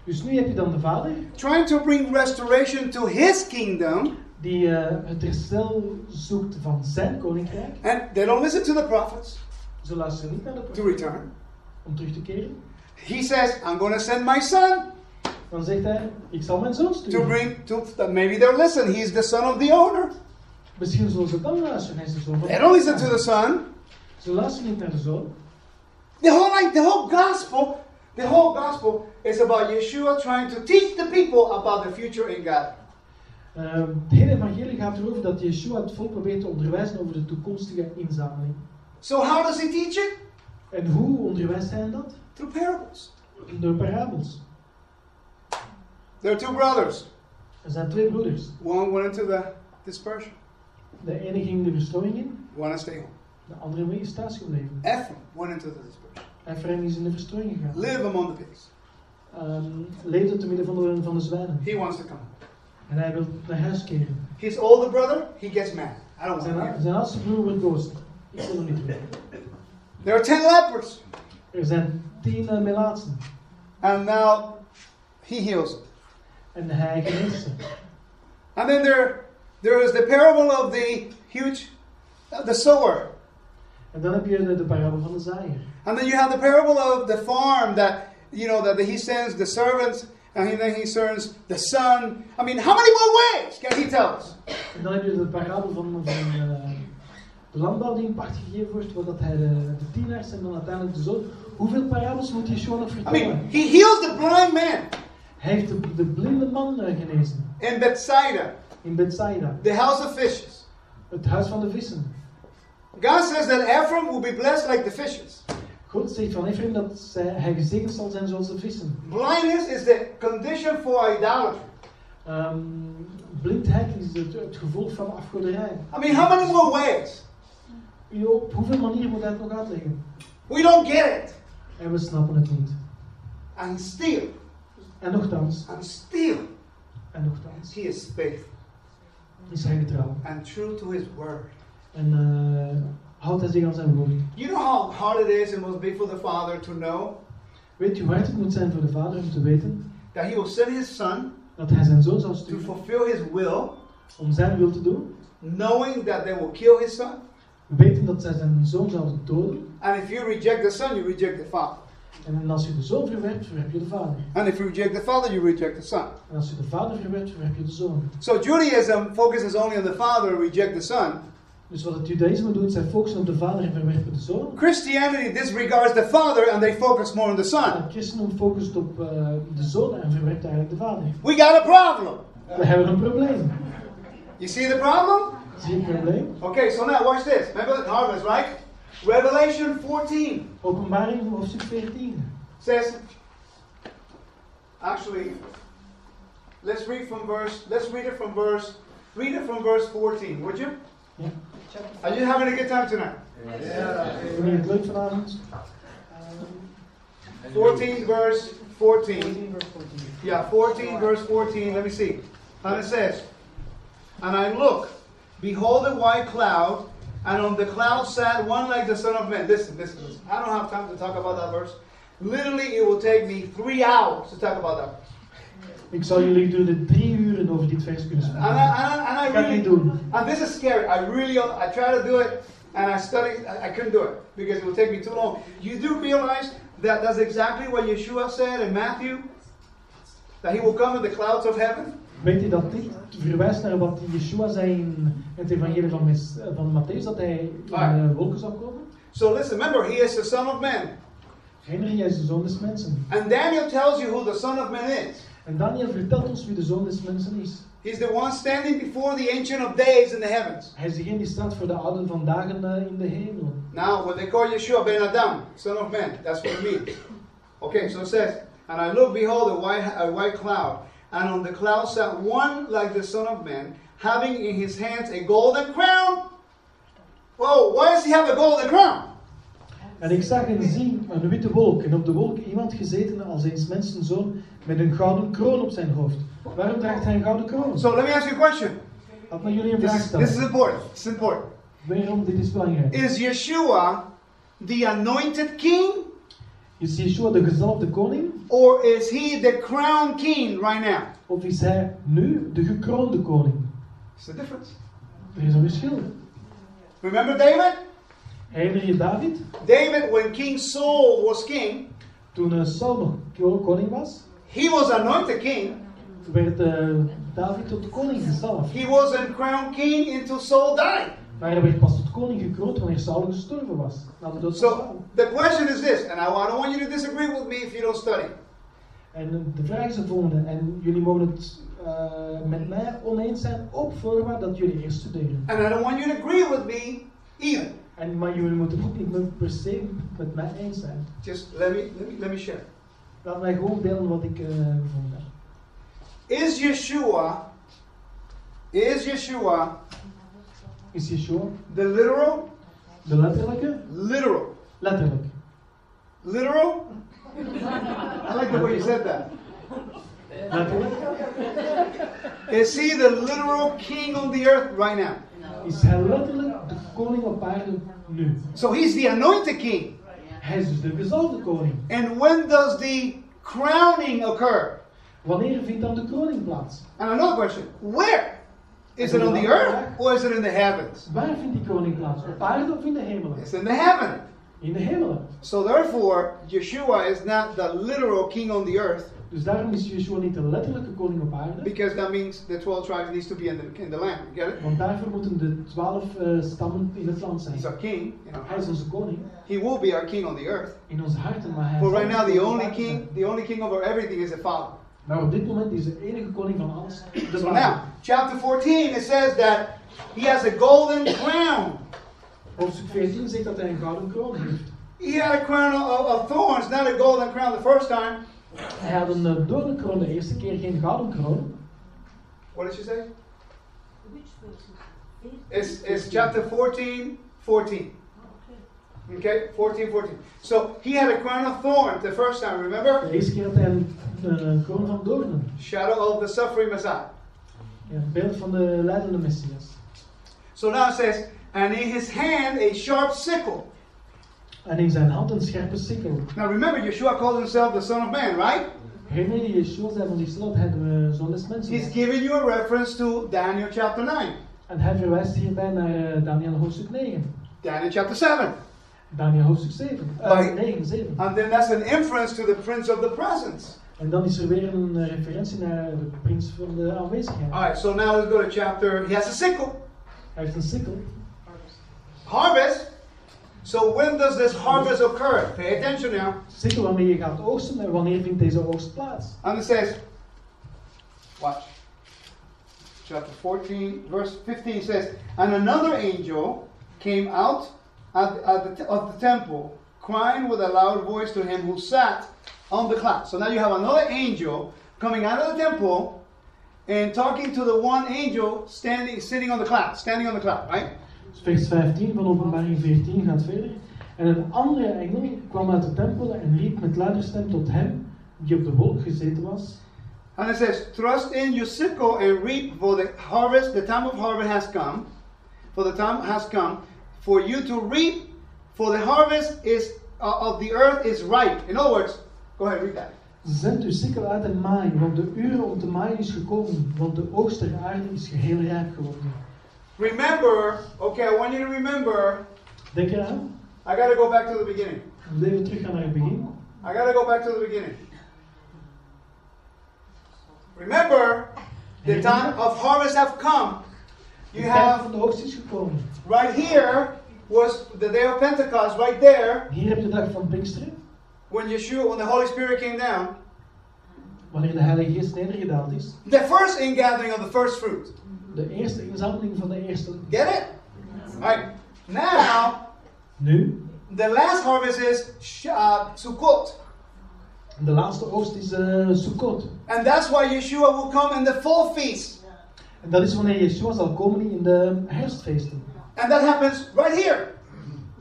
Dus nu heb je dan de vader trying to bring restoration to his kingdom, die eh, het herstel zoekt van zijn koninkrijk. and they don't listen to the prophets Ze luisteren niet naar de to profeet return. om terug te keren. He says, I'm going to send my son Dan zegt hij, ik zal mijn zoon to bring to maybe they'll listen. He's the son of the owner. Misschien zullen ze dan luisteren. Hij is de zoon van They don't listen to the son. Ze luisteren niet naar de zoon. The whole like the whole gospel, the whole gospel is about Yeshua trying to teach the people about the future in God. Ehm, het hele evangelie gaat erover dat Yeshua het volk probeert te onderwijzen over de toekomstige inzameling. So how does he teach it? En hoe onderwijst hij dat? Through parables. Door parabels. There are two brothers. Er zijn twee broeders. One went into the dispersion. De ene ging de verstrooiing in, One stayed home. de andere is thuis gebleven. Ephraim went into the dispersion. Ephraim is in de verstrooiing gegaan. Live among the pigs. Ehm, leefde te midden van de, van de zwijnen. He wants to come. En hij wil naar huis keren. His older brother, he gets mad. I don't want Zijn, to. zijn oudste broer wordt boos. Ik wil hem niet. There are ten lepers, Er zijn tien uh, melaatsen. and now he heals them. En hij geneest ze. And then there, there is the parable of the huge, uh, the sower. En dan heb je de, de parabel van de zaaier. And then you have the parable of the farm that, you know, that he sends the servants, and then he sends the son. I mean, how many more ways can he tell us? En dan heb je de parabel van, van de landbouw die in pacht gegeven wordt, waar dat hij de, de tienaars en dan uiteindelijk de zoon. Hoeveel parabels moet Yeshua nog I vertellen? mean, he heals the blind man Hij heeft de, de blinde man eh, genezen in Bethsaida, in Bethsaida, the house of fishes. het huis van de vissen. God says that Ephraim will be blessed like the fishes. God zegt van Ephraim dat zij, hij gezegend zal zijn zoals de vissen. Blindness is the condition for idolatry. Ehm, blindheid is het, het gevolg van afgoderij. I mean, how many more ways? Op hoeveel manieren moet hij het nog uitleggen? We don't get it. En we snappen het niet. And still, En nogthans, and still, en nogthans, he is faithful is hij getrouw. and true to his word. En eh, houdt hij zich aan zijn woord. You know how hard it is and must be for the father to know Weet u hoe hard het moet zijn voor de vader om te weten that he will send his son dat hij zijn zoon zal to sturen fulfill his will, om zijn wil te doen? knowing that they will kill his son? Weten dat zij zijn zoon zouden doden. And if you reject the son, you reject the father. En als je de zoon verwerpt, verwerp je de vader. And if you reject the father, you reject the son. En als je de vader verwerpt, verwerp je de zoon. So Judaism focuses only on the father and reject the son. Dus wat het judaïsme doet, zij focussen op de vader en verwerpen de zoon. Christianity disregards the father and they focus more on the son. Het christendom focust op eh, de zoon en verwerpt eigenlijk de vader. We got a problem. We hebben een probleem. You see the problem? Zie je? Okay, so now watch this. Remember the harvest, right? Revelation 14 Openbaring hoofdstuk 14. says, actually, let's read from verse, let's read it from verse, read it from verse 14, would you? Ja. Are you having a good time tonight? Vind je het leuk 14 verse 14. 14 vers 14. Yeah, 14 verse 14, let me see. And it says, And I look, behold a white cloud, and on the cloud sat one like the Son of Man. Listen, listen, listen. I don't have time to talk about that verse. Literally, it will take me three hours to talk about that verse. Ik zou jullie gedurende drie uren over dit vers kunnen And I, spreken. and I, and I Ik ga really doen. And this is scary. I really, I try to do it, and I studied. I, I couldn't do it because it would take me too long. You do realize that that's exactly what Yeshua said in Matthew, that he will come in the clouds of heaven. Weet je dat dit verwijst naar wat Yeshua zei in het evangelie van, Mes- van Matthäus, dat hij in Ah. de wolken zou komen? So listen, remember, he is the Son of Man, Herinner jij de zoon des mensen? and Daniel tells you who the Son of Man is. En Daniel vertelt ons wie de zoon des mensen is. He's the one standing before the Ancient of Days in the heavens. Hij is degene die staat voor de ouden van dagen eh, in de hemel. Now, when they call Yeshua Ben Adam, Son of Man, that's what it means. Okay, so it says, And I looked, behold, a white, a white cloud, and on the cloud sat one like the Son of Man, having in his hands a golden crown. Whoa, why does he have a golden crown? En ik zag en zie een witte wolk, en op de wolk iemand gezeten als eens mensenzoon met een gouden kroon op zijn hoofd. Waarom draagt hij een gouden kroon? So let me ask you a question. Laat me jullie een This vraag is, this is important. This is important. Waarom dit is belangrijk? Is Yeshua the anointed king, Is Yeshua de gezalfde koning? or is he the crown king right now? Of is hij nu de gekroonde koning? It's the difference. Er is een verschil. Remember David? Herinner je David? David, when King Saul was king, Toen eh, Saul nog ko- koning was, he was anointed king. werd eh, David tot koning gezalfd. He wasn't crowned king until Saul died. Maar hij werd pas tot koning gekroond wanneer Saul gestorven was. Na de dood So the question is this, and I I don't want you to disagree with me if you don't study. En de vraag is de volgende. En jullie mogen het eh, met mij oneens zijn op voorwaarde dat jullie eerst studeren. And I don't want you to agree with me either. En, maar jullie moeten ook niet per se met mij eens zijn. Just let me let me, let me share. Laat mij gewoon delen wat ik eh, gevonden heb. Is Yeshua is Yeshua Is Yeshua the literal? de letterlijke? Literal. Letterlijk. Literal? I like the way you said that. Letterlijk. Is he the literal king on the earth right now? Is hij letterlijk de koning op aarde nu? So he's the anointed king. Hij is dus de koning. And when does the crowning occur? Wanneer vindt dan de kroning plaats? And another question, where? Is it on the earth or is it in the heavens? Waar vindt die kroning plaats? Op aarde of in de hemelen? It's in the heaven. In de hemelen. So therefore, Yeshua is not the literal king on the earth Dus daarom is Yeshua niet de letterlijke koning op aarde. because that means the 12 tribes needs to be in the, in the land. Get it? Want daarvoor moeten de twaalf eh, stammen in het land zijn. He's our king. You know. Hij is onze koning He will be our king on the earth. in onze harten, maar hij But right now, the only king, the only king over everything is the Father. Maar op dit moment is de enige koning van alles de So now, chapter 14, it says that he has a golden crown. Hoofdstuk 14 zegt dat hij een gouden kroon heeft. He had a crown of, of thorns, not a golden crown the first time. Hij had een uh, doornenkroon de eerste keer, geen gouden kroon. What did she say? Which verse? It's, it's chapter 14, 14. Okay, 14, 14. So he had a crown of thorns the first time, remember? De eerste keer had hij een, een kroon van doornen. Shadow of the suffering Messiah. Een beeld van de leidende Messias. So now it says, and in his hand a sharp sickle. En in zijn hand een scherpe sikkel. Now remember, Yeshua called himself the Son of Man, right? Herinner je, Yeshua zei van zichzelf, hij de zoon des mensen. He's giving you a reference to Daniel chapter 9, En hij verwijst hierbij naar eh, Daniel hoofdstuk 9. Daniel chapter 7. Daniel hoofdstuk 7. Maar- 9, 7. And then that's an inference to the Prince of the Presence. En dan is er weer een eh, referentie naar de prins van de aanwezigheid. Alright, so now let's go to chapter. He has a sickle. Hij heeft een sikkel. Harvest. So when does this harvest occur? Pay attention now. Sikkel waarmee je gaat oogsten en wanneer vindt deze oogst plaats? And it says, watch. Chapter 14, verse 15 says, And another angel came out at, at the, of the temple, crying with a loud voice to him who sat on the cloud. So now you have another angel coming out of the temple and talking to the one angel standing, sitting on the cloud, standing on the cloud, right? Vers 15 van openbaring 14 gaat verder. En een andere engel kwam uit de tempel en riep met luider stem tot hem, die op de wolk gezeten was. And it says, Thrust in your sickle and reap, for the harvest, the time of harvest has come. For the time has come for you to reap, for the harvest is uh, of the earth is ripe. In other words, go ahead, read that. Zend uw sikkel uit en maai, want de uur om te maaien is gekomen, want de oogst der aarde is geheel rijp geworden. Remember, okay, I want you to remember. Denk eraan, I got to go back to the beginning. we even teruggaan naar het begin. I got to go back to the beginning. Remember, the time of harvest have come. De You tijd have van de oogst is gekomen. Right here was the day of Pentecost. Right there, Hier heb je de dag van Pinksteren, when Yeshua, when the Holy Spirit came down. wanneer de Heilige Geest nedergedaald is, The first ingathering of the first fruit. de eerste inzameling van de eerste. Get it? Alright. Now, Nu, the last harvest is uh, Sukkot. de laatste oogst is eh Sukkot. And that's why Yeshua will come in the full feast. En dat is wanneer Yeshua zal komen in de herfstfeesten. And that happens right here,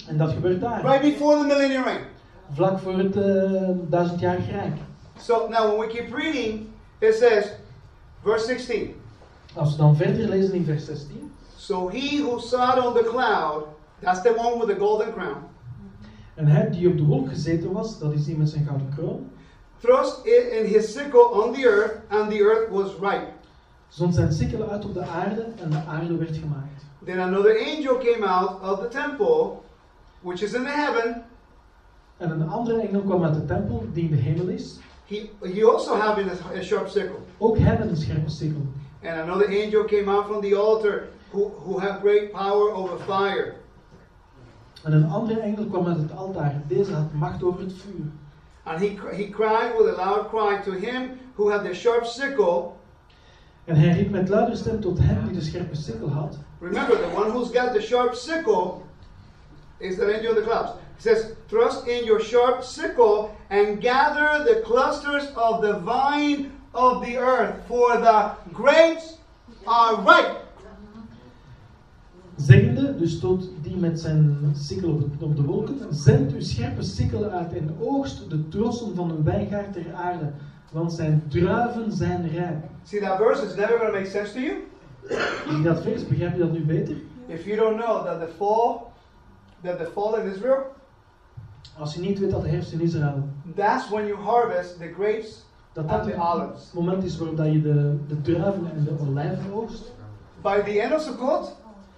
En dat gebeurt daar, right before the millennium reign. vlak voor het eh duizendjarig rijk. So now when we keep reading, it says, verse 16. Als we dan verder lezen in vers 16. So he who sat on the cloud, that's the one with the golden crown, En hij die op de wolk gezeten was, dat is die met zijn gouden kroon, thrust it in his sickle on the earth, and the earth was ripe. zond zijn sikkel uit op de aarde en de aarde werd gemaakt. Then another angel came out of the temple, which is in the heaven. En een andere engel kwam uit de tempel die in de hemel is, He, he also having a, a sharp sickle. ook hij met een scherpe sikkel. And another angel came out from the altar, who, who had great power over fire. En een andere engel kwam uit het altaar, deze had macht over het vuur. And he, he cried with a loud cry to him who had the sharp sickle. En hij riep met luider stem tot hem die de scherpe sikkel had. Remember, the one who's got the sharp sickle is the angel of the clouds. He says, Thrust in your sharp sickle and gather the clusters of the vine of the earth, for the grapes are ripe. Zeggende, dus tot die met zijn sikkel op, het- op de wolken, zend uw scherpe sikkel uit en oogst de trossen van de wijngaard ter aarde, want zijn druiven zijn rijp. See that verse? It's never going to make sense to you Je dat vers? Begrijp je dat nu beter? if you don't know that the fall, that the fall in Israel, Als je niet weet dat de herfst in Israël, that's when you harvest the grapes dat and dat the het olives. moment is waarop dat je de, de druiven en de olijven oogst. By the end of Sukkot,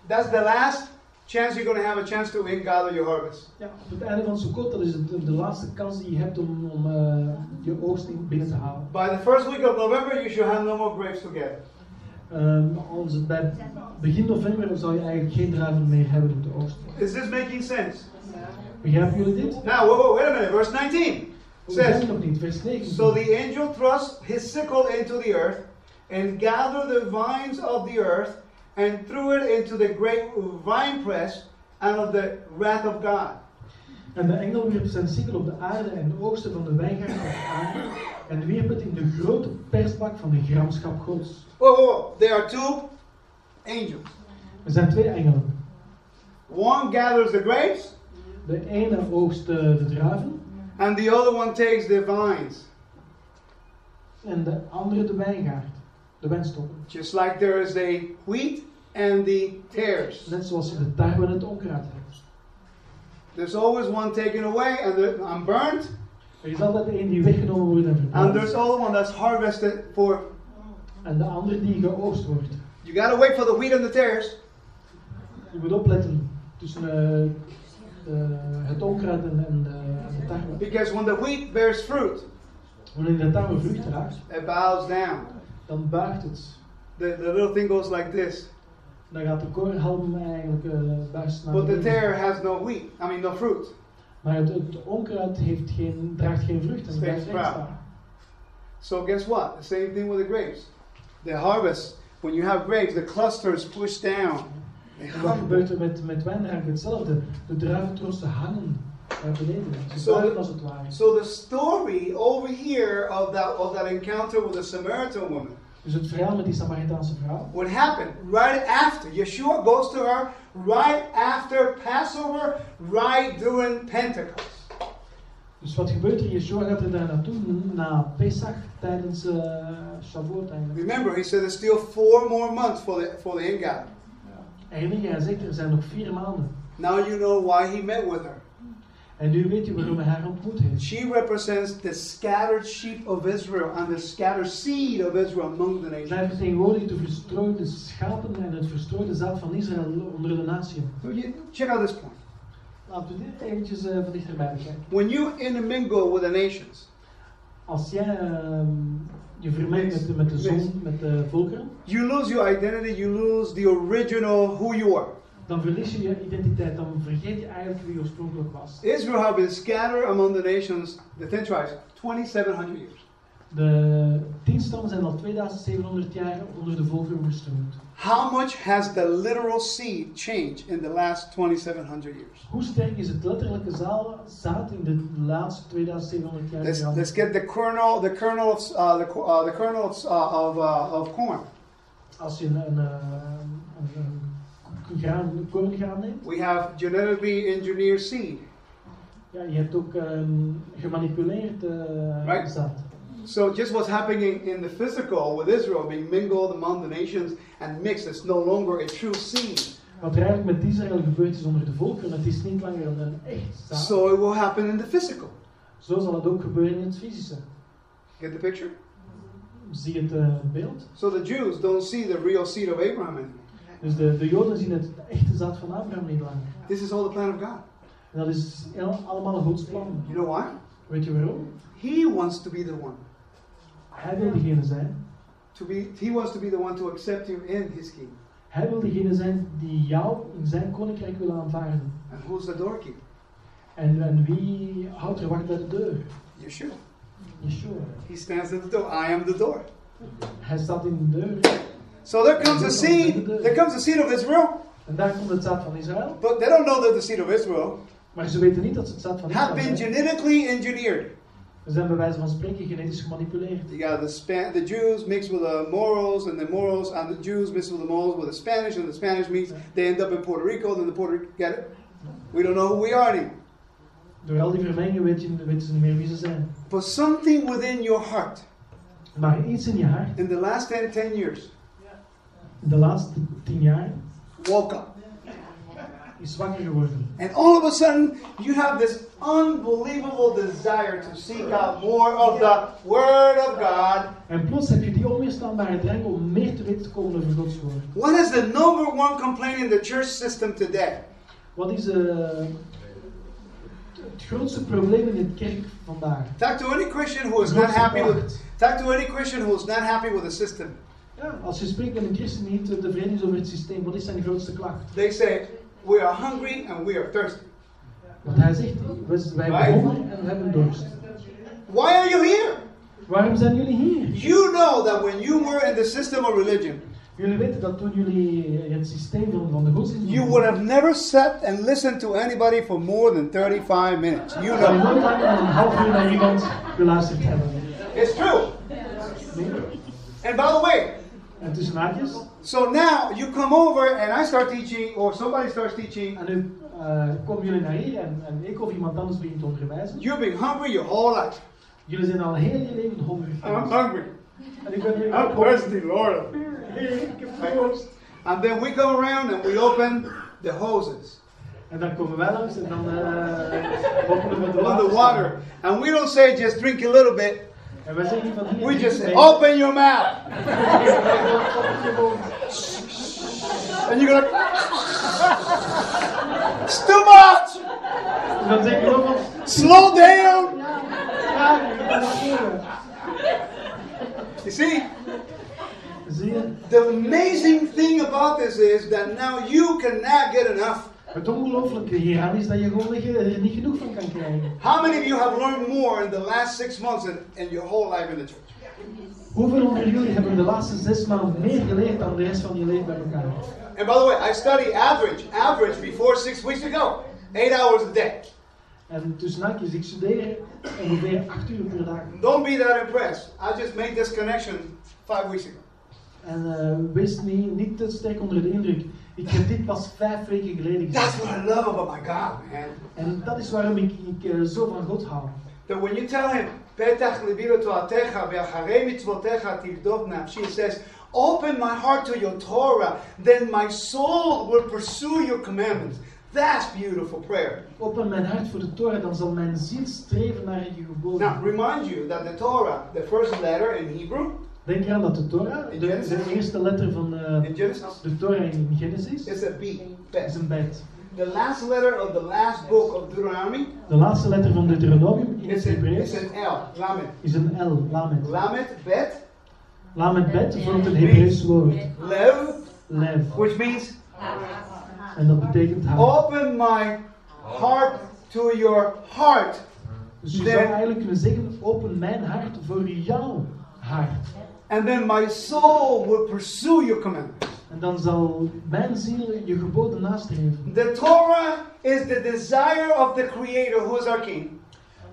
that's the last chance you're going to have a chance to gather your harvest. Ja, op het einde van Sukkot, dat is het- de, laatste kans die je hebt om, om eh, je oogst in- binnen te halen. By the first week of November, you should have no more grapes to Ehm, als het bij begin november zou je eigenlijk geen druiven meer hebben om te oogsten. Is this making sense? Begrijpen jullie dit? Now, wait, wait, wait a minute. Verse 19 We zijn says, er nog niet, vers 19. So the angel thrust his sickle into the earth and gathered the vines of the earth and threw it into the great vine press and of the wrath of God. En de engel wierp zijn sikkel op de aarde en oogste van de wijngaard op de aarde en wierp het in de grote persbak van de gramschap gods. Whoa, whoa, whoa. There are two angels. Er zijn twee engelen. One gathers the grapes, De ene oogst de, de druiven and the other one takes the vines. en de andere de wijngaard, de wijnstokken. Just like there is a wheat and the tares. Net zoals de tarwe en het onkruid. There's always one taken away and, the, and burnt, Er is altijd een die weggenomen wordt en and there's other one that's harvested for. En de andere die geoogst wordt. You gotta wait for the wheat and the tares. Je moet opletten tussen eh, eh, het onkruid en, en, de, de tarwe. Because when the wheat bears fruit, Wanneer de tarwe vrucht draagt, it bows down. dan buigt het. The, the little thing goes like this. Dan gaat de korenhalm eigenlijk eh buigt naar But the tare has no wheat. I mean, no fruit. Maar het, het onkruid heeft geen, draagt geen vrucht en blijft staan. So guess what? The same thing with the grapes. The harvest, when you have grapes, the clusters push down. Wat gebeurt er met, met wijnrank? Hetzelfde. De druiventrossen hangen naar beneden. Ze Zo- buigen als het ware. So the story over here of that of that encounter with the Samaritan woman. Dus het verhaal met die Samaritaanse vrouw. What happened right after Yeshua goes to her right after Passover, right during Pentecost. Dus wat gebeurt er? Yeshua gaat er daar naartoe na Pesach tijdens eh Shavuot eigenlijk. Remember, he said there's still four more months for the for the ingathering. Herinner hij zegt er zijn nog vier maanden. Now you know why he met with her. En nu weet je waarom hij haar ontmoet heeft. She represents the scattered sheep of Israel and the scattered seed of Israel among the nations. Zij vertegenwoordigt de verstrooide schapen en het verstrooide zaad van Israël onder de natie. So you check out this point. Laten we dit eventjes eh, van dichterbij bekijken. When you intermingle with the nations, Als jij ehm, je vermengt met, met de zon, met de volkeren, you lose your identity, you lose the original who you are. Dan verlies je je identiteit. Dan vergeet je eigenlijk wie je oorspronkelijk was. Israel have been scattered among the nations, the ten tribes, 2,700 years. De tien stammen zijn al 2700 jaar onder de volkeren verstrooid. How much has the literal seed changed in the last 2700 years? Hoe sterk is het letterlijke zaad in de laatste 2700 jaar Let's, let's get the kernel, the kernel of uh, the, uh, the kernel of, uh, of, uh, of corn. Als je een, een, een graan, een korengraan neemt, We have genetically engineered seed. ja, je hebt ook ehm, gemanipuleerd eh, Right. zaad. So just what's happening in the physical with Israel being mingled among the nations and mixed, it's no longer a true seed. Wat er eigenlijk met Israël gebeurd is onder de volkeren, het is niet langer een, echt zaad. So it will happen in the physical. Zo zal het ook gebeuren in het fysische. Get the picture? Zie het eh, beeld? So the Jews don't see the real seed of Abraham anymore. Dus de, de Joden zien het echte zaad van Abraham niet langer. This is all the plan of God. En dat is allemaal Gods plan. You know why? Weet je waarom? He wants to be the one. Hij wil degene zijn. To be, he wants to be the one to accept you in his kingdom. Hij wil degene zijn die jou in zijn koninkrijk wil aanvaarden. And who's the doorkeeper? En, en wie houdt er wacht bij de deur? Yeshua. Yeshua. He stands at the door. I am the door. Hij staat in de deur. So there comes a seed. There comes a seed of Israel. En daar komt het zaad van Israël. But they don't know that the seed of Israel Maar ze weten niet dat ze het zaad van Israël. have been genetically engineered. Ze zijn bij wijze van spreken genetisch gemanipuleerd. You got the Span- the Jews mixed with the Moros, and the Moros and the Jews mixed with the Moros with the Spanish, and the Spanish mix. They end up in Puerto Rico. Then the Puerto Rico get it. We don't know who we are anymore. Door al die vermengingen weet je, weten ze niet meer wie ze zijn. But something within your heart Maar iets in je hart, in the last 10, 10 years in de laatste tien jaar, woke up. is wakker geworden. And all of a sudden, you have this unbelievable desire to seek out more of the Word of God. En plots heb je die onweerstaanbare drang om meer te weten te komen over Gods woord. What is the number one complaint in the church system today? Wat is eh, het grootste probleem in de kerk vandaag? Talk to any Christian who is not happy with. Talk to any Christian who is not happy with the system. Ja, als je spreekt met een christen die niet tevreden is over het systeem, wat is zijn grootste klacht? They say we are hungry and we are thirsty. Want hij zegt, we- wij hebben honger en we hebben dorst. Why are you here? Waarom zijn jullie hier? You know that when you were in the system of religion, Jullie weten dat toen jullie het systeem van, van de godsdienst... you would have never sat and listened to anybody for more than 35 minutes. You zou je know. nooit een half uur naar iemand geluisterd hebben. It's true. And by the way, En tussen haakjes. So now you come over and I start teaching, or somebody starts teaching. En nu eh, komen jullie naar hier en, en ik of iemand anders begint te onderwijzen. You've been hungry your whole life. Jullie zijn al heel je leven hongerig. I'm hungry. En ik ben I'm thirsty, Lord. Ik heb dorst. And then we come around and we open the hoses En dan komen wij langs en dan eh openen we de on the water. And we don't say just drink a little bit. We just open your mouth. and you're going to. It's too much. Slow down. You see? The amazing thing about this is that now you cannot get enough. Het ongelooflijke hieraan is dat je gewoon niet, er niet genoeg van kan krijgen. How many of you have learned more in the last six months than in your whole life in the church? Hoeveel onder jullie hebben de laatste zes maanden meer geleerd dan de rest van je leven bij elkaar? And by the way, I study average, average before six weeks ago, eight hours a day. En tussen haakjes, ik studeer ongeveer acht uur per dag. Don't be that impressed. I just made this connection five weeks ago. En eh, wees niet, niet te sterk onder de indruk. Ik heb dit pas vijf weken geleden That's gezien. what I love about my God, man. En dat is waarom ik, ik eh, zo van God hou. That when you tell him, Petach libido toatecha ve'acharei mitzvotecha tirdof nafshi, it says, open my heart to your Torah, then my soul will pursue your commandments. That's beautiful prayer. Open mijn hart voor de Torah, dan zal mijn ziel streven naar je geboden. Now, remind you that the Torah, the first letter in Hebrew, Denk eraan dat de Torah, de, de eerste letter van eh, in Genesis, de Torah in Genesis, is a B, is bet. een bet. The last letter of the last book of Deuteronomy De laatste letter van Deuteronomium in het Hebreeuws is an L, Lamed. is een L, Lamed. Lamed, bet, Lamed bet vormt een Hebreeuws woord, lev, lev. which means En dat betekent hart. open my heart to your heart. Dus je zou eigenlijk kunnen zeggen, open mijn hart voor jouw hart. And then my soul will pursue your commandments. En dan zal mijn ziel je geboden nastreven. The Torah is the desire of the Creator, who is our King,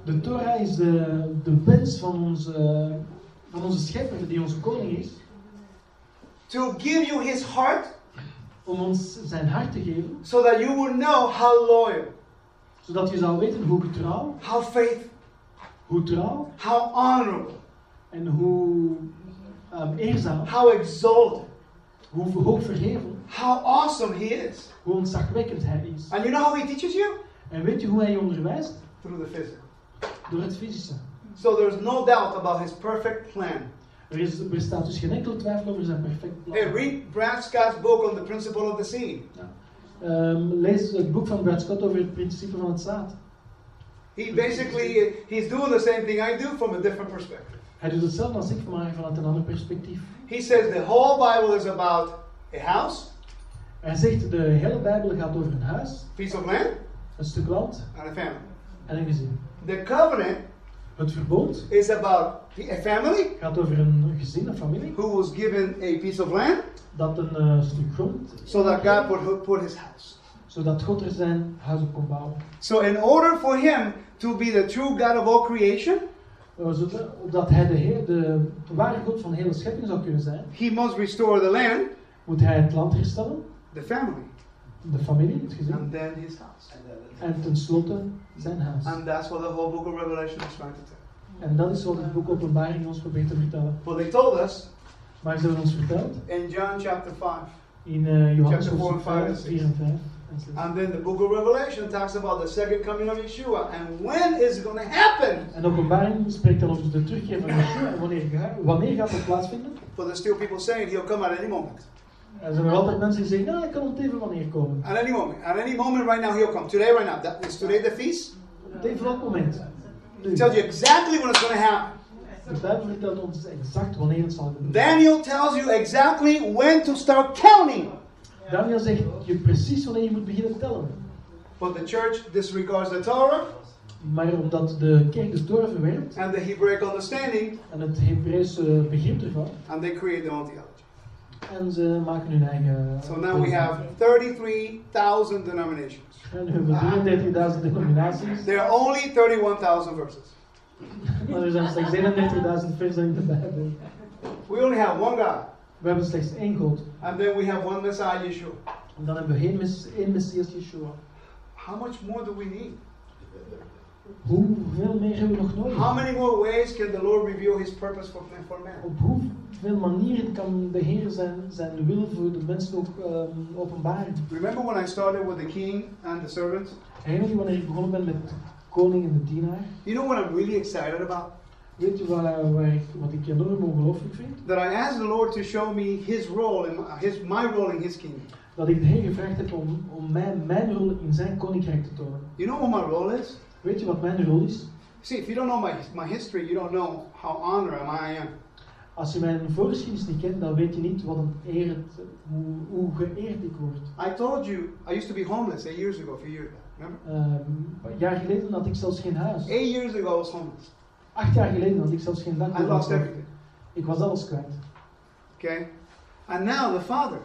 De Torah is de, de wens van onze, van onze schepper, die onze koning is, to give you His heart. Om ons zijn hart te geven, so that you will know how loyal, zodat je zal weten hoe getrouw, how faithful, hoe trouw. How honorable, en hoe ehm, eerzaam, how exalted, hoe hoog verheven, how awesome He is. hoe ontzagwekkend hij is. And you know how He teaches you? En weet je hoe hij je onderwijst? Through the physical. Door het fysische. So there's no doubt about His perfect plan. Er, is, er bestaat dus geen enkele twijfel over zijn perfect plan. Hey, read Brad Scott's book on the principle of the seed. Ehm, lees het boek van Brad Scott over het principe van het zaad. He basically he's doing the same thing I do from a different perspective. Hij doet hetzelfde als ik, maar vanuit een ander perspectief. He says the whole Bible is about a house, Hij zegt, de hele Bijbel gaat over een huis, piece of land, een stuk land and a family. en een gezin. The covenant Het verbond is about a family gaat over een gezin, een familie, who was given a piece of land dat een eh, stuk grond, so that God would put his house. zodat God er zijn huis op kon bouwen. So in order for him to be the true God of all creation, zodat opdat hij de, heer, de ware God van de hele schepping zou kunnen zijn, he must restore the land, moet hij het land herstellen, the family, de familie, het gezin, and then his house. en tenslotte zijn huis. And that's what the whole book of Revelation is trying to tell. En dat is wat het boek Openbaring ons probeert te vertellen. Well, they told us Maar ze hebben ons verteld in John chapter 5. in eh, Johannes Chapter four hoofdstuk and five 5, and six. 4 en 5 en 6. And then the book of Revelation talks about the second coming of Yeshua and when is it going to happen. En openbaring spreekt dan over de terugkeer van Yeshua en wanneer, ga- wanneer gaat dat plaatsvinden? But there's still people saying he'll come at any moment. Er zijn nog altijd mensen die zeggen, nou, ik kan op even wanneer komen. At any moment. At any moment right now he'll come. Today, right now. That is today the feast. Op even welk moment? Nu. It tells you exactly when it's going to happen. De Bijbel vertelt ons exact wanneer het zal gebeuren. Daniel tells you exactly when to start counting. Daniel zegt je precies wanneer je moet beginnen tellen. But the church disregards the Torah Maar omdat de kerk de Torah verwerpt and the Hebraic understanding en het Hebreeuwse begrip ervan, and they create their own theology. en ze maken hun eigen... So now we have 33,000 denominations. En nu hebben we 33.000 denominaties, There are only 31,000 verses. maar er zijn slechts 31.000 versen in de Bijbel. We only have one God. We hebben slechts één God. And then we have one Messiah, Yeshua. En dan hebben we één, mes- één Messias, Yeshua. How much more do we need? Hoeveel meer hebben we nog nodig? How many more ways can the Lord reveal his purpose for, for man? Op hoeveel manieren kan de Heer zijn, zijn wil voor de mensen ook ehm, openbaren? Remember when I started with the king and the servants? Herinner je wanneer ik begonnen ben met koning en de dienaar? You know what I'm really excited about? Weet je waar, waar ik, wat ik enorm ongelooflijk vind? That I asked the Lord to show me his role in my, his, my role in his kingdom. Dat ik de Heer gevraagd heb om, om mij, mijn rol in zijn koninkrijk te tonen. You know what my role is? Weet je wat mijn rol is? See, if you don't know my, my history, you don't know how honored I am. Als je mijn voorgeschiedenis niet kent, dan weet je niet wat een eer het, hoe, hoe geëerd ik word. I told you I used to be homeless eight years ago, a few years back. Remember? Ehm, een jaar geleden had ik zelfs geen huis. Eight years ago I was homeless. Acht jaar geleden had ik zelfs geen dak. I lost everything. Ik was alles kwijt. Okay? And now the Father,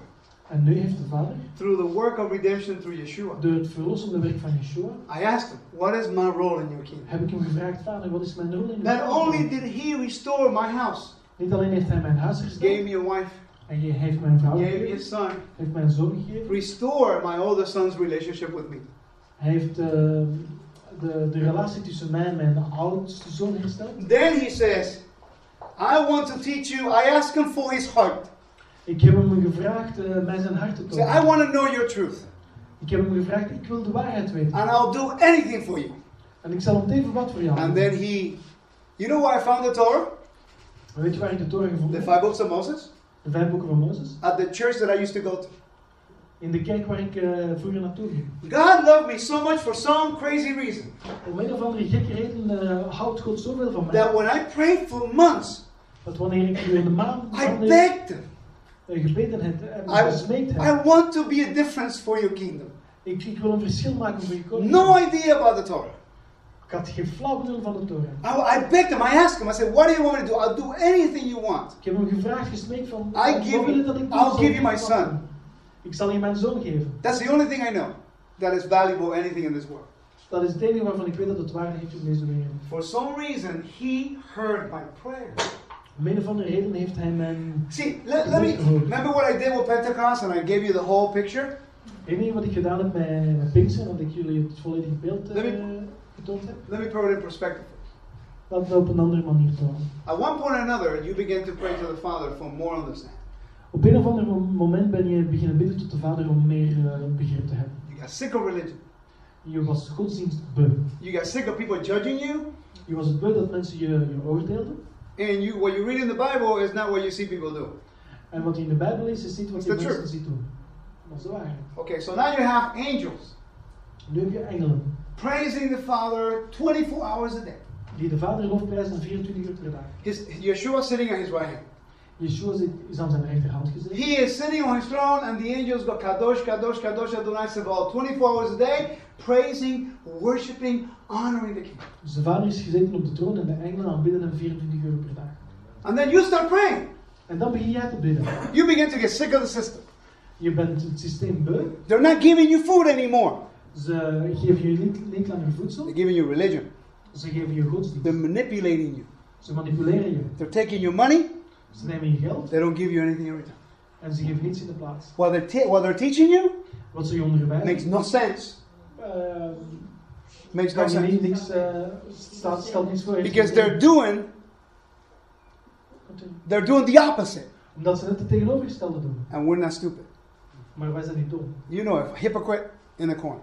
En nu heeft de Vader, through the work of redemption through Yeshua, door het verlossende werk van Yeshua, I asked him, What is my role in your kingdom? heb ik hem gevraagd, Vader, wat is mijn rol in uw Not only did he restore my house, Niet alleen heeft hij mijn huis he hersteld, gave me a wife, en hij heeft mijn vrouw he gave me a gegeven, son, heeft mijn zoon gegeven. restore my older son's relationship with me. Hij heeft eh, de, de relatie tussen mij en mijn oudste zoon hersteld. Then he says, I want to teach you. I asked him for his heart. Ik heb hem gevraagd eh, mij zijn hart te He said, I tonen. want to know your truth. Ik heb hem gevraagd, ik wil de waarheid weten. And I'll do anything for you. En ik zal om even wat voor jou And doen. then he, you know where I found the Torah? Weet je waar ik de Torah The gevonden five heb? books of Moses? De vijf boeken van Mozes. At the church that I used to go to. In de kerk waar ik eh, vroeger naartoe ging. God loved me so much for some crazy reason Om een of andere gekke reden eh, houdt God zoveel van mij. that when I prayed for months, Dat wanneer ik in de maand I begged him, eh, gebeden heb en I, gesmeekt heb. I want to be a difference for your kingdom. Ik, ik wil een verschil maken voor je koning. No idea about the Torah. Ik had geen flauw benul van de Torah. I, I begged him, I asked him, I said, what do you want me to do? I'll do anything you want. Ik heb hem gevraagd, gesmeekt van, I wat give wil je dat ik doe? I'll give you my wat son. Ik zal je mijn zoon geven. That's the only thing I know that is valuable, anything in this world. Dat is het enige waarvan ik weet dat het waarde heeft in deze wereld. For some reason, he heard my prayer. Om een of andere reden heeft hij mijn... See, let, let me, remember what I did with Pentecost and I gave you the whole picture? Het enige wat ik gedaan heb met, Pinkster, dat ik jullie het volledige beeld Let me- eh, getoond heb, Let me put it in perspective. dat we op een andere manier tonen. At one point or another, you begin to pray to the Father for more understanding. Op een of ander mo- moment ben je beginnen bidden tot de Vader om meer eh, begrip te hebben. You got sick of religion. Je was godsdienst beu. You got sick of people judging you. Je was het beu dat mensen je, je oordeelden. And you, what you read in the Bible is not what you see people do. En wat je in de Bijbel leest, is niet wat je mensen ziet doen. Dat is de waarheid. Okay, so now you have angels Nu heb je engelen, praising the Father 24 hours a day. die de Vader lofprijzen 24 uur per dag. His, Yeshua sitting at his right hand. Yeshua is aan zijn rechterhand gezeten. He is sitting on his throne, and the angels go Kadosh, Kadosh, Kadosh Adonai Sabaoth 24 hours a day, praising, worshiping, honoring the King. Dus de Vader is gezeten op de troon en de engelen aanbidden hem 24 uur per dag. And then you start praying. En dan begin jij te bidden. You begin to get sick of the system. Je bent het systeem beu. They're not giving you food anymore. Ze geven je niet, niet langer voedsel. They're giving you religion. Ze geven je godsdienst. They're manipulating you. Ze manipuleren je. They're taking your money. Ze nemen je geld They don't give you anything in return. en ze geven niets in de plaats. What they're, ta- what they're teaching you Wat ze je onderwijzen. makes no sense. ehm, Makes no je niet, sense. niks, eh, staat, stelt niets voor. heeft Because geen they're zin. doing they're doing the opposite. Omdat ze net het tegenovergestelde doen. And we're not stupid. Maar wij zijn niet dom. You know a hypocrite in the corner.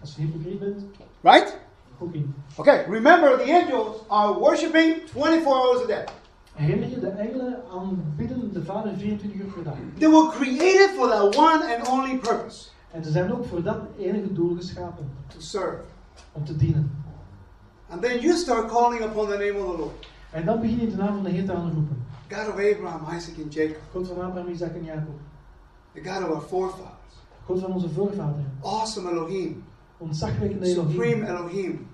Als je hypocriet bent, Right? ook. Okay, remember the angels are worshiping 24 hours a day. Herinner je, de engelen aanbidden de Vader 24 uur per dag. They were created for that one and only purpose En ze zijn ook voor dat enige doel geschapen. to serve. Om te dienen. And then you start calling upon the name of the Lord. En dan begin je de naam van de Heer te aanroepen. God of Abraham, Isaac, and Jacob. God van Abraham, Isaac en Jacob. The God of our forefathers. God van onze voorvaderen. Awesome Elohim. Ontzagwekkende Supreme Elohim. Elohim.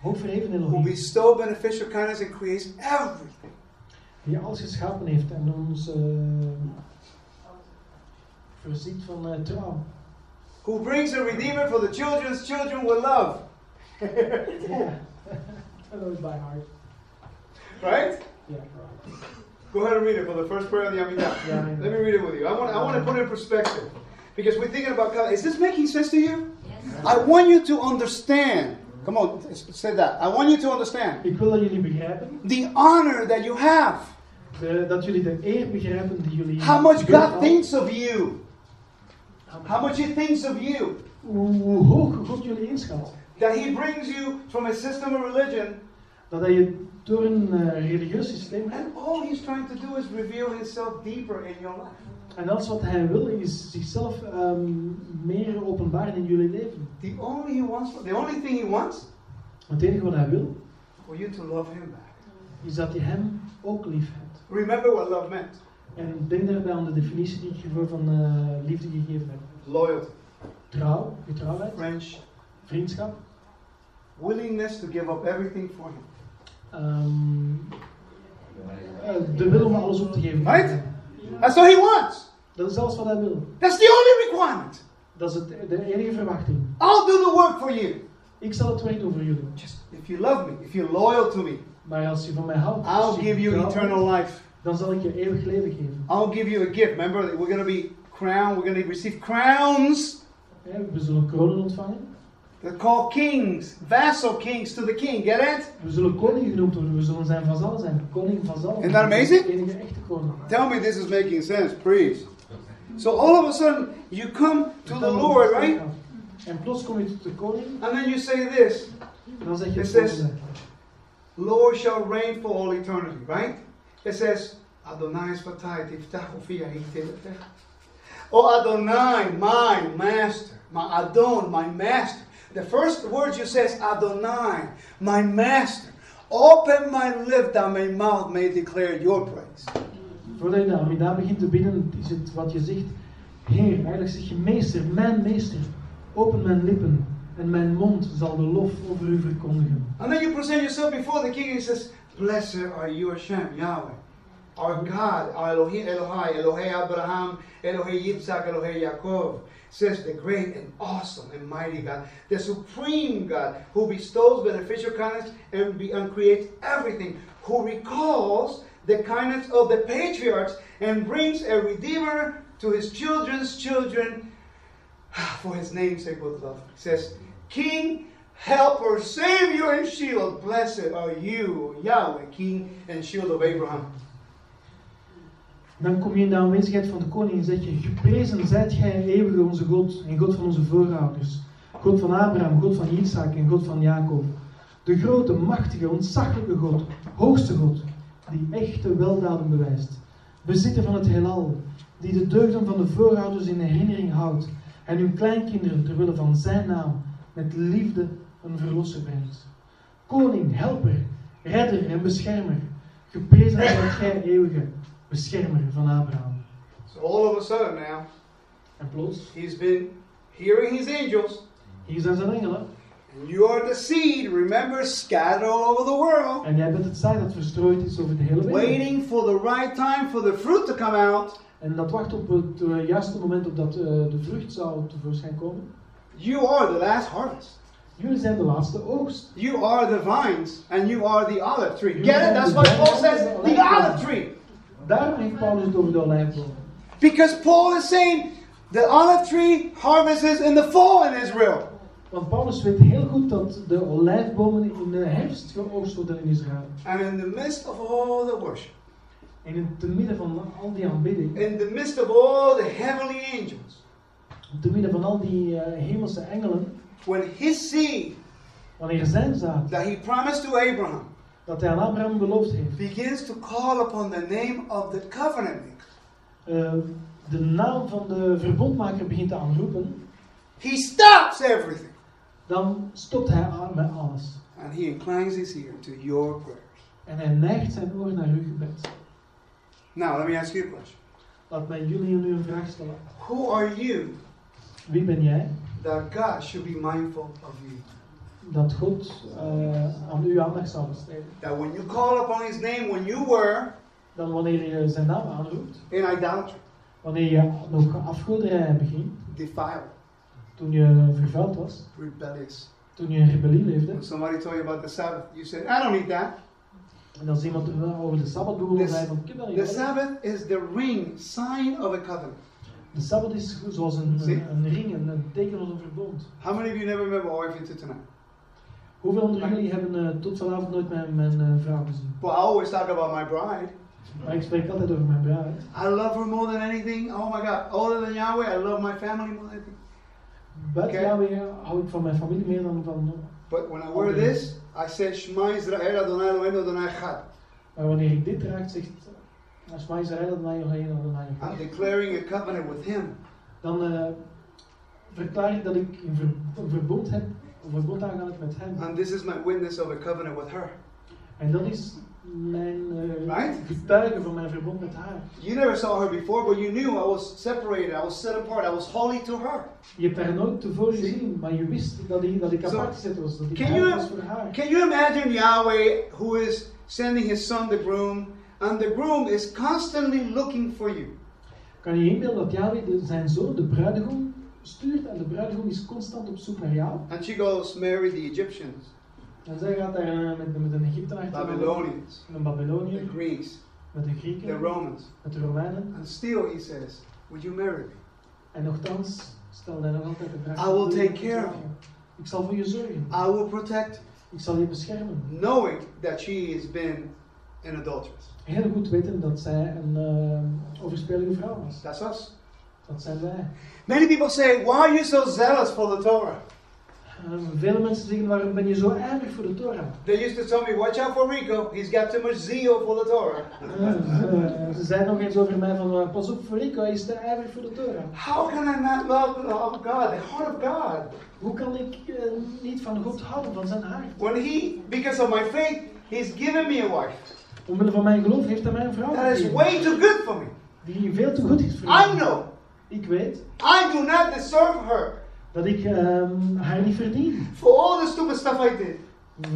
Hoogverheven Who Elohim. bestow beneficial kindness and creates everything. Die alles geschapen heeft en ons eh, voorziet van eh, trouw. Who brings a redeemer for the children's children with love. Yeah. I know it by heart. Right? Yeah. Go ahead and read it for the first prayer of the Amidah. Yeah, I know. Let me read it with you. I want, I want to put it in perspective. Because we're thinking about God. Is this making sense to you? Yes. I want you to understand. Come on, say that. I want you to understand Ik wil dat jullie begrijpen, the honor that you have. de- dat jullie de eer begrijpen die jullie... How much God thinks of you. How much He thinks of you. Hoe, hoog God jullie inschat. That He brings you from a system of religion. Dat hij je door een eh, religieus systeem. And all He's trying to do is reveal Himself deeper in your life. En alles wat hij wil is zichzelf ehm, meer openbaren in jullie leven. The only He wants, the only thing He wants, Het enige wat hij wil, for you to love Him back. is dat je hem ook lief hebt. Remember what love meant. En denk daarbij aan de definitie die ik hiervoor van eh, liefde gegeven heb. Loyalty, Trouw, getrouwheid, friendship, vriendschap, willingness to give up everything for Him. ehm, eh, de wil om alles op te geven. Right? That's what He wants. Dat is alles wat hij wil. That's the only requirement. Dat is het, de enige verwachting. I'll do the work for you. Ik zal het werk doen voor jullie. Just if you love me, if you're loyal to me, Maar als je van mij houdt, I'll give you eternal life. dan zal ik je eeuwig leven geven. I'll give you a gift. Remember, we're going to be crowned. We're going to receive crowns. Ja, we zullen kronen ontvangen. They're called kings, vassal kings to the king. Get it? We zullen koning genoemd worden. We zullen zijn vazal zijn. Koning vazal. Isn't that amazing? Enige echte koning. Tell me this is making sense, please. So all of a sudden, you come to the Lord, right? En plots kom je tot de koning. And then you say this En dan zeg je It says- Lord shall reign for all eternity, right? It says, Adonai is fatai tiftahu fiya hitilefech. Oh Adonai, my master, my Adon, my master. The first word you say is Adonai, my master. Open my lip that my mouth may declare your praise. Voordat je de Amida begint te bidden, is het wat je zegt. Heer, eigenlijk zeg je meester, mijn meester. Open mijn lippen, en mijn mond zal de lof over u verkondigen. And then you present yourself before the king and he says, Blessed are you, Hashem, Yahweh. Our God, our Elohim, Elohai, Elohei Abraham, Elohei Yitzhak, Elohei Yaakov. Says the great and awesome and mighty God, the supreme God, who bestows beneficial kindness and, be, and creates everything, who recalls the kindness of the patriarchs and brings a redeemer to his children's children for his name's sake with love. Says, King, helper, savior, and shield, blessed are you, Yahweh, King and shield of Abraham. Dan kom je in de aanwezigheid van de koning en zeg je, geprezen zijt gij eeuwige onze God en God van onze voorouders. God van Abraham, God van Isaac en God van Jacob. De grote, machtige, ontzaglijke God, hoogste God, die echte weldaden bewijst. Bezitter van het heelal, die de deugden van de voorouders in herinnering houdt en uw kleinkinderen ter wille van zijn naam met liefde een verlosser brengt. Koning, helper, redder en beschermer, geprezen zijt gij eeuwige, beschermer van Abraham. So all of a sudden now, En plots, he's been hearing his angels, hier zijn zijn engelen. and you are the seed, remember, scattered all over the world, En jij bent het zaad dat verstrooid is over de hele wereld. waiting for the right time for the fruit to come out. En dat wacht op het eh, juiste moment op dat eh, de vrucht zou tevoorschijn komen. You are the last harvest. Jullie zijn de laatste oogst. You are the vines, and you are the olive tree. Get it? That's why Paul says the olive tree. Daarom Paulus het over de. Because Paul is saying the olive tree harvest is in the fall in Israel. Want Paulus weet heel goed dat de olijfbomen in de herfst geoogst worden in Israël. And in the midst of all the worship, En in te midden van al die aanbidding, in the midst of all the heavenly angels, te midden van al die eh, hemelse engelen, when his seed wanneer zijn zaad, that he promised to Abraham dat hij aan Abraham beloofd heeft, begins to call upon the name of the covenant eh, de naam van de verbondmaker begint te aanroepen, he stops everything dan stopt hij aan met alles. and he inclines his ear to your prayers. En hij neigt zijn oor naar uw gebed. Now, let me ask you a question. Laat mij jullie nu een vraag stellen. Who are you Wie ben jij that God should be mindful of you? Dat God eh, aan uw aandacht zou besteden? That when you call upon his name, when you were Dan wanneer je zijn naam aanroept, in idolatry, wanneer je nog afgoderij beging, defiled, toen je vervuild was, rebellious, toen je in rebellie leefde, when somebody told you about the Sabbath, you said, I don't need that. en als iemand over de Sabbat begon zei van, ik The nodig." Sabbath is the ring, sign of a covenant. De Sabbat is zoals een, een, een ring, een, teken van een verbond. How many of you never met my wife until tonight? Hoeveel onder jullie hebben eh, tot vanavond nooit mijn, mijn eh, vrouw gezien? Well, I always talk about my bride. Maar ik spreek altijd over mijn bruid. I love her more than anything. Oh my God. Other than Yahweh, I love my family more than anything. Buiten Oké. Yahweh hou ik van mijn familie meer dan van... But when I wear Okay. this, I say, Shema Israel Adonai Eloheinu Adonai Echad. Maar wanneer ik dit draag, zegt Israël dat mij alleen dat mij I'm declaring a covenant with him. Dan eh, verklaar ik dat ik een, ver- een verbond heb, verbond aangaan met hem. And this is my witness of a covenant with her. En dat is mijn eh, Right? getuige van mijn verbond met haar. You never saw her before, but you knew I was separated. I was set apart. I was holy to her. Je hebt haar nooit tevoren gezien, maar je wist dat ik, dat ik apart gezet was. Dat ik can you- was voor haar. Can you imagine Yahweh who is sending his son, the groom, and the groom is constantly looking for you? Kan je inbeelden dat Yahweh zijn zoon, de bruidegom, stuurt en de bruidegom is constant op zoek naar jou? And she goes marry the Egyptians, En zij gaat daar eh, met, met een Egyptenaar te Babylonians, een Babylonië, the Greeks, met de the Grieken, Romans. met de Romeinen. And still he says, Would you marry me? En nogthans stelde hij nog altijd de vraag: I will take care of trouwen? Ik zal voor je zorgen. I will protect Ik zal je beschermen. you, knowing that she has been an adulteress. Heel goed weten dat zij een eh, overspelige vrouw was. That's us. Wij. Many people say, Why are you so zealous for the Torah? Eh, vele mensen zeggen: waarom ben je zo ijverig voor de Torah? They used to tell me, Watch out for Rico. He's got too much zeal for the Torah. Eh, ze zeiden nog eens over mij: van, eh, pas op voor Rico, hij is te ijverig voor de Torah. How can I not love the love of God, the heart of God? Hoe kan ik eh, niet van God houden, van zijn hart? When he, because of my faith, he's given me a wife. Omwille van mijn geloof heeft hij mij een vrouw That is gegeven. way too good for me. Die veel te goed is voor I mij. know Ik weet, I do not deserve her, Dat ik ehm, haar niet verdien. For all the stupid stuff I did.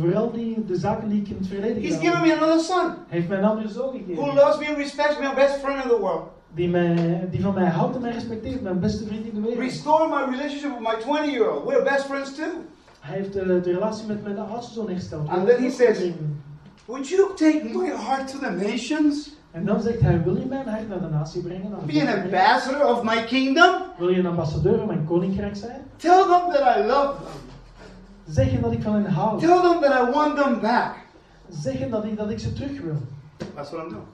Vooral die, de zaken die ik in het verleden He's given me another son Hij heeft mij een andere zoon who gegeven. loves me and respects me, my best friend in the world. Die, mij, die van mij houdt en mij respecteert. Mijn beste vriend in de wereld. Restore my relationship with my 20 year old. We're best friends too. Hij heeft eh, de relatie met mijn oudste zoon hersteld. And then he says- Would you take my heart to the nations? Dan zegt hij, wil je mijn hart naar de natie brengen? Naar de Be an ambassador of my kingdom? Wil je een ambassadeur van mijn koninkrijk zijn? Tell them that I love them. Zeg hen dat ik van hen hou. Tell them that I want them back. Zeg hen dat ik, dat ik ze terug wil. That's what I'm doing.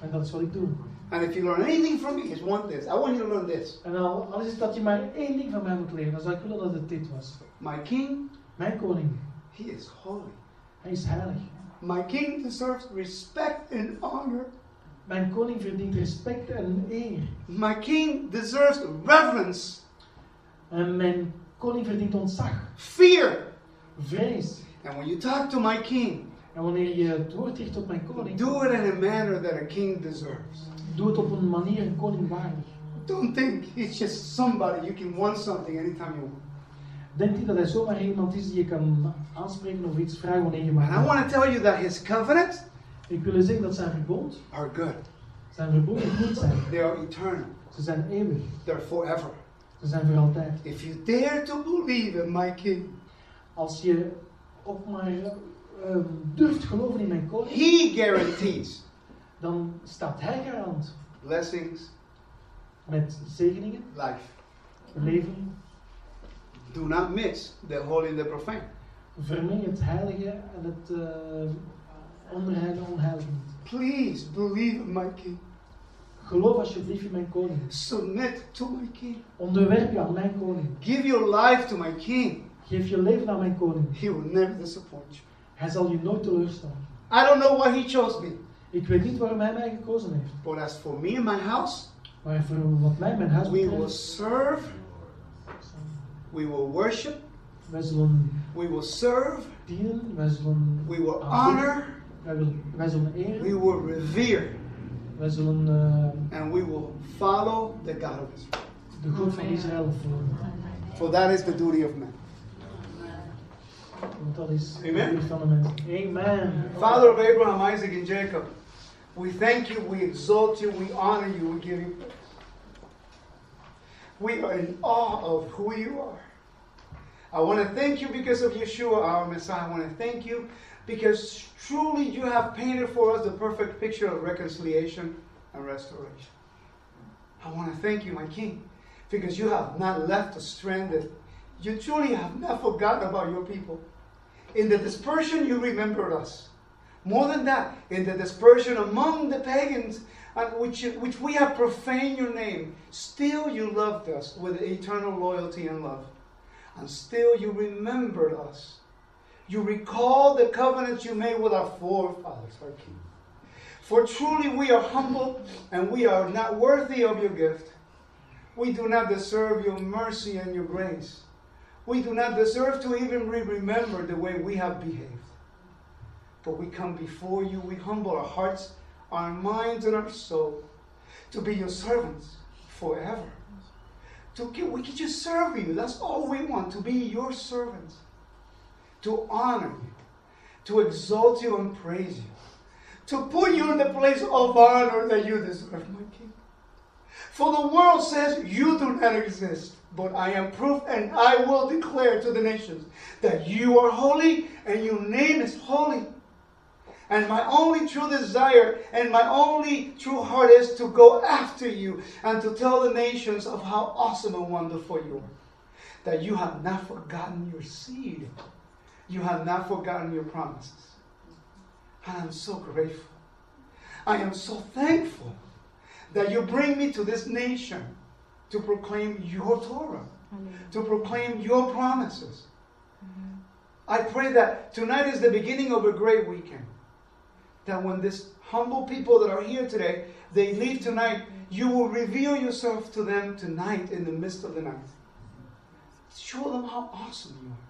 En dat is wat ik doe. And if you learn anything from me, it's one this. I want you to learn this. En al, al is het dat je maar één ding van mij moet leren, dan zou ik willen dat het dit was. My king, Mijn koning, he is holy. hij is heilig. My king deserves respect and honor. Mijn koning verdient respect en eer. My king deserves reverence, En mijn koning verdient ontzag, fear. vrees. And when you talk to my king, En wanneer je het woord richt tot mijn koning, do it in a manner that a king deserves. doe het op een manier een koning waardig. Don't think he's just somebody you can want something anytime you want. Denk niet dat hij zomaar iemand is die je kan aanspreken of iets vragen wanneer je And I maar want to tell you that his covenants Ik wil zeggen dat zijn verbond, are good. zijn verboden goed zijn. They are eternal. Ze zijn eeuwig. They're forever. Ze zijn voor altijd. If you dare to believe in my king, Als je ook maar ehm, durft geloven in mijn koning, he guarantees dan staat hij garant blessings, met zegeningen, life. leven. Do not mix the holy and the profane. Vermeng het heilige en het uh, onheilige onheilige niet. Please believe in my king. Geloof alsjeblieft in mijn koning. Submit to my king. Onderwerp je aan mijn koning. Give your life to my king. Geef je leven aan mijn koning. He will never disappoint you. Hij zal je nooit teleurstellen. I don't know why he chose me, Ik weet niet waarom hij mij gekozen heeft. but as for me and my house, Maar voor wat mij mijn huis betreft, we will serve, we will worship, wij zullen we will serve, dienen, wij zullen we will honor, wij, willen- wij zullen we will revere, wij zullen uh, and we will follow the God of Israel. de God van Israël volgen. For that is the duty of man. Want dat is Amen. van de mens. Amen. Father of Abraham, Isaac, and Jacob, we thank you, we exalt you, we honor you, we give you praise. We are in awe of who you are. I want to thank you because of Yeshua, our Messiah. I want to thank you because truly you have painted for us the perfect picture of reconciliation and restoration. I want to thank you, my King, because you have not left us stranded. You truly have not forgotten about your people. In the dispersion, you remembered us. More than that, in the dispersion among the pagans, uh, which, which we have profaned your name, still you loved us with eternal loyalty and love. And still you remembered us. You recall the covenants you made with our forefathers, our King. For truly we are humble and we are not worthy of your gift. We do not deserve your mercy and your grace. We do not deserve to even be remembered the way we have behaved. But we come before you, we humble our hearts, our minds, and our soul to be your servants forever. To we can just serve you. That's all we want, to be your servants. To honor you, to exalt you and praise you, to put you in the place of honor that you deserve, my King. For the world says you do not exist, but I am proof and I will declare to the nations that you are holy and your name is holy. And my only true desire and my only true heart is to go after you and to tell the nations of how awesome and wonderful you are. That you have not forgotten your seed, you have not forgotten your promises. And I'm so grateful. I am so thankful that you bring me to this nation to proclaim your Torah, to proclaim your promises. Mm-hmm. I pray that tonight is the beginning of a great weekend. That when this humble people that are here today, they leave tonight, you will reveal yourself to them tonight in the midst of the night. Show them how awesome you are.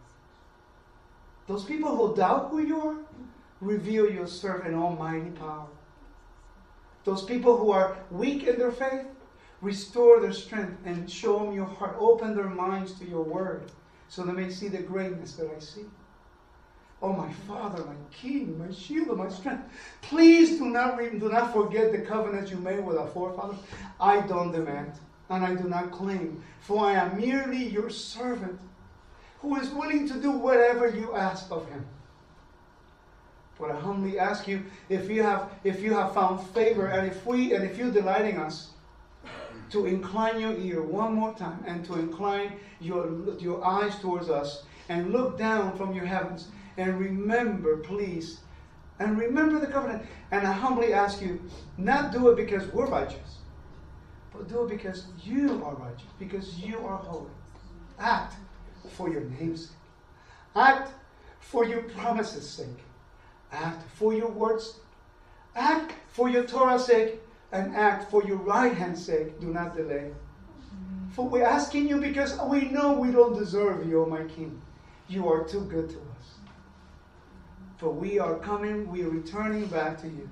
Those people who doubt who you are, reveal yourself in almighty power. Those people who are weak in their faith, Restore their strength and show them your heart. Open their minds to your word so they may see the greatness that I see. Oh, my Father, my King, my shield, my strength. Please do not, re- do not forget the covenant you made with our forefathers. I don't demand and I do not claim, for I am merely your servant who is willing to do whatever you ask of him. But I humbly ask you if you have if you have found favor and if we and if you delight in us to incline your ear one more time and to incline your your eyes towards us and look down from your heavens and remember please and remember the covenant. And I humbly ask you not do it because we're righteous but do it because you are righteous because you are holy. Act for your name's sake act for your promises sake Act for your words. Act for your Torah's sake and act for your right hand's sake. Do not delay. For we're asking you because we know we don't deserve you, O my King. You are too good to us. For we are coming, we are returning back to you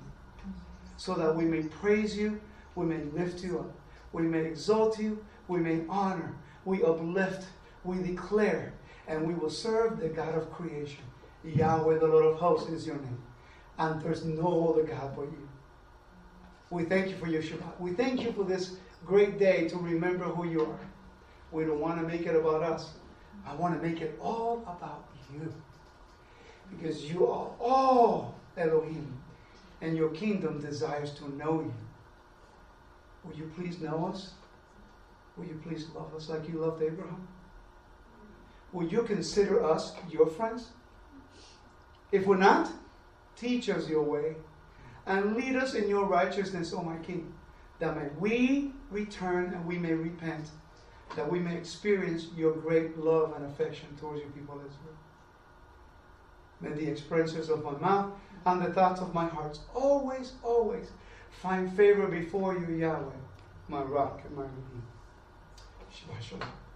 so that we may praise you, we may lift you up, we may exalt you, we may honor, we uplift, we declare, and we will serve the God of creation. Yahweh, the Lord of hosts, is your name. And there's no other God but you. We thank you for your Shabbat. We thank you for this great day to remember who you are. We don't want to make it about us. I want to make it all about you. Because you are all Elohim. And your kingdom desires to know you. Will you please know us? Will you please love us like you loved Abraham? Will you consider us your friends? If we're not, teach us your way and lead us in your righteousness, O my King, that may we return and we may repent, that we may experience your great love and affection towards your people Israel. May the expressions of my mouth and the thoughts of my heart always, always find favor before you, Yahweh, my rock and my redeemer. Shabbat shalom.